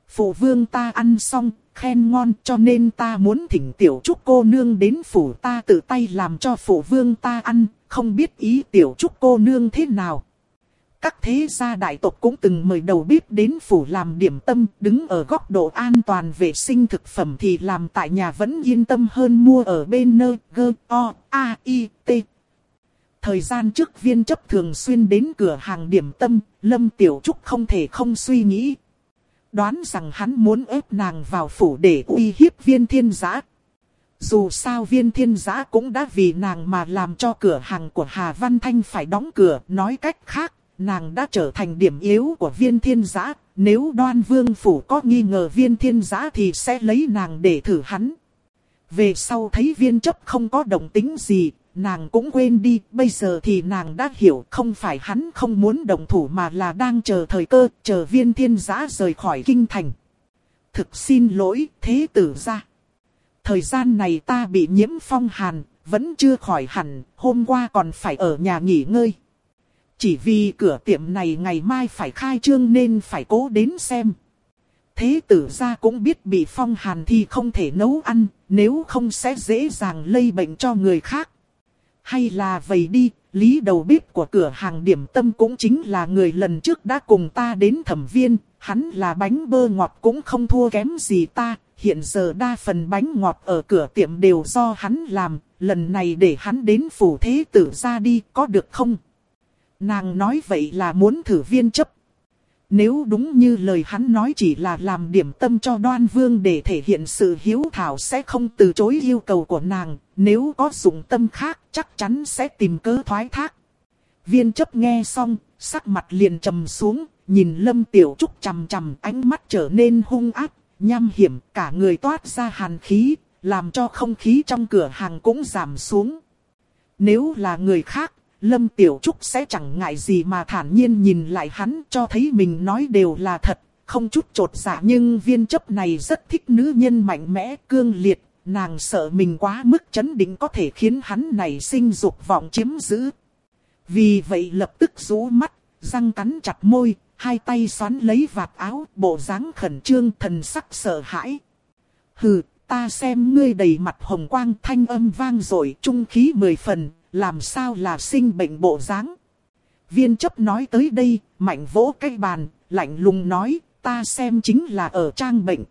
Speaker 1: Phụ vương ta ăn xong, khen ngon cho nên ta muốn thỉnh tiểu trúc cô nương đến phủ ta tự tay làm cho phụ vương ta ăn, không biết ý tiểu trúc cô nương thế nào. Các thế gia đại tộc cũng từng mời đầu bếp đến phủ làm điểm tâm, đứng ở góc độ an toàn vệ sinh thực phẩm thì làm tại nhà vẫn yên tâm hơn mua ở bên nơi g o a i t. Thời gian trước viên chấp thường xuyên đến cửa hàng điểm tâm, Lâm Tiểu Trúc không thể không suy nghĩ, đoán rằng hắn muốn ép nàng vào phủ để uy hiếp viên thiên giã. Dù sao viên thiên giã cũng đã vì nàng mà làm cho cửa hàng của Hà Văn Thanh phải đóng cửa, nói cách khác, nàng đã trở thành điểm yếu của viên thiên giã. Nếu đoan vương phủ có nghi ngờ viên thiên giã thì sẽ lấy nàng để thử hắn. Về sau thấy viên chấp không có động tính gì, nàng cũng quên đi, bây giờ thì nàng đã hiểu không phải hắn không muốn động thủ mà là đang chờ thời cơ, chờ viên thiên giã rời khỏi kinh thành. Thực xin lỗi, thế tử ra. Thời gian này ta bị nhiễm phong hàn, vẫn chưa khỏi hẳn, hôm qua còn phải ở nhà nghỉ ngơi. Chỉ vì cửa tiệm này ngày mai phải khai trương nên phải cố đến xem. Thế tử ra cũng biết bị phong hàn thì không thể nấu ăn, nếu không sẽ dễ dàng lây bệnh cho người khác. Hay là vậy đi, lý đầu bếp của cửa hàng điểm tâm cũng chính là người lần trước đã cùng ta đến thẩm viên, hắn là bánh bơ ngọt cũng không thua kém gì ta, hiện giờ đa phần bánh ngọt ở cửa tiệm đều do hắn làm, lần này để hắn đến phủ thế tử ra đi có được không? Nàng nói vậy là muốn thử viên chấp. Nếu đúng như lời hắn nói chỉ là làm điểm tâm cho đoan vương để thể hiện sự hiếu thảo sẽ không từ chối yêu cầu của nàng, nếu có dụng tâm khác chắc chắn sẽ tìm cớ thoái thác. Viên chấp nghe xong, sắc mặt liền trầm xuống, nhìn lâm tiểu trúc chằm chằm ánh mắt trở nên hung ác, nham hiểm cả người toát ra hàn khí, làm cho không khí trong cửa hàng cũng giảm xuống. Nếu là người khác, Lâm Tiểu Trúc sẽ chẳng ngại gì mà thản nhiên nhìn lại hắn cho thấy mình nói đều là thật, không chút trột dạ nhưng viên chấp này rất thích nữ nhân mạnh mẽ, cương liệt, nàng sợ mình quá mức chấn định có thể khiến hắn này sinh dục vọng chiếm giữ. Vì vậy lập tức rú mắt, răng cắn chặt môi, hai tay xoắn lấy vạt áo, bộ dáng khẩn trương thần sắc sợ hãi. Hừ, ta xem ngươi đầy mặt hồng quang thanh âm vang rồi trung khí mười phần, làm sao là sinh bệnh bộ dáng. Viên chấp nói tới đây, mạnh vỗ cây bàn, lạnh lùng nói, ta xem chính là ở trang bệnh.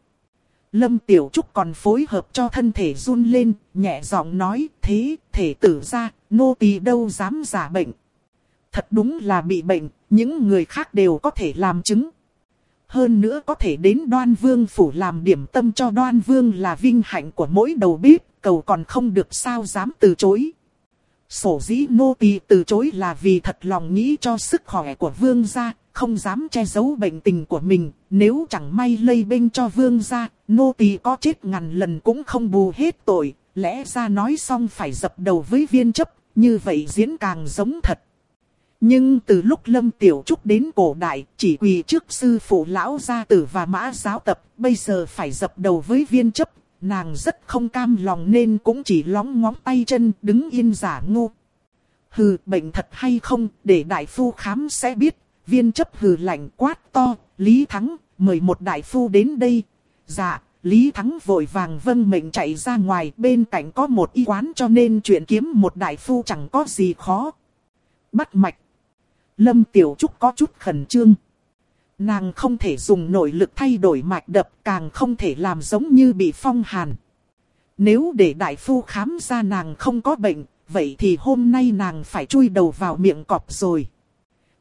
Speaker 1: Lâm Tiểu Trúc còn phối hợp cho thân thể run lên, nhẹ giọng nói, thế, thể tử ra, nô tỳ đâu dám giả bệnh. Thật đúng là bị bệnh, những người khác đều có thể làm chứng. Hơn nữa có thể đến đoan vương phủ làm điểm tâm cho đoan vương là vinh hạnh của mỗi đầu bếp, cầu còn không được sao dám từ chối. Sổ dĩ nô tỳ từ chối là vì thật lòng nghĩ cho sức khỏe của vương gia, không dám che giấu bệnh tình của mình. Nếu chẳng may lây bên cho vương gia, nô tỳ có chết ngàn lần cũng không bù hết tội. Lẽ ra nói xong phải dập đầu với viên chấp, như vậy diễn càng giống thật. Nhưng từ lúc Lâm Tiểu Trúc đến cổ đại, chỉ quỳ trước sư phụ lão gia tử và mã giáo tập, bây giờ phải dập đầu với viên chấp, nàng rất không cam lòng nên cũng chỉ lóng ngóng tay chân đứng yên giả ngu. Hừ, bệnh thật hay không, để đại phu khám sẽ biết, viên chấp hừ lạnh quát to, Lý Thắng, mời một đại phu đến đây. Dạ, Lý Thắng vội vàng vâng mệnh chạy ra ngoài, bên cạnh có một y quán cho nên chuyện kiếm một đại phu chẳng có gì khó. Bắt mạch. Lâm Tiểu Trúc có chút khẩn trương. Nàng không thể dùng nội lực thay đổi mạch đập, càng không thể làm giống như bị phong hàn. Nếu để đại phu khám ra nàng không có bệnh, vậy thì hôm nay nàng phải chui đầu vào miệng cọp rồi.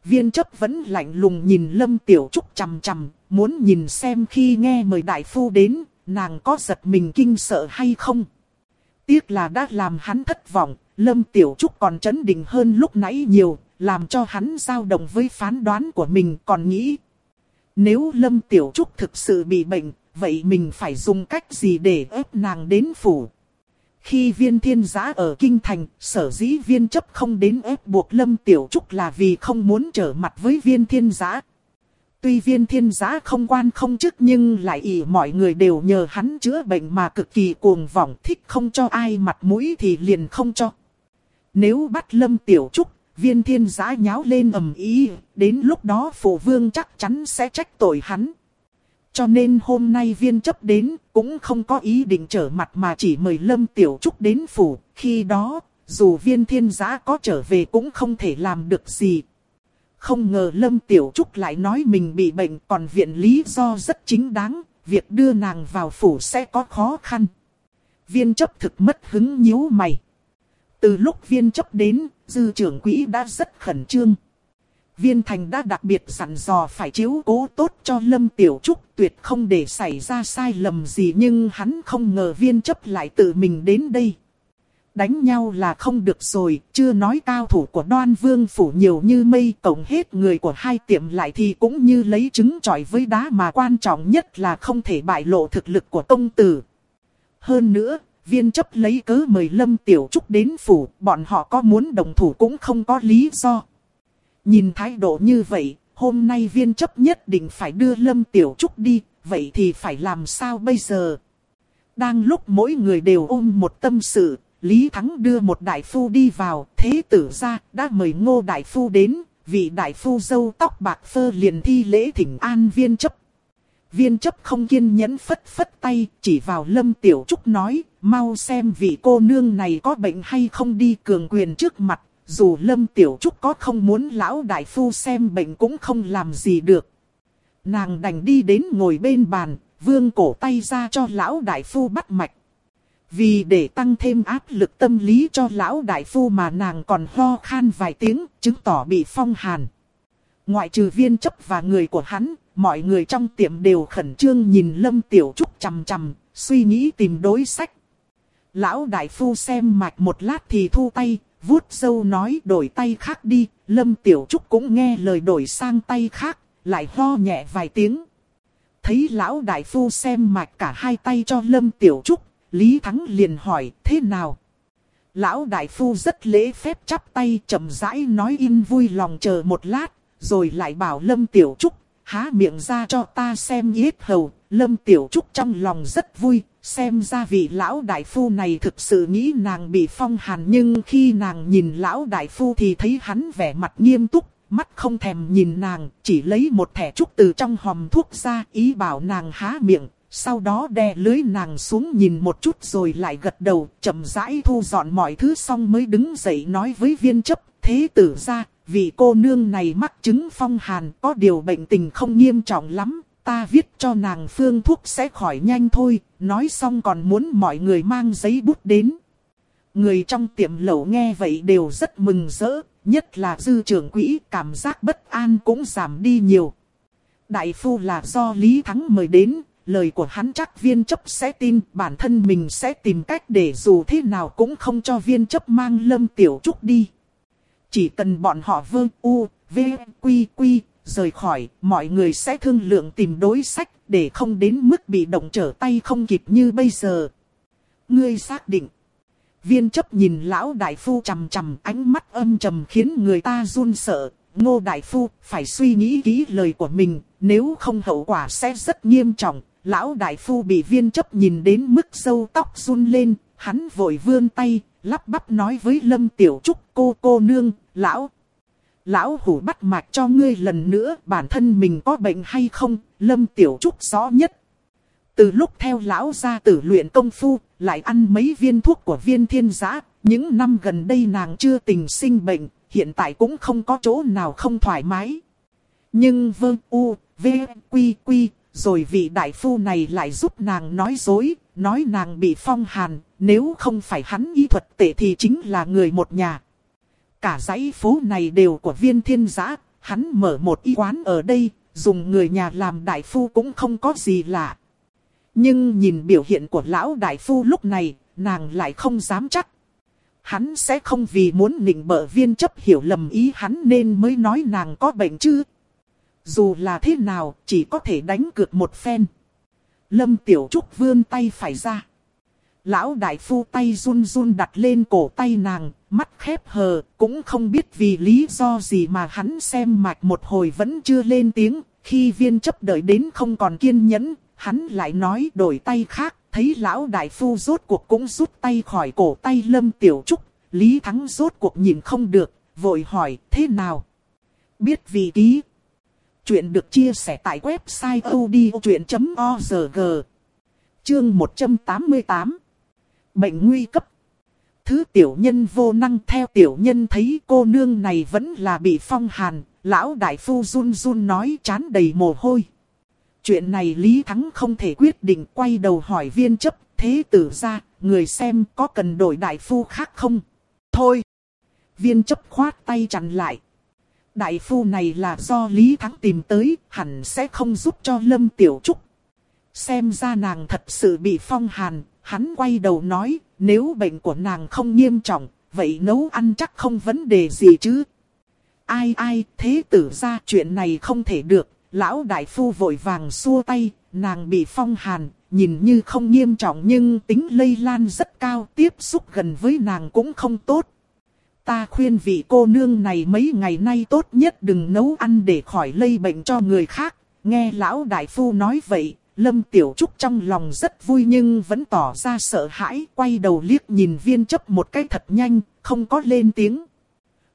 Speaker 1: Viên chấp vẫn lạnh lùng nhìn Lâm Tiểu Trúc chằm chằm, muốn nhìn xem khi nghe mời đại phu đến, nàng có giật mình kinh sợ hay không. Tiếc là đã làm hắn thất vọng, Lâm Tiểu Trúc còn chấn định hơn lúc nãy nhiều, làm cho hắn dao động với phán đoán của mình còn nghĩ. Nếu Lâm Tiểu Trúc thực sự bị bệnh, vậy mình phải dùng cách gì để ép nàng đến phủ? Khi viên thiên giã ở Kinh Thành, sở dĩ viên chấp không đến ép buộc Lâm Tiểu Trúc là vì không muốn trở mặt với viên thiên giã. Tuy viên thiên giã không quan không chức nhưng lại ý mọi người đều nhờ hắn chữa bệnh mà cực kỳ cuồng vọng thích không cho ai mặt mũi thì liền không cho. Nếu bắt Lâm Tiểu Trúc, viên thiên giã nháo lên ầm ý, đến lúc đó phụ vương chắc chắn sẽ trách tội hắn. Cho nên hôm nay viên chấp đến cũng không có ý định trở mặt mà chỉ mời Lâm Tiểu Trúc đến phủ. Khi đó, dù viên thiên giã có trở về cũng không thể làm được gì. Không ngờ Lâm Tiểu Trúc lại nói mình bị bệnh còn viện lý do rất chính đáng, việc đưa nàng vào phủ sẽ có khó khăn. Viên chấp thực mất hứng nhíu mày. Từ lúc viên chấp đến, dư trưởng quỹ đã rất khẩn trương. Viên Thành đã đặc biệt dặn dò phải chiếu cố tốt cho Lâm Tiểu Trúc tuyệt không để xảy ra sai lầm gì nhưng hắn không ngờ viên chấp lại tự mình đến đây. Đánh nhau là không được rồi, chưa nói cao thủ của đoan vương phủ nhiều như mây tổng hết người của hai tiệm lại thì cũng như lấy trứng trọi với đá mà quan trọng nhất là không thể bại lộ thực lực của công tử. Hơn nữa, viên chấp lấy cớ mời Lâm Tiểu Trúc đến phủ, bọn họ có muốn đồng thủ cũng không có lý do. Nhìn thái độ như vậy, hôm nay viên chấp nhất định phải đưa Lâm Tiểu Trúc đi, vậy thì phải làm sao bây giờ? Đang lúc mỗi người đều ôm một tâm sự, Lý Thắng đưa một đại phu đi vào, thế tử ra, đã mời ngô đại phu đến, vị đại phu dâu tóc bạc phơ liền thi lễ thỉnh an viên chấp. Viên chấp không kiên nhẫn phất phất tay, chỉ vào Lâm Tiểu Trúc nói, mau xem vị cô nương này có bệnh hay không đi cường quyền trước mặt, dù Lâm Tiểu Trúc có không muốn lão đại phu xem bệnh cũng không làm gì được. Nàng đành đi đến ngồi bên bàn, vương cổ tay ra cho lão đại phu bắt mạch. Vì để tăng thêm áp lực tâm lý cho lão đại phu mà nàng còn ho khan vài tiếng, chứng tỏ bị phong hàn. Ngoại trừ viên chấp và người của hắn, mọi người trong tiệm đều khẩn trương nhìn Lâm Tiểu Trúc chằm chằm, suy nghĩ tìm đối sách. Lão đại phu xem mạch một lát thì thu tay, vuốt dâu nói đổi tay khác đi, Lâm Tiểu Trúc cũng nghe lời đổi sang tay khác, lại ho nhẹ vài tiếng. Thấy lão đại phu xem mạch cả hai tay cho Lâm Tiểu Trúc, Lý Thắng liền hỏi thế nào. Lão đại phu rất lễ phép chắp tay chậm rãi nói in vui lòng chờ một lát, rồi lại bảo Lâm Tiểu Trúc, há miệng ra cho ta xem yết hầu. Lâm Tiểu Trúc trong lòng rất vui, xem ra vị lão đại phu này thực sự nghĩ nàng bị phong hàn nhưng khi nàng nhìn lão đại phu thì thấy hắn vẻ mặt nghiêm túc, mắt không thèm nhìn nàng, chỉ lấy một thẻ trúc từ trong hòm thuốc ra ý bảo nàng há miệng, sau đó đè lưới nàng xuống nhìn một chút rồi lại gật đầu, chậm rãi thu dọn mọi thứ xong mới đứng dậy nói với viên chấp, thế tử ra, vì cô nương này mắc chứng phong hàn có điều bệnh tình không nghiêm trọng lắm, ta viết cho nàng phương thuốc sẽ khỏi nhanh thôi, nói xong còn muốn mọi người mang giấy bút đến. Người trong tiệm lẩu nghe vậy đều rất mừng rỡ, nhất là dư trưởng quỹ cảm giác bất an cũng giảm đi nhiều. Đại phu là do Lý Thắng mời đến, lời của hắn chắc viên chấp sẽ tin, bản thân mình sẽ tìm cách để dù thế nào cũng không cho viên chấp mang lâm tiểu trúc đi. Chỉ cần bọn họ vương u, v, quy quy, rời khỏi, mọi người sẽ thương lượng tìm đối sách, để không đến mức bị động trở tay không kịp như bây giờ. Ngươi xác định. Viên chấp nhìn lão đại phu chằm chằm ánh mắt âm trầm khiến người ta run sợ. Ngô đại phu phải suy nghĩ kỹ lời của mình, nếu không hậu quả sẽ rất nghiêm trọng. Lão đại phu bị viên chấp nhìn đến mức sâu tóc run lên, hắn vội vươn tay, lắp bắp nói với Lâm Tiểu Trúc cô cô nương, lão. Lão hủ bắt mạch cho ngươi lần nữa bản thân mình có bệnh hay không, Lâm Tiểu Trúc rõ nhất. Từ lúc theo lão ra tử luyện công phu, lại ăn mấy viên thuốc của viên thiên giã, những năm gần đây nàng chưa tình sinh bệnh, hiện tại cũng không có chỗ nào không thoải mái. Nhưng vương u, v, quy quy, rồi vị đại phu này lại giúp nàng nói dối, nói nàng bị phong hàn, nếu không phải hắn y thuật tệ thì chính là người một nhà. Cả dãy phố này đều của viên thiên giã, hắn mở một y quán ở đây, dùng người nhà làm đại phu cũng không có gì lạ. Nhưng nhìn biểu hiện của lão đại phu lúc này, nàng lại không dám chắc. Hắn sẽ không vì muốn nịnh bợ viên chấp hiểu lầm ý hắn nên mới nói nàng có bệnh chứ. Dù là thế nào, chỉ có thể đánh cược một phen. Lâm Tiểu Trúc vươn tay phải ra. Lão đại phu tay run run đặt lên cổ tay nàng, mắt khép hờ, cũng không biết vì lý do gì mà hắn xem mạch một hồi vẫn chưa lên tiếng. Khi viên chấp đợi đến không còn kiên nhẫn, hắn lại nói đổi tay khác, thấy lão đại phu rốt cuộc cũng rút tay khỏi cổ tay Lâm Tiểu Trúc. Lý Thắng rốt cuộc nhìn không được, vội hỏi thế nào? Biết vì ký. Chuyện được chia sẻ tại website odchuyện.org. Chương 188 Bệnh nguy cấp Thứ tiểu nhân vô năng theo tiểu nhân thấy cô nương này vẫn là bị phong hàn, lão đại phu run run nói chán đầy mồ hôi. Chuyện này Lý Thắng không thể quyết định quay đầu hỏi viên chấp, thế tử ra, người xem có cần đổi đại phu khác không? Thôi! Viên chấp khoát tay chặn lại. Đại phu này là do Lý Thắng tìm tới, hẳn sẽ không giúp cho Lâm Tiểu Trúc. Xem ra nàng thật sự bị phong hàn, hắn quay đầu nói, nếu bệnh của nàng không nghiêm trọng, vậy nấu ăn chắc không vấn đề gì chứ. Ai ai, thế tử ra chuyện này không thể được, lão đại phu vội vàng xua tay, nàng bị phong hàn, nhìn như không nghiêm trọng nhưng tính lây lan rất cao, tiếp xúc gần với nàng cũng không tốt. Ta khuyên vị cô nương này mấy ngày nay tốt nhất đừng nấu ăn để khỏi lây bệnh cho người khác. Nghe lão đại phu nói vậy, Lâm Tiểu Trúc trong lòng rất vui nhưng vẫn tỏ ra sợ hãi, quay đầu liếc nhìn viên chấp một cái thật nhanh, không có lên tiếng.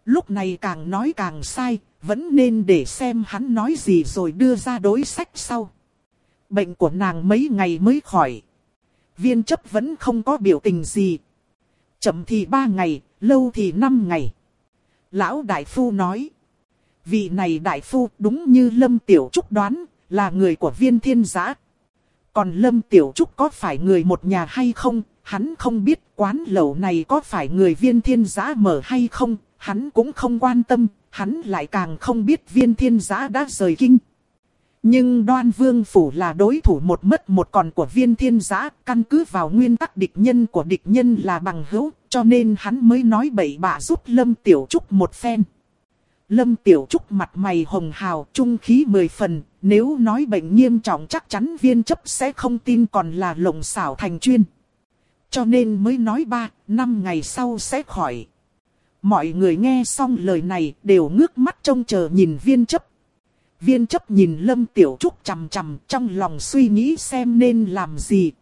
Speaker 1: Lúc này càng nói càng sai, vẫn nên để xem hắn nói gì rồi đưa ra đối sách sau. Bệnh của nàng mấy ngày mới khỏi. Viên chấp vẫn không có biểu tình gì. Chậm thì ba ngày, lâu thì năm ngày. Lão Đại Phu nói. Vị này Đại Phu đúng như Lâm Tiểu Trúc đoán, là người của viên thiên giã. Còn Lâm Tiểu Trúc có phải người một nhà hay không, hắn không biết quán lẩu này có phải người viên thiên giã mở hay không, hắn cũng không quan tâm, hắn lại càng không biết viên thiên giã đã rời kinh. Nhưng đoan vương phủ là đối thủ một mất một còn của viên thiên giã, căn cứ vào nguyên tắc địch nhân của địch nhân là bằng hữu, cho nên hắn mới nói bậy bạ giúp Lâm Tiểu Trúc một phen. Lâm Tiểu Trúc mặt mày hồng hào, trung khí mười phần, nếu nói bệnh nghiêm trọng chắc chắn viên chấp sẽ không tin còn là lộng xảo thành chuyên. Cho nên mới nói ba, năm ngày sau sẽ khỏi. Mọi người nghe xong lời này đều ngước mắt trông chờ nhìn viên chấp. Viên chấp nhìn Lâm Tiểu Trúc chằm chằm trong lòng suy nghĩ xem nên làm gì.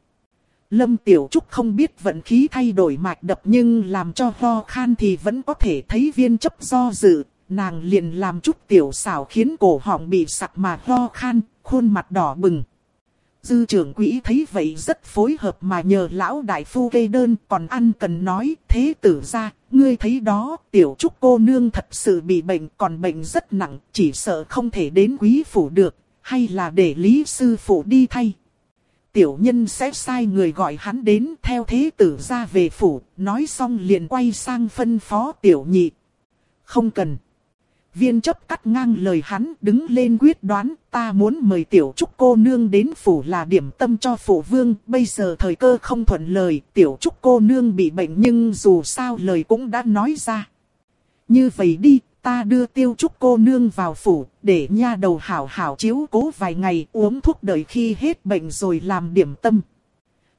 Speaker 1: Lâm Tiểu Trúc không biết vận khí thay đổi mạch đập nhưng làm cho ho khan thì vẫn có thể thấy viên chấp do dự. Nàng liền làm chút tiểu xảo khiến cổ họng bị sặc mà ho khan, khuôn mặt đỏ bừng. Dư trưởng quỹ thấy vậy rất phối hợp mà nhờ lão đại phu kê đơn còn ăn cần nói thế tử ra, ngươi thấy đó tiểu trúc cô nương thật sự bị bệnh còn bệnh rất nặng chỉ sợ không thể đến quý phủ được, hay là để lý sư phụ đi thay. Tiểu nhân sẽ sai người gọi hắn đến theo thế tử ra về phủ, nói xong liền quay sang phân phó tiểu nhị. Không cần. Viên chấp cắt ngang lời hắn đứng lên quyết đoán, ta muốn mời tiểu trúc cô nương đến phủ là điểm tâm cho phủ vương. Bây giờ thời cơ không thuận lời, tiểu trúc cô nương bị bệnh nhưng dù sao lời cũng đã nói ra. Như vậy đi, ta đưa tiêu trúc cô nương vào phủ, để nha đầu hảo hảo chiếu cố vài ngày, uống thuốc đợi khi hết bệnh rồi làm điểm tâm.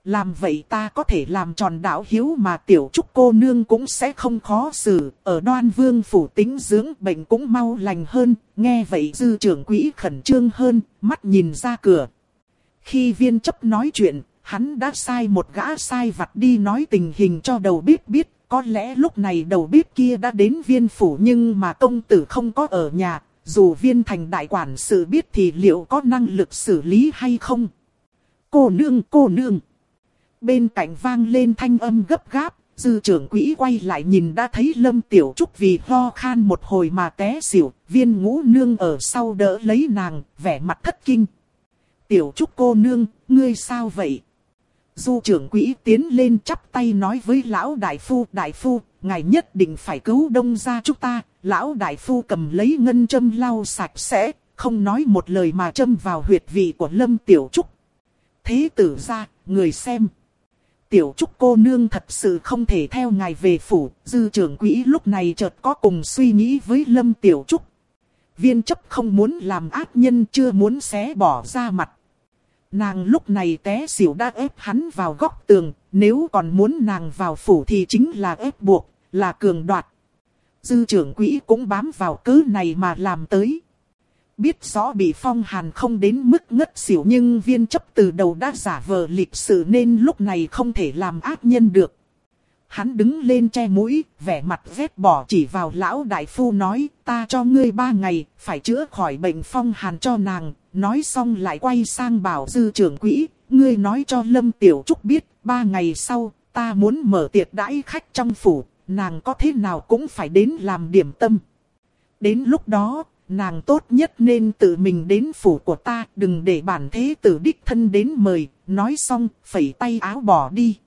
Speaker 1: Làm vậy ta có thể làm tròn đạo hiếu mà tiểu trúc cô nương cũng sẽ không khó xử. Ở đoan vương phủ tính dưỡng bệnh cũng mau lành hơn. Nghe vậy dư trưởng quỹ khẩn trương hơn, mắt nhìn ra cửa. Khi viên chấp nói chuyện, hắn đã sai một gã sai vặt đi nói tình hình cho đầu biết biết. có lẽ lúc này đầu bếp kia đã đến viên phủ nhưng mà công tử không có ở nhà, dù viên thành đại quản sự biết thì liệu có năng lực xử lý hay không? Cô nương, cô nương. Bên cạnh vang lên thanh âm gấp gáp, dư trưởng quỹ quay lại nhìn đã thấy lâm tiểu trúc vì ho khan một hồi mà té xỉu, viên ngũ nương ở sau đỡ lấy nàng, vẻ mặt thất kinh. Tiểu trúc cô nương, ngươi sao vậy? Du trưởng quỹ tiến lên chắp tay nói với lão đại phu, đại phu, ngài nhất định phải cứu đông gia chúng ta. Lão đại phu cầm lấy ngân châm lau sạch sẽ, không nói một lời mà châm vào huyệt vị của lâm tiểu trúc. Thế tử ra, người xem. Tiểu trúc cô nương thật sự không thể theo ngài về phủ, dư trưởng quỹ lúc này chợt có cùng suy nghĩ với lâm tiểu trúc. Viên chấp không muốn làm ác nhân chưa muốn xé bỏ ra mặt. Nàng lúc này té xỉu đã ép hắn vào góc tường, nếu còn muốn nàng vào phủ thì chính là ép buộc, là cường đoạt. Dư trưởng quỹ cũng bám vào cớ này mà làm tới. Biết rõ bị phong hàn không đến mức ngất xỉu nhưng viên chấp từ đầu đã giả vờ lịch sự nên lúc này không thể làm ác nhân được. Hắn đứng lên che mũi, vẻ mặt vét bỏ chỉ vào lão đại phu nói, ta cho ngươi ba ngày, phải chữa khỏi bệnh phong hàn cho nàng, nói xong lại quay sang bảo dư trưởng quỹ, ngươi nói cho Lâm Tiểu Trúc biết, ba ngày sau, ta muốn mở tiệc đãi khách trong phủ, nàng có thế nào cũng phải đến làm điểm tâm. Đến lúc đó, nàng tốt nhất nên tự mình đến phủ của ta, đừng để bản thế tử đích thân đến mời, nói xong, phẩy tay áo bỏ đi.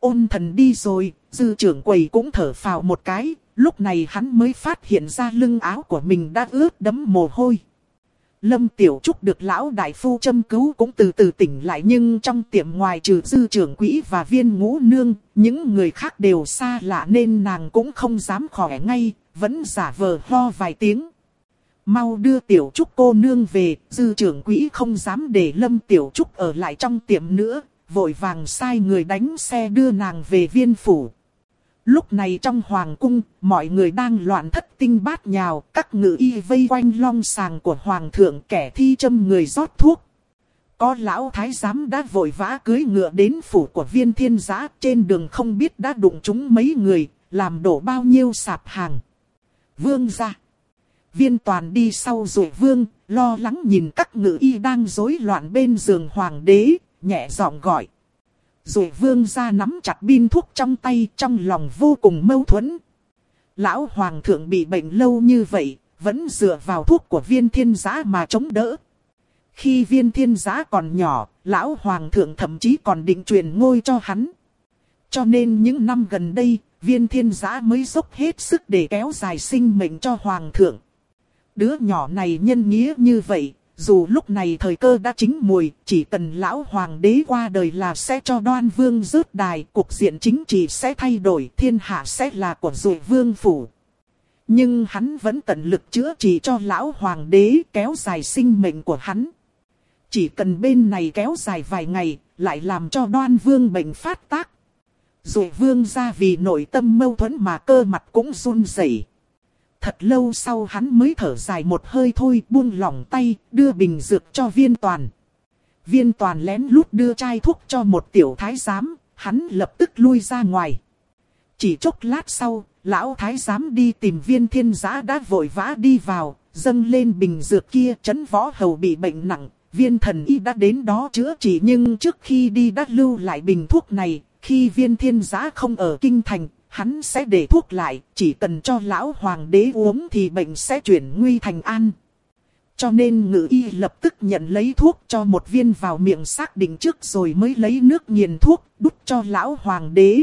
Speaker 1: Ôn thần đi rồi, dư trưởng quầy cũng thở phào một cái, lúc này hắn mới phát hiện ra lưng áo của mình đã ướt đẫm mồ hôi. Lâm Tiểu Trúc được lão đại phu châm cứu cũng từ từ tỉnh lại nhưng trong tiệm ngoài trừ dư trưởng quỹ và viên ngũ nương, những người khác đều xa lạ nên nàng cũng không dám khỏe ngay, vẫn giả vờ ho vài tiếng. Mau đưa Tiểu Trúc cô nương về, dư trưởng quỹ không dám để Lâm Tiểu Trúc ở lại trong tiệm nữa, vội vàng sai người đánh xe đưa nàng về viên phủ. Lúc này trong hoàng cung, mọi người đang loạn thất tinh bát nhào, các ngự y vây quanh long sàng của hoàng thượng kẻ thi châm người rót thuốc. Có lão thái giám đã vội vã cưới ngựa đến phủ của viên thiên giã trên đường không biết đã đụng chúng mấy người, làm đổ bao nhiêu sạp hàng. Vương ra. Viên toàn đi sau rồi vương, lo lắng nhìn các ngự y đang rối loạn bên giường hoàng đế, nhẹ giọng gọi. Rồi vương ra nắm chặt pin thuốc trong tay trong lòng vô cùng mâu thuẫn. Lão hoàng thượng bị bệnh lâu như vậy, vẫn dựa vào thuốc của viên thiên giã mà chống đỡ. Khi viên thiên giã còn nhỏ, lão hoàng thượng thậm chí còn định truyền ngôi cho hắn. Cho nên những năm gần đây, viên thiên giã mới dốc hết sức để kéo dài sinh mệnh cho hoàng thượng. Đứa nhỏ này nhân nghĩa như vậy, dù lúc này thời cơ đã chính mùi, chỉ cần lão hoàng đế qua đời là sẽ cho đoan vương rớt đài, cuộc diện chính trị sẽ thay đổi, thiên hạ sẽ là của dụ vương phủ. Nhưng hắn vẫn tận lực chữa trị cho lão hoàng đế kéo dài sinh mệnh của hắn. Chỉ cần bên này kéo dài vài ngày, lại làm cho đoan vương bệnh phát tác. Dù vương ra vì nội tâm mâu thuẫn mà cơ mặt cũng run rẩy. Thật lâu sau hắn mới thở dài một hơi thôi buông lỏng tay, đưa bình dược cho viên toàn. Viên toàn lén lút đưa chai thuốc cho một tiểu thái giám, hắn lập tức lui ra ngoài. Chỉ chốc lát sau, lão thái giám đi tìm viên thiên giã đã vội vã đi vào, dâng lên bình dược kia chấn võ hầu bị bệnh nặng. Viên thần y đã đến đó chữa trị nhưng trước khi đi đã lưu lại bình thuốc này, khi viên thiên giã không ở kinh thành, hắn sẽ để thuốc lại, chỉ cần cho lão hoàng đế uống thì bệnh sẽ chuyển nguy thành an. Cho nên ngự y lập tức nhận lấy thuốc cho một viên vào miệng xác định trước rồi mới lấy nước nghiền thuốc đút cho lão hoàng đế.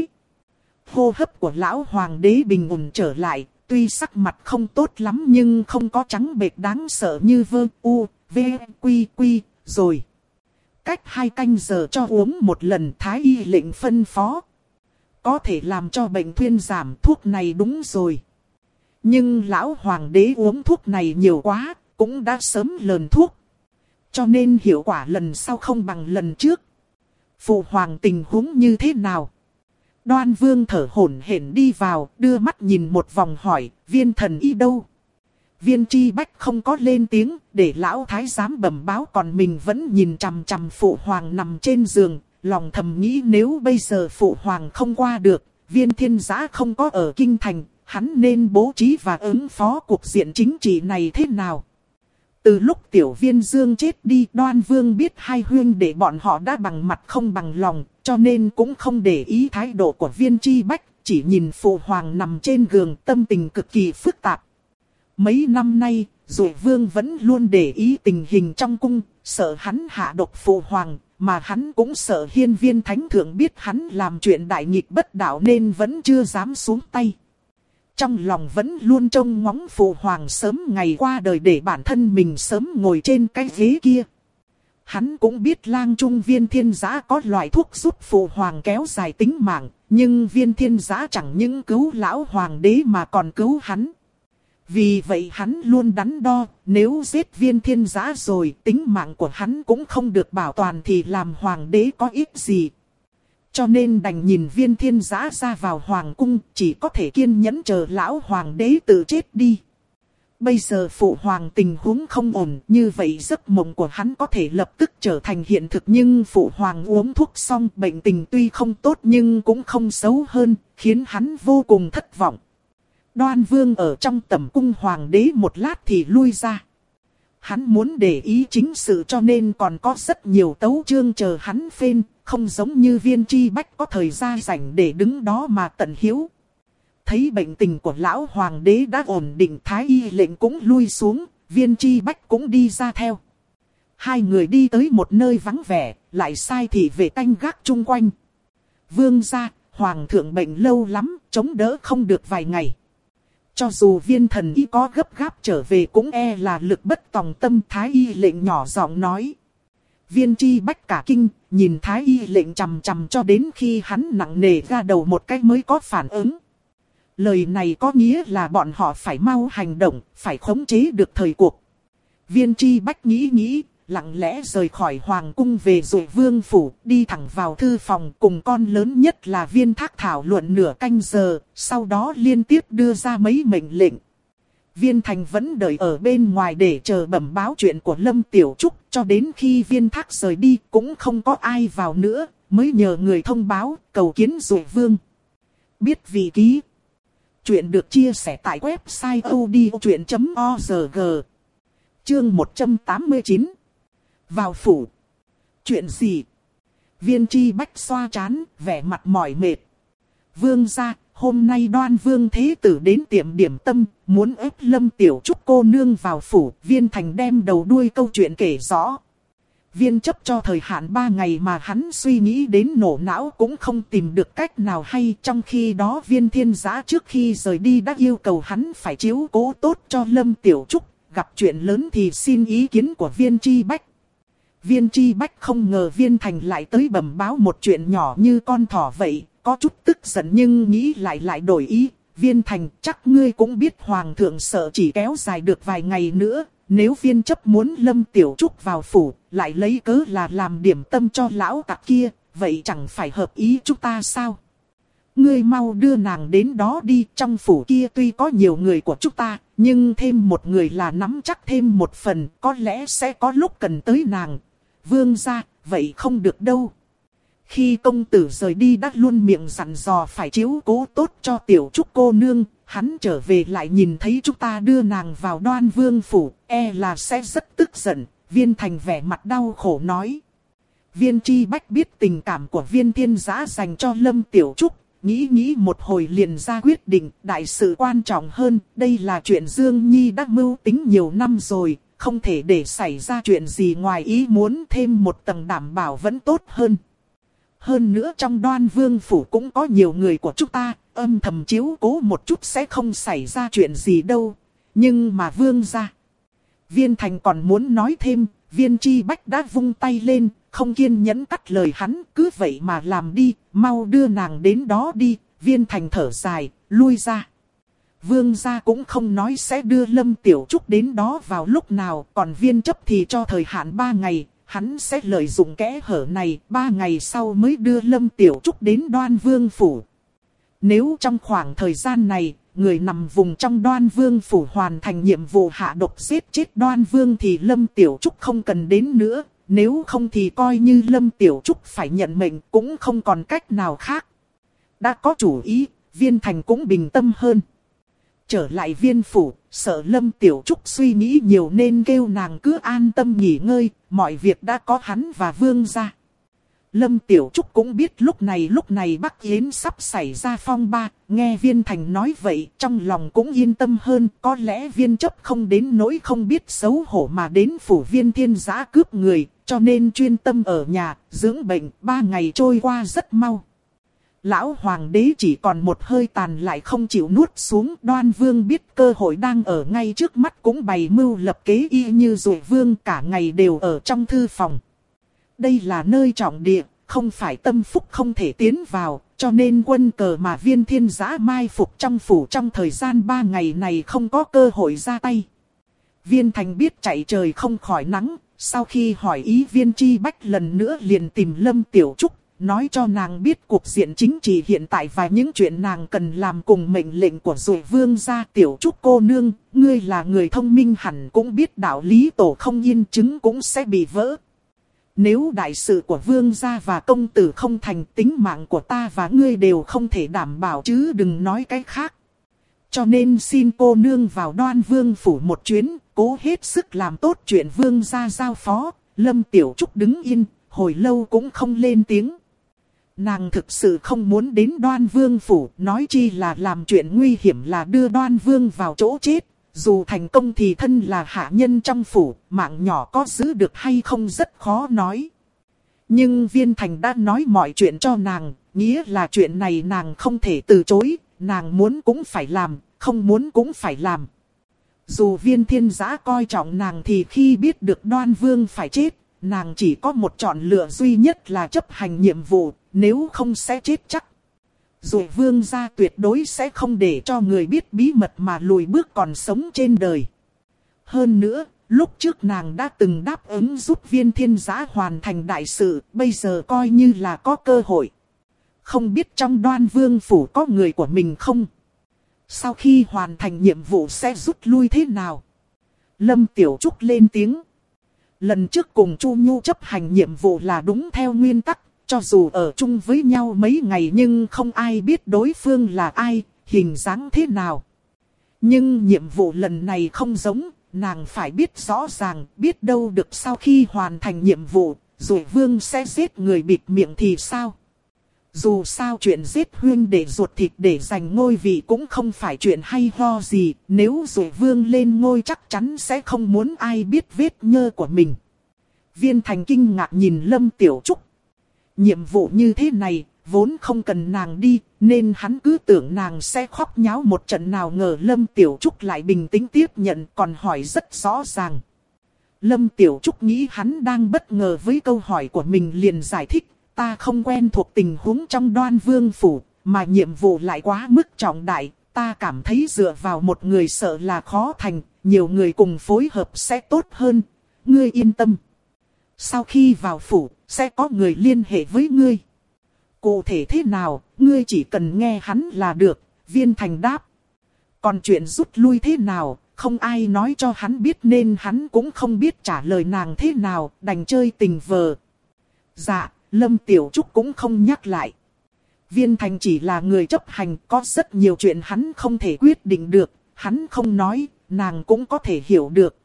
Speaker 1: Hô hấp của lão hoàng đế bình ổn trở lại, tuy sắc mặt không tốt lắm nhưng không có trắng bệch đáng sợ như vơ u, v, quy quy, rồi. Cách hai canh giờ cho uống một lần thái y lệnh phân phó, có thể làm cho bệnh thuyên giảm thuốc này đúng rồi. Nhưng lão hoàng đế uống thuốc này nhiều quá, cũng đã sớm lờn thuốc. Cho nên hiệu quả lần sau không bằng lần trước. Phụ hoàng tình huống như thế nào? Đoan vương thở hổn hển đi vào, đưa mắt nhìn một vòng hỏi, viên thần y đâu? Viên tri bách không có lên tiếng, để lão thái giám bẩm báo còn mình vẫn nhìn chằm chằm phụ hoàng nằm trên giường, lòng thầm nghĩ nếu bây giờ phụ hoàng không qua được, viên thiên giã không có ở kinh thành, hắn nên bố trí và ứng phó cuộc diện chính trị này thế nào. Từ lúc tiểu viên dương chết đi đoan vương biết hai huyên để bọn họ đã bằng mặt không bằng lòng, cho nên cũng không để ý thái độ của viên chi bách, chỉ nhìn phụ hoàng nằm trên giường tâm tình cực kỳ phức tạp. Mấy năm nay, dù vương vẫn luôn để ý tình hình trong cung, sợ hắn hạ độc phụ hoàng, mà hắn cũng sợ hiên viên thánh thượng biết hắn làm chuyện đại nghịch bất đạo nên vẫn chưa dám xuống tay. Trong lòng vẫn luôn trông ngóng phụ hoàng sớm ngày qua đời để bản thân mình sớm ngồi trên cái ghế kia. Hắn cũng biết lang trung viên thiên giã có loại thuốc giúp phụ hoàng kéo dài tính mạng, nhưng viên thiên giã chẳng những cứu lão hoàng đế mà còn cứu hắn. Vì vậy hắn luôn đắn đo, nếu giết viên thiên giã rồi tính mạng của hắn cũng không được bảo toàn thì làm hoàng đế có ích gì. Cho nên đành nhìn viên thiên giã ra vào hoàng cung, chỉ có thể kiên nhẫn chờ lão hoàng đế tự chết đi. Bây giờ phụ hoàng tình huống không ổn, như vậy giấc mộng của hắn có thể lập tức trở thành hiện thực nhưng phụ hoàng uống thuốc xong bệnh tình tuy không tốt nhưng cũng không xấu hơn, khiến hắn vô cùng thất vọng. Đoan vương ở trong tầm cung hoàng đế một lát thì lui ra. Hắn muốn để ý chính sự cho nên còn có rất nhiều tấu chương chờ hắn phên, không giống như viên chi bách có thời gian rảnh để đứng đó mà tận hiếu. Thấy bệnh tình của lão hoàng đế đã ổn định thái y lệnh cũng lui xuống, viên chi bách cũng đi ra theo. Hai người đi tới một nơi vắng vẻ, lại sai thì về canh gác chung quanh. Vương ra, hoàng thượng bệnh lâu lắm, chống đỡ không được vài ngày. Cho dù viên thần y có gấp gáp trở về cũng e là lực bất tòng tâm thái y lệnh nhỏ giọng nói. Viên chi bách cả kinh, nhìn thái y lệnh chằm chằm cho đến khi hắn nặng nề ra đầu một cách mới có phản ứng. Lời này có nghĩa là bọn họ phải mau hành động, phải khống chế được thời cuộc. Viên chi bách nghĩ nghĩ, lặng lẽ rời khỏi hoàng cung về rồi vương phủ, đi thẳng vào thư phòng cùng con lớn nhất là viên thác thảo luận nửa canh giờ, sau đó liên tiếp đưa ra mấy mệnh lệnh. Viên thành vẫn đợi ở bên ngoài để chờ bẩm báo chuyện của Lâm Tiểu Trúc, cho đến khi viên thác rời đi cũng không có ai vào nữa, mới nhờ người thông báo, cầu kiến rồi vương. Biết vị ký. Chuyện được chia sẻ tại website odchuyện.org. Chương 189 vào phủ. Chuyện gì? Viên chi bách xoa chán, vẻ mặt mỏi mệt. Vương ra, hôm nay đoan vương thế tử đến tiệm điểm tâm, muốn ép lâm tiểu trúc cô nương vào phủ. Viên thành đem đầu đuôi câu chuyện kể rõ. Viên chấp cho thời hạn 3 ngày mà hắn suy nghĩ đến nổ não cũng không tìm được cách nào hay. Trong khi đó viên thiên giã trước khi rời đi đã yêu cầu hắn phải chiếu cố tốt cho lâm tiểu trúc. Gặp chuyện lớn thì xin ý kiến của viên chi bách. Viên chi bách không ngờ viên thành lại tới bẩm báo một chuyện nhỏ như con thỏ vậy, có chút tức giận nhưng nghĩ lại lại đổi ý. Viên thành chắc ngươi cũng biết hoàng thượng sợ chỉ kéo dài được vài ngày nữa, nếu viên chấp muốn lâm tiểu trúc vào phủ, lại lấy cớ là làm điểm tâm cho lão tặc kia, vậy chẳng phải hợp ý chúng ta sao? Ngươi mau đưa nàng đến đó đi, trong phủ kia tuy có nhiều người của chúng ta, nhưng thêm một người là nắm chắc thêm một phần, có lẽ sẽ có lúc cần tới nàng, vương ra, vậy không được đâu. Khi công tử rời đi đã luôn miệng dặn dò phải chiếu cố tốt cho tiểu trúc cô nương, hắn trở về lại nhìn thấy chúng ta đưa nàng vào đoan vương phủ, e là sẽ rất tức giận, viên thành vẻ mặt đau khổ nói. Viên chi bách biết tình cảm của viên thiên giã dành cho lâm tiểu trúc, nghĩ nghĩ một hồi liền ra quyết định, đại sự quan trọng hơn, đây là chuyện Dương Nhi đã mưu tính nhiều năm rồi, không thể để xảy ra chuyện gì ngoài ý muốn thêm một tầng đảm bảo vẫn tốt hơn. Hơn nữa trong đoan vương phủ cũng có nhiều người của chúng ta, âm thầm chiếu cố một chút sẽ không xảy ra chuyện gì đâu. Nhưng mà vương ra. Viên thành còn muốn nói thêm, viên chi bách đã vung tay lên, không kiên nhẫn cắt lời hắn, cứ vậy mà làm đi, mau đưa nàng đến đó đi, viên thành thở dài, lui ra. Vương gia cũng không nói sẽ đưa Lâm Tiểu Trúc đến đó vào lúc nào, còn viên chấp thì cho thời hạn 3 ngày, hắn sẽ lợi dụng kẽ hở này, 3 ngày sau mới đưa Lâm Tiểu Trúc đến đoan vương phủ. Nếu trong khoảng thời gian này, người nằm vùng trong đoan vương phủ hoàn thành nhiệm vụ hạ độc giết chết đoan vương thì Lâm Tiểu Trúc không cần đến nữa, nếu không thì coi như Lâm Tiểu Trúc phải nhận mệnh cũng không còn cách nào khác. đã có chủ ý, viên thành cũng bình tâm hơn. Trở lại viên phủ, sợ lâm tiểu trúc suy nghĩ nhiều nên kêu nàng cứ an tâm nghỉ ngơi, mọi việc đã có hắn và vương ra. Lâm Tiểu Trúc cũng biết lúc này lúc này Bắc Yến sắp xảy ra phong ba, nghe viên thành nói vậy trong lòng cũng yên tâm hơn, có lẽ viên chấp không đến nỗi không biết xấu hổ mà đến phủ viên thiên giã cướp người, cho nên chuyên tâm ở nhà, dưỡng bệnh, ba ngày trôi qua rất mau. Lão Hoàng đế chỉ còn một hơi tàn lại không chịu nuốt xuống đoan vương biết cơ hội đang ở ngay trước mắt cũng bày mưu lập kế y như rồi vương cả ngày đều ở trong thư phòng. Đây là nơi trọng địa, không phải tâm phúc không thể tiến vào, cho nên quân cờ mà viên thiên giã mai phục trong phủ trong thời gian ba ngày này không có cơ hội ra tay. Viên thành biết chạy trời không khỏi nắng, sau khi hỏi ý viên chi bách lần nữa liền tìm Lâm Tiểu Trúc, nói cho nàng biết cuộc diện chính trị hiện tại và những chuyện nàng cần làm cùng mệnh lệnh của dụ vương gia Tiểu Trúc cô nương, ngươi là người thông minh hẳn cũng biết đạo lý tổ không yên chứng cũng sẽ bị vỡ. Nếu đại sự của vương gia và công tử không thành tính mạng của ta và ngươi đều không thể đảm bảo chứ đừng nói cái khác. Cho nên xin cô nương vào đoan vương phủ một chuyến, cố hết sức làm tốt chuyện vương gia giao phó. Lâm Tiểu Trúc đứng yên, hồi lâu cũng không lên tiếng. Nàng thực sự không muốn đến đoan vương phủ, nói chi là làm chuyện nguy hiểm là đưa đoan vương vào chỗ chết. Dù thành công thì thân là hạ nhân trong phủ, mạng nhỏ có giữ được hay không rất khó nói. Nhưng viên thành đã nói mọi chuyện cho nàng, nghĩa là chuyện này nàng không thể từ chối, nàng muốn cũng phải làm, không muốn cũng phải làm. Dù viên thiên giã coi trọng nàng thì khi biết được đoan vương phải chết, nàng chỉ có một chọn lựa duy nhất là chấp hành nhiệm vụ, nếu không sẽ chết chắc. Rồi vương gia tuyệt đối sẽ không để cho người biết bí mật mà lùi bước còn sống trên đời. Hơn nữa, lúc trước nàng đã từng đáp ứng giúp viên thiên giã hoàn thành đại sự, bây giờ coi như là có cơ hội. Không biết trong đoan vương phủ có người của mình không? Sau khi hoàn thành nhiệm vụ sẽ rút lui thế nào? Lâm Tiểu Trúc lên tiếng. Lần trước cùng Chu Nhu chấp hành nhiệm vụ là đúng theo nguyên tắc, cho dù ở chung với nhau mấy ngày nhưng không ai biết đối phương là ai, hình dáng thế nào. Nhưng nhiệm vụ lần này không giống, nàng phải biết rõ ràng, biết đâu được sau khi hoàn thành nhiệm vụ, rồi vương sẽ giết người bịt miệng thì sao? Dù sao chuyện giết huyên để ruột thịt để giành ngôi vị cũng không phải chuyện hay ho gì, nếu rồi vương lên ngôi chắc chắn sẽ không muốn ai biết vết nhơ của mình. Viên thành kinh ngạc nhìn Lâm Tiểu Trúc, Nhiệm vụ như thế này, vốn không cần nàng đi, nên hắn cứ tưởng nàng sẽ khóc nháo một trận nào ngờ Lâm Tiểu Trúc lại bình tĩnh tiếp nhận còn hỏi rất rõ ràng. Lâm Tiểu Trúc nghĩ hắn đang bất ngờ với câu hỏi của mình liền giải thích, ta không quen thuộc tình huống trong đoan vương phủ, mà nhiệm vụ lại quá mức trọng đại, ta cảm thấy dựa vào một người sợ là khó thành, nhiều người cùng phối hợp sẽ tốt hơn, ngươi yên tâm. Sau khi vào phủ, sẽ có người liên hệ với ngươi. Cụ thể thế nào, ngươi chỉ cần nghe hắn là được, viên thành đáp. Còn chuyện rút lui thế nào, không ai nói cho hắn biết nên hắn cũng không biết trả lời nàng thế nào, đành chơi tình vờ. Dạ, Lâm Tiểu Trúc cũng không nhắc lại. Viên thành chỉ là người chấp hành, có rất nhiều chuyện hắn không thể quyết định được, hắn không nói, nàng cũng có thể hiểu được.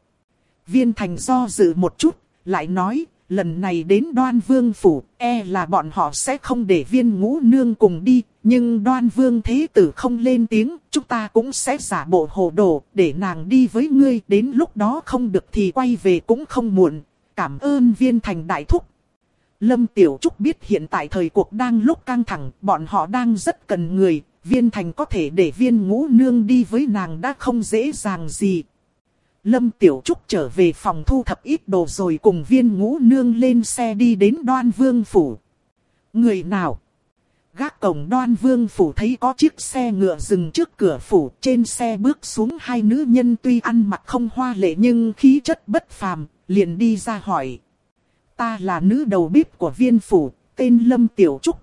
Speaker 1: Viên thành do dự một chút, lại nói, lần này đến đoan vương phủ, e là bọn họ sẽ không để viên ngũ nương cùng đi, nhưng đoan vương thế tử không lên tiếng, chúng ta cũng sẽ giả bộ hồ đồ, để nàng đi với ngươi, đến lúc đó không được thì quay về cũng không muộn, cảm ơn viên thành đại thúc. Lâm Tiểu Trúc biết hiện tại thời cuộc đang lúc căng thẳng, bọn họ đang rất cần người, viên thành có thể để viên ngũ nương đi với nàng đã không dễ dàng gì, Lâm Tiểu Trúc trở về phòng thu thập ít đồ rồi cùng viên ngũ nương lên xe đi đến đoan vương phủ. Người nào? Gác cổng đoan vương phủ thấy có chiếc xe ngựa dừng trước cửa phủ. Trên xe bước xuống hai nữ nhân tuy ăn mặc không hoa lệ nhưng khí chất bất phàm, liền đi ra hỏi. Ta là nữ đầu bếp của viên phủ, tên Lâm Tiểu Trúc.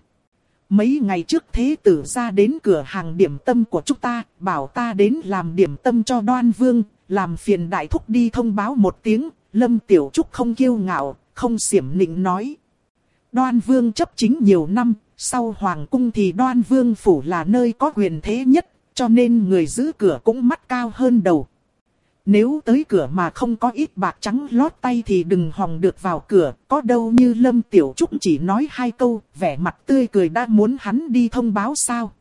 Speaker 1: Mấy ngày trước thế tử ra đến cửa hàng điểm tâm của chúng ta, bảo ta đến làm điểm tâm cho đoan vương, làm phiền đại thúc đi thông báo một tiếng, Lâm Tiểu Trúc không kiêu ngạo, không xiểm nịnh nói. Đoan vương chấp chính nhiều năm, sau hoàng cung thì đoan vương phủ là nơi có quyền thế nhất, cho nên người giữ cửa cũng mắt cao hơn đầu. Nếu tới cửa mà không có ít bạc trắng lót tay thì đừng hòng được vào cửa, có đâu như Lâm Tiểu Trúc chỉ nói hai câu, vẻ mặt tươi cười đã muốn hắn đi thông báo sao.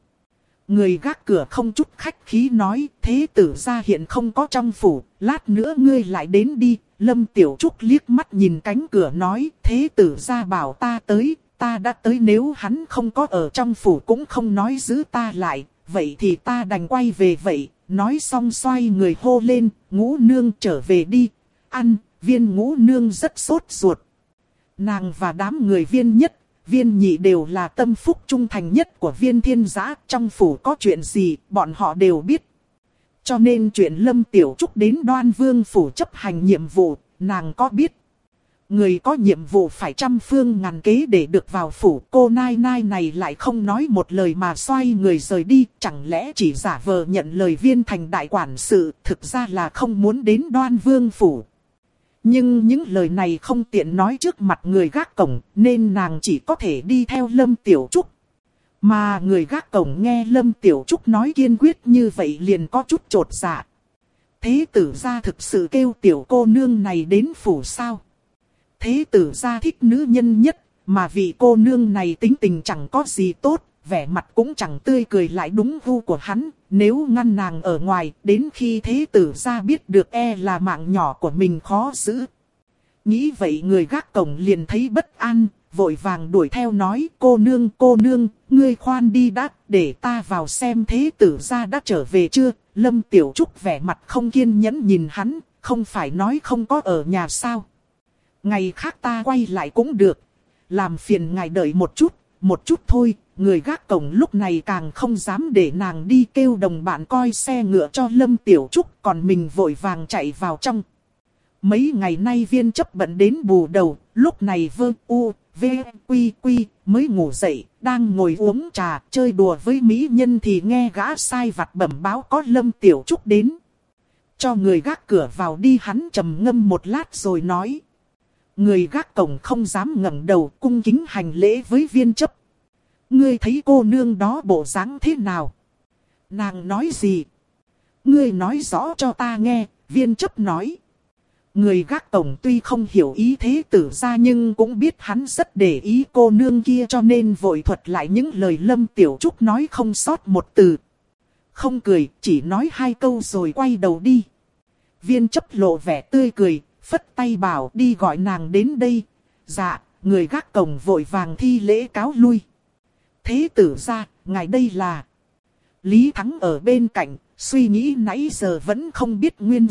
Speaker 1: Người gác cửa không chút khách khí nói, thế tử ra hiện không có trong phủ, lát nữa ngươi lại đến đi. Lâm Tiểu Trúc liếc mắt nhìn cánh cửa nói, thế tử ra bảo ta tới, ta đã tới nếu hắn không có ở trong phủ cũng không nói giữ ta lại, vậy thì ta đành quay về vậy. Nói xong xoay người hô lên, ngũ nương trở về đi, ăn, viên ngũ nương rất sốt ruột. Nàng và đám người viên nhất viên nhị đều là tâm phúc trung thành nhất của viên thiên giã. Trong phủ có chuyện gì, bọn họ đều biết. Cho nên chuyện Lâm Tiểu Trúc đến đoan vương phủ chấp hành nhiệm vụ, nàng có biết. Người có nhiệm vụ phải trăm phương ngàn kế để được vào phủ. Cô Nai Nai này lại không nói một lời mà xoay người rời đi. Chẳng lẽ chỉ giả vờ nhận lời viên thành đại quản sự, thực ra là không muốn đến đoan vương phủ. Nhưng những lời này không tiện nói trước mặt người gác cổng, nên nàng chỉ có thể đi theo Lâm Tiểu Trúc. Mà người gác cổng nghe Lâm Tiểu Trúc nói kiên quyết như vậy liền có chút trột dạ. Thế tử gia thực sự kêu tiểu cô nương này đến phủ sao? Thế tử gia thích nữ nhân nhất, mà vì cô nương này tính tình chẳng có gì tốt, vẻ mặt cũng chẳng tươi cười lại đúng gu của hắn, nếu ngăn nàng ở ngoài, đến khi thế tử ra biết được e là mạng nhỏ của mình khó giữ. Nghĩ vậy người gác cổng liền thấy bất an, vội vàng đuổi theo nói cô nương cô nương, ngươi khoan đi đã, để ta vào xem thế tử ra đã trở về chưa. Lâm Tiểu Trúc vẻ mặt không kiên nhẫn nhìn hắn, không phải nói không có ở nhà sao. Ngày khác ta quay lại cũng được, làm phiền ngài đợi một chút, một chút thôi, người gác cổng lúc này càng không dám để nàng đi kêu đồng bạn coi xe ngựa cho Lâm Tiểu Trúc, còn mình vội vàng chạy vào trong. Mấy ngày nay viên chấp bận đến bù đầu, lúc này vơ u, v, quy quy, mới ngủ dậy, đang ngồi uống trà, chơi đùa với mỹ nhân thì nghe gã sai vặt bẩm báo có Lâm Tiểu Trúc đến. Cho người gác cửa vào đi hắn trầm ngâm một lát rồi nói. Người gác cổng không dám ngẩng đầu cung kính hành lễ với viên chấp. Ngươi thấy cô nương đó bộ dáng thế nào? Nàng nói gì? Ngươi nói rõ cho ta nghe, viên chấp nói. Người gác cổng tuy không hiểu ý thế tử ra nhưng cũng biết hắn rất để ý cô nương kia cho nên vội thuật lại những lời Lâm Tiểu Trúc nói không sót một từ. Không cười, chỉ nói hai câu rồi quay đầu đi. Viên chấp lộ vẻ tươi cười, phất tay bảo đi gọi nàng đến đây. Dạ, người gác cổng vội vàng thi lễ cáo lui. Thế tử ra, ngài đây là... Lý Thắng ở bên cạnh, suy nghĩ nãy giờ vẫn không biết nguyên